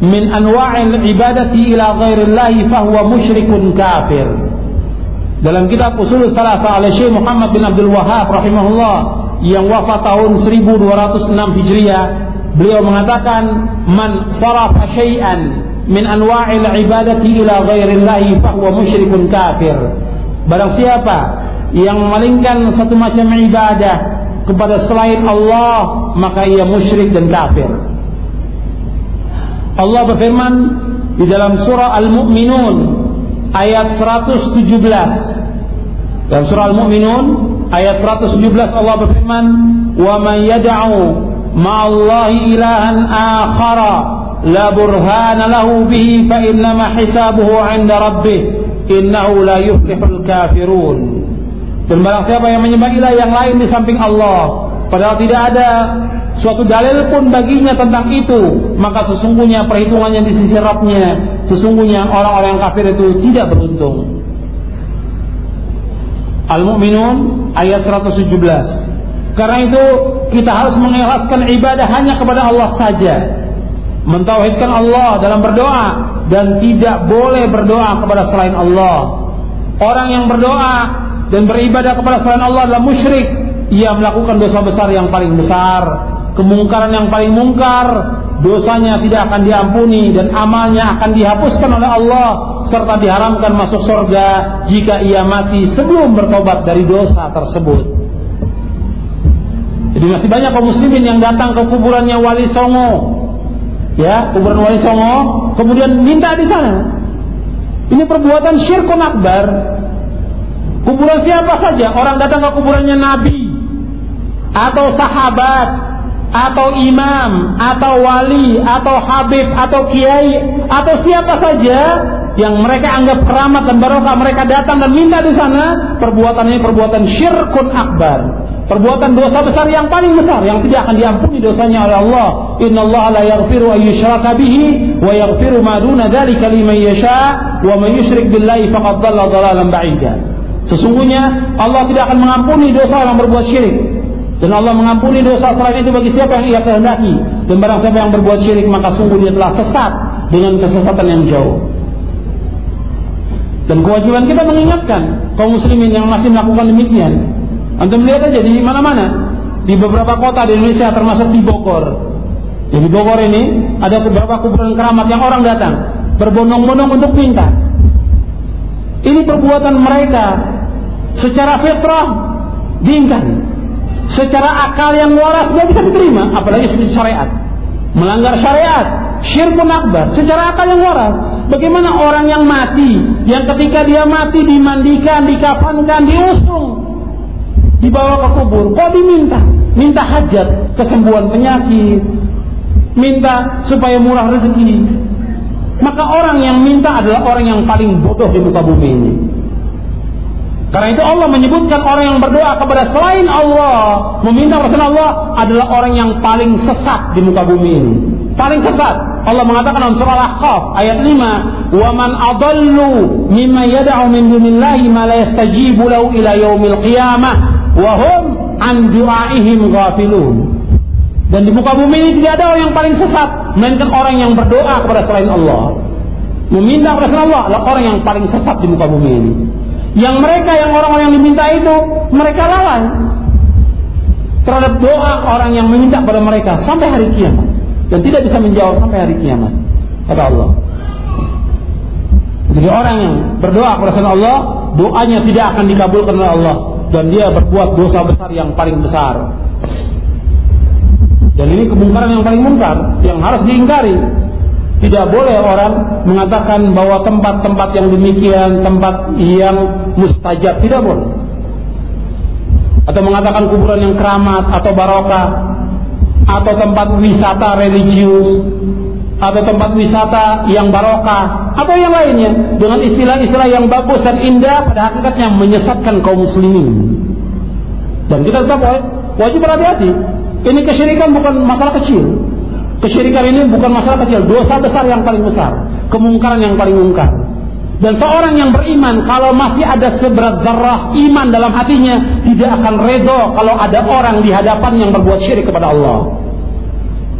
min anwa'il ibadati ila ghairillahi fahuwa musyrikun kafir. Dalam kitab usul salafah oleh Syekh Muhammad bin Abdul Wahab rahimahullah yang wafat tahun 1206 Hijriah Beliau mengatakan man sarafa syai'an min anwa'il ibadati ila ghairillahi fahuwa musyrikun kafir. Barang siapa yang memalingkan satu macam ibadah kepada selain Allah maka ia musyrik dan kafir. Allah berfirman di dalam surah Al-Mu'minun ayat 117. Dalam surah Al-Mu'minun ayat 117 Allah berfirman, "Wa man yad'u ma'allahi ilahan akhara burhana lahu bihi fa innama hisabuhu 'inda rabbih innahu la yuflihul kafirun." Dan barang siapa yang menyembah ilah yang lain di samping Allah, padahal tidak ada suatu dalil pun baginya tentang itu, maka sesungguhnya perhitungannya di sisi Rabbnya, sesungguhnya orang-orang kafir itu tidak beruntung. Al-Mu'minun ayat 117. Karena itu kita harus mengikhlaskan ibadah hanya kepada Allah saja. Mentauhidkan Allah dalam berdoa dan tidak boleh berdoa kepada selain Allah. Orang yang berdoa dan beribadah kepada selain Allah adalah musyrik, ia melakukan dosa besar yang paling besar, kemungkaran yang paling mungkar, dosanya tidak akan diampuni dan amalnya akan dihapuskan oleh Allah serta diharamkan masuk surga jika ia mati sebelum bertobat dari dosa tersebut. Jadi masih banyak kaum muslimin yang datang ke kuburannya Wali Songo. Ya, kuburan Wali Songo, kemudian minta di sana. Ini perbuatan syirkun akbar. Kuburan siapa saja? Orang datang ke kuburannya Nabi atau sahabat atau imam atau wali atau habib atau kiai atau siapa saja yang mereka anggap keramat dan barokah mereka datang dan minta di sana perbuatannya perbuatan syirkun akbar perbuatan dosa besar yang paling besar yang tidak akan diampuni dosanya oleh Allah innallaha la yaghfiru an yushraka bihi wa yaghfiru ma duna dzalika liman yasha wa man yusyrik billahi faqad dhalla dhalalan ba'ida Sesungguhnya Allah tidak akan mengampuni dosa orang berbuat syirik. Dan Allah mengampuni dosa selain itu bagi siapa yang ia kehendaki. Dan barang siapa yang berbuat syirik maka sungguh dia telah sesat dengan kesesatan yang jauh. Dan kewajiban kita mengingatkan kaum muslimin yang masih melakukan demikian. Antum lihat aja di mana-mana. Di beberapa kota di Indonesia termasuk di Bogor. Jadi di Bogor ini ada beberapa kuburan keramat yang orang datang berbondong-bondong untuk minta. Ini perbuatan mereka secara fitrah diingkari. Secara akal yang waras tidak bisa diterima, apalagi secara syariat. Melanggar syariat, syirkun akbar, secara akal yang waras. Bagaimana orang yang mati, yang ketika dia mati dimandikan, dikafankan, diusung, dibawa ke kubur, kok diminta? Minta hajat, kesembuhan penyakit, minta supaya murah rezeki. Maka orang yang minta adalah orang yang paling bodoh di muka bumi ini. Karena itu Allah menyebutkan orang yang berdoa kepada selain Allah, meminta kepada Allah adalah orang yang paling sesat di muka bumi ini. Paling sesat. Allah mengatakan dalam surah Al-Ahqaf ayat 5, "Wa man adallu mimma yad'u min dunillahi ma la yastajibu lahu ila yaumil qiyamah wa hum an du'aihim ghafilun." Dan di muka bumi ini tidak ada orang yang paling sesat, melainkan orang yang berdoa kepada selain Allah. Meminta kepada selain Allah adalah orang yang paling sesat di muka bumi ini. Yang mereka yang orang-orang yang diminta itu mereka lawan terhadap doa orang yang meminta kepada mereka sampai hari kiamat dan tidak bisa menjawab sampai hari kiamat kata Allah. Jadi orang yang berdoa kepada Allah, doanya tidak akan dikabulkan oleh Allah dan dia berbuat dosa besar yang paling besar. Dan ini kemungkaran yang paling mungkar yang harus diingkari. Tidak boleh orang mengatakan bahwa tempat-tempat yang demikian tempat yang mustajab tidak boleh. Atau mengatakan kuburan yang keramat atau barokah atau tempat wisata religius atau tempat wisata yang barokah atau yang lainnya dengan istilah-istilah yang bagus dan indah pada hakikatnya menyesatkan kaum muslimin. Dan kita tetap wajib berhati-hati. Ini kesyirikan bukan masalah kecil. Kesyirikan ini bukan masalah kecil, dosa besar yang paling besar, kemungkaran yang paling mungkar. Dan seorang yang beriman kalau masih ada seberat zarah iman dalam hatinya tidak akan redo kalau ada orang di hadapan yang berbuat syirik kepada Allah.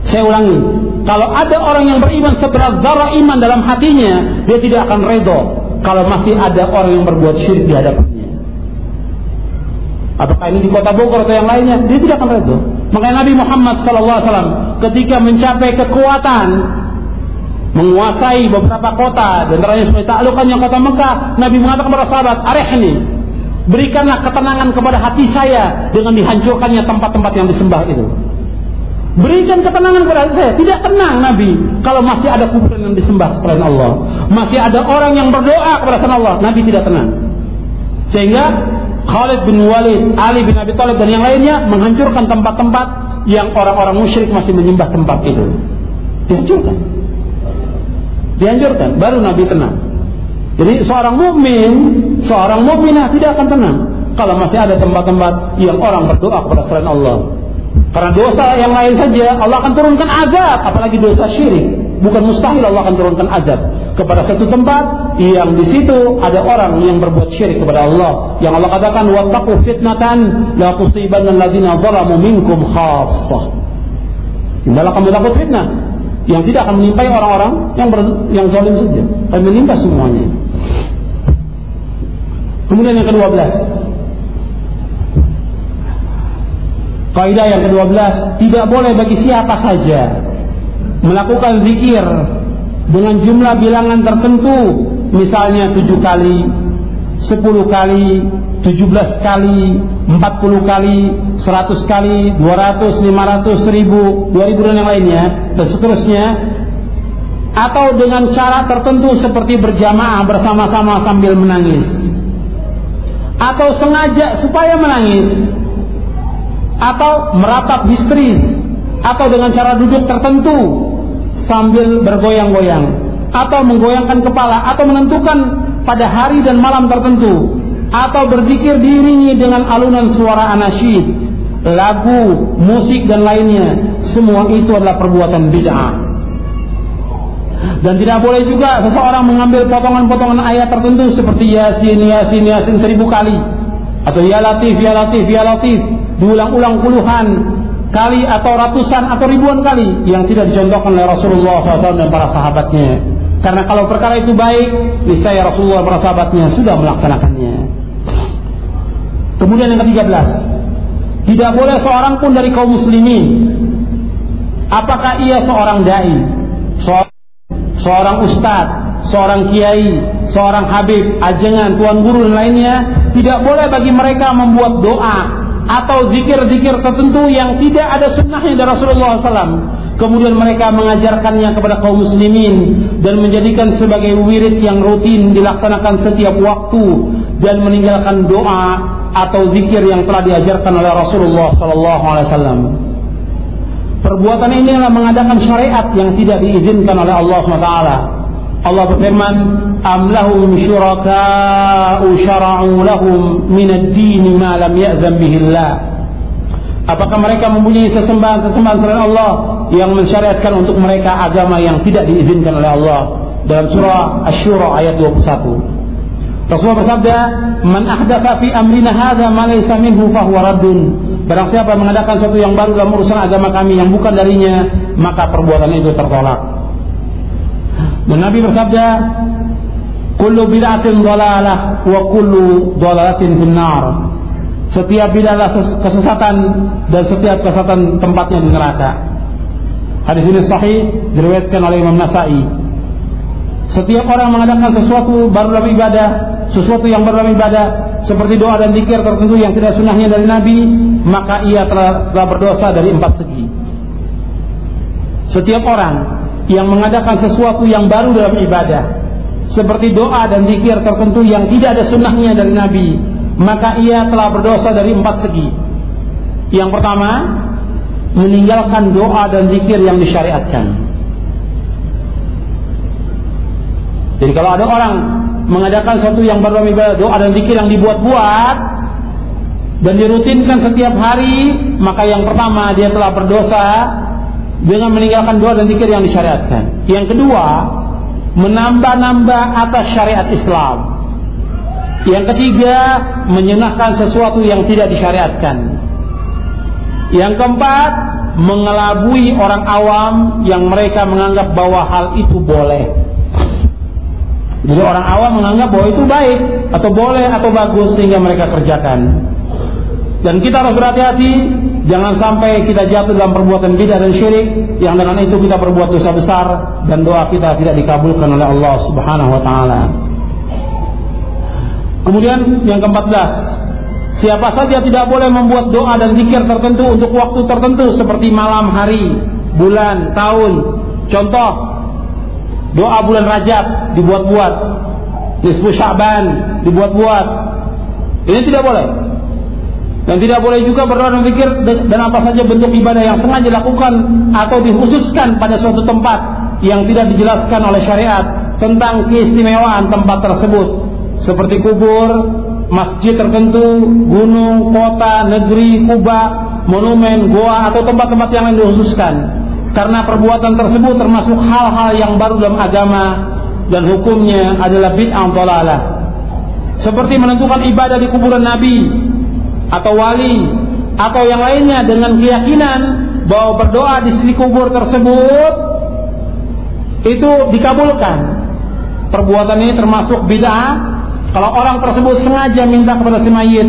Saya ulangi, kalau ada orang yang beriman seberat zarah iman dalam hatinya, dia tidak akan redo kalau masih ada orang yang berbuat syirik di hadapannya. Apakah ini di kota Bogor atau yang lainnya? Dia tidak akan redo. Makanya Nabi Muhammad SAW ketika mencapai kekuatan menguasai beberapa kota dan ternyata sebagai taklukannya kota Mekah Nabi mengatakan kepada sahabat arehni Berikanlah ketenangan kepada hati saya dengan dihancurkannya tempat-tempat yang disembah itu. Berikan ketenangan kepada saya. Tidak tenang Nabi kalau masih ada kuburan yang disembah selain Allah. Masih ada orang yang berdoa kepada selain Allah. Nabi tidak tenang. Sehingga Khalid bin Walid, Ali bin Abi Thalib dan yang lainnya menghancurkan tempat-tempat yang orang-orang musyrik masih menyembah tempat itu. Dihancurkan. Dihancurkan. Baru Nabi tenang. Jadi seorang mukmin, seorang mukminah tidak akan tenang kalau masih ada tempat-tempat yang orang berdoa kepada selain Allah. Karena dosa yang lain saja Allah akan turunkan azab, apalagi dosa syirik. Bukan mustahil Allah akan turunkan azab kepada satu tempat yang di situ ada orang yang berbuat syirik kepada Allah. Yang Allah katakan wattaqu fitnatan la tusibanna alladziina zalamu minkum khassah. Hendaklah kamu takut fitnah yang tidak akan menimpai orang-orang yang ber, yang zalim saja, tapi menimpa semuanya. Kemudian yang ke-12. Kaidah yang ke-12, tidak boleh bagi siapa saja melakukan zikir dengan jumlah bilangan tertentu, misalnya 7 kali, 10 kali, 17 kali, 40 kali, 100 kali, 200, 500, 1000, 2000 dan yang lainnya, dan seterusnya, atau dengan cara tertentu seperti berjamaah bersama-sama sambil menangis. Atau sengaja supaya menangis atau meratap histeris atau dengan cara duduk tertentu. Sambil bergoyang-goyang. Atau menggoyangkan kepala. Atau menentukan pada hari dan malam tertentu. Atau berzikir diiringi dengan alunan suara anasyid, lagu, musik dan lainnya. Semua itu adalah perbuatan bid'ah. Dan tidak boleh juga seseorang mengambil potongan-potongan ayat tertentu seperti Yasin, Yasin, Yasin seribu kali. Atau Ya Latif, Ya Latif, Ya Latif diulang-ulang puluhan kali atau ratusan atau ribuan kali yang tidak dicontohkan oleh Rasulullah SAW dan para sahabatnya. Karena kalau perkara itu baik, niscaya Rasulullah dan para sahabatnya sudah melaksanakannya. Kemudian yang ke-13, tidak boleh seorang pun dari kaum muslimin apakah ia seorang dai, seorang seorang ustadz, seorang kiai, seorang habib, ajengan, tuan guru dan lainnya, tidak boleh bagi mereka membuat doa atau zikir-zikir tertentu yang tidak ada sunnahnya dari Rasulullah SAW. Kemudian mereka mengajarkannya kepada kaum muslimin dan menjadikan sebagai wirid yang rutin dilaksanakan setiap waktu dan meninggalkan doa atau zikir yang telah diajarkan oleh Rasulullah SAW. Perbuatan ini adalah mengadakan syariat yang tidak diizinkan oleh Allah SWT. Allah berfirman, "Am lahum syuraka'u syara'u lahum min ad-din ma lam ya'zam bihi Allah." Apakah mereka mempunyai sesembahan-sesembahan selain Allah yang mensyariatkan untuk mereka agama yang tidak diizinkan oleh Allah? Dalam surah Asy-Syura ayat 21. Rasulullah bersabda, "Man ahdatha fi amrina hadza ma laysa minhu fahuwa raddun." Barang siapa mengadakan sesuatu yang baru dalam urusan agama kami yang bukan darinya, maka perbuatan itu tertolak. Dan Nabi bersabda, "Kullu bid'atin dhalalah wa kullu dhalalatin finnar." Setiap bid'ah kesesatan dan setiap kesesatan tempatnya di neraka. Hadis ini sahih diriwayatkan oleh Imam Nasai. Setiap orang mengadakan sesuatu baru dalam ibadah, sesuatu yang baru dalam ibadah, seperti doa dan zikir tertentu yang tidak sunnahnya dari Nabi, maka ia telah, telah berdosa dari empat segi. Setiap orang yang mengadakan sesuatu yang baru dalam ibadah, seperti doa dan zikir tertentu yang tidak ada sunnahnya dari Nabi, maka ia telah berdosa dari empat segi. Yang pertama, meninggalkan doa dan zikir yang disyariatkan. Jadi kalau ada orang mengadakan sesuatu yang dalam ibadah doa dan zikir yang dibuat-buat dan dirutinkan setiap hari, maka yang pertama dia telah berdosa dengan meninggalkan doa dan zikir yang disyariatkan. Yang kedua, menambah-nambah atas syariat Islam. Yang ketiga, menyenangkan sesuatu yang tidak disyariatkan. Yang keempat, mengelabui orang awam yang mereka menganggap bahwa hal itu boleh. Jadi orang awam menganggap bahwa itu baik atau boleh atau bagus sehingga mereka kerjakan. Dan kita harus berhati-hati jangan sampai kita jatuh dalam perbuatan bidah dan syirik yang dengan itu kita berbuat dosa besar dan doa kita tidak dikabulkan oleh Allah Subhanahu wa taala. Kemudian yang keempat belas, siapa saja tidak boleh membuat doa dan zikir tertentu untuk waktu tertentu seperti malam hari, bulan, tahun. Contoh, doa bulan Rajab dibuat-buat, nisfu Sya'ban dibuat-buat. Ini tidak boleh. Dan tidak boleh juga berdoa dan zikir dan apa saja bentuk ibadah yang sengaja dilakukan atau dikhususkan pada suatu tempat yang tidak dijelaskan oleh syariat tentang keistimewaan tempat tersebut seperti kubur, masjid tertentu, gunung, kota, negeri, kubah, monumen, goa atau tempat-tempat yang lain dikhususkan. Karena perbuatan tersebut termasuk hal-hal yang baru dalam agama dan hukumnya adalah bid'ah dhalalah. Seperti menentukan ibadah di kuburan Nabi atau wali atau yang lainnya dengan keyakinan bahwa berdoa di sisi kubur tersebut itu dikabulkan. Perbuatan ini termasuk bid'ah kalau orang tersebut sengaja minta kepada si mayit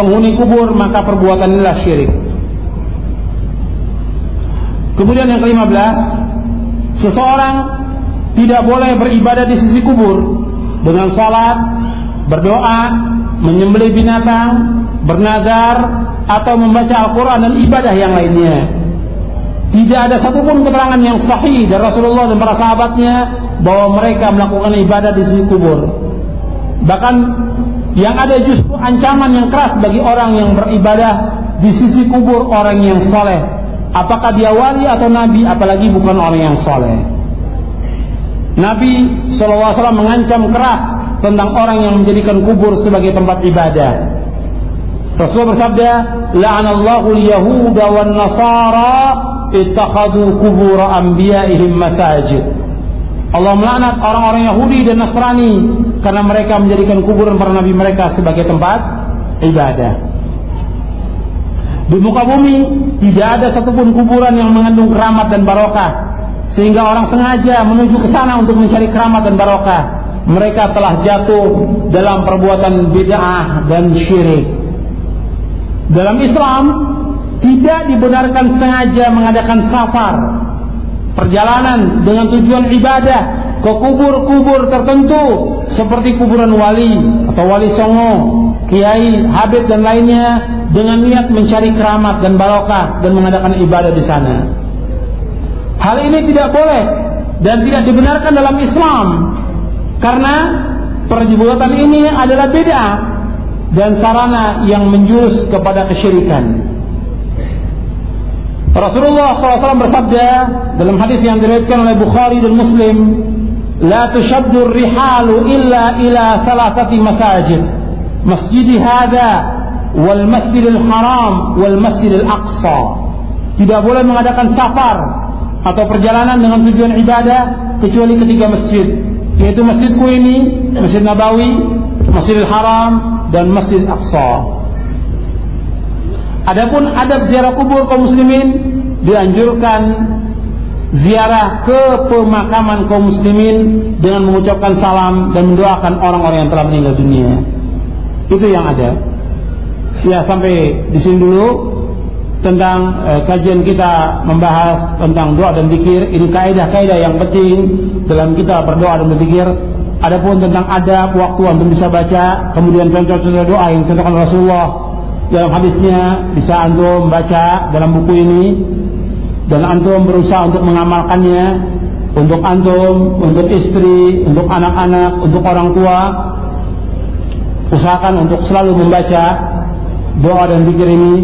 penghuni kubur, maka perbuatan inilah syirik. Kemudian yang kelima belas, seseorang tidak boleh beribadah di sisi kubur dengan salat, berdoa, menyembelih binatang, bernazar, atau membaca Al-Quran dan ibadah yang lainnya. Tidak ada satupun keterangan yang sahih dari Rasulullah dan para sahabatnya bahwa mereka melakukan ibadah di sisi kubur. Bahkan yang ada justru ancaman yang keras bagi orang yang beribadah di sisi kubur orang yang soleh. Apakah dia wali atau nabi, apalagi bukan orang yang soleh. Nabi SAW mengancam keras tentang orang yang menjadikan kubur sebagai tempat ibadah. Rasulullah bersabda, "La'anallahu al-yahuda wan nasara ittakhadhu kubur anbiya'ihim masajid." Allah melaknat orang-orang Yahudi dan Nasrani karena mereka menjadikan kuburan para nabi mereka sebagai tempat ibadah. Di muka bumi tidak ada satupun kuburan yang mengandung keramat dan barokah sehingga orang sengaja menuju ke sana untuk mencari keramat dan barokah. Mereka telah jatuh dalam perbuatan bid'ah dan syirik. Dalam Islam tidak dibenarkan sengaja mengadakan safar perjalanan dengan tujuan ibadah ke kubur-kubur tertentu seperti kuburan wali atau wali songo, kiai, habib dan lainnya dengan niat mencari keramat dan barokah dan mengadakan ibadah di sana. Hal ini tidak boleh dan tidak dibenarkan dalam Islam karena perbuatan ini adalah beda dan sarana yang menjurus kepada kesyirikan. Rasulullah SAW bersabda dalam hadis yang diriwayatkan oleh Bukhari dan Muslim, "La tushaddu rihalu illa ila thalathati masajid. Masjid Masjidil Haram wal Masjidil Aqsa." Tidak boleh mengadakan safar atau perjalanan dengan tujuan ibadah kecuali ketiga masjid, yaitu masjidku ini, Masjid Nabawi, Masjidil Haram dan Masjid Aqsa. Adapun adab ziarah kubur kaum muslimin dianjurkan ziarah ke pemakaman kaum muslimin dengan mengucapkan salam dan mendoakan orang-orang yang telah meninggal dunia. Itu yang ada. Ya sampai di sini dulu tentang eh, kajian kita membahas tentang doa dan zikir. Ini kaidah-kaidah yang penting dalam kita berdoa dan berzikir. Adapun tentang adab waktu untuk bisa baca, kemudian contoh-contoh doa yang dicontohkan Rasulullah. Dalam hadisnya bisa antum baca dalam buku ini. Dan antum berusaha untuk mengamalkannya. Untuk antum, untuk istri, untuk anak-anak, untuk orang tua. Usahakan untuk selalu membaca doa dan zikir ini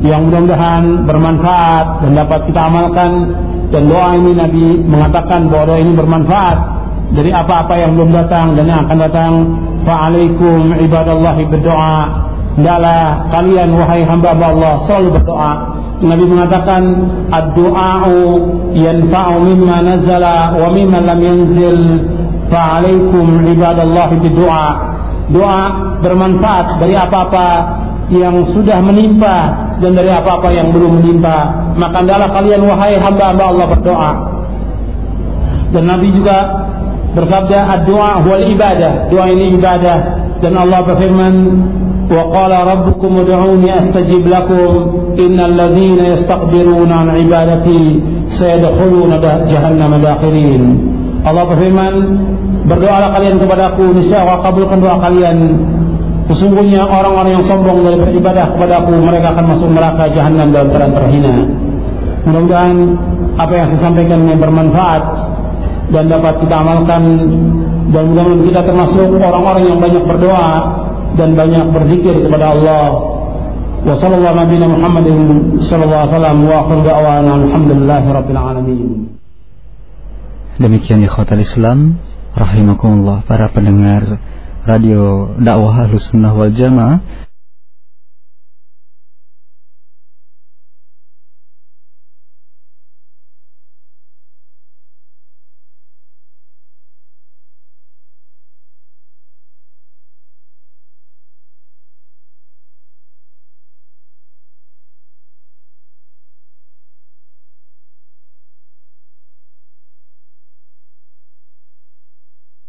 yang mudah-mudahan bermanfaat dan dapat kita amalkan. Dan doa ini Nabi mengatakan bahwa doa ini bermanfaat dari apa-apa yang belum datang dan yang akan datang fa'alaikum ibadallahi berdoa Hendaklah kalian wahai hamba-hamba Allah selalu berdoa. Nabi mengatakan ad-du'a'u yanfa'u mimma nazala wa mimma lam yanzil fa'alaikum ibadallah bidu'a. Doa bermanfaat dari apa-apa yang sudah menimpa dan dari apa-apa yang belum menimpa. Maka hendaklah kalian wahai hamba-hamba Allah berdoa. Dan Nabi juga bersabda ad-du'a wal ibadah doa ini ibadah. Dan Allah berfirman wa qala rabbukum ud'uni astajib lakum innal ladzina yastakbiruna an ibadati sayadkhuluna jahannam dakhirin Allah berfirman berdoalah kalian kepadaku niscaya aku kabulkan doa kalian. Sesungguhnya orang-orang yang sombong dari beribadah kepadaku mereka akan masuk neraka jahanam dalam keadaan terhina. Mudah-mudahan apa yang saya sampaikan ini bermanfaat dan dapat kita amalkan. Dan mudah-mudahan kita termasuk orang-orang yang banyak berdoa dan banyak berzikir kepada Allah. Demikian ikhwatal Islam rahimakumullah para pendengar radio dakwah Ahlussunnah wal Jamaah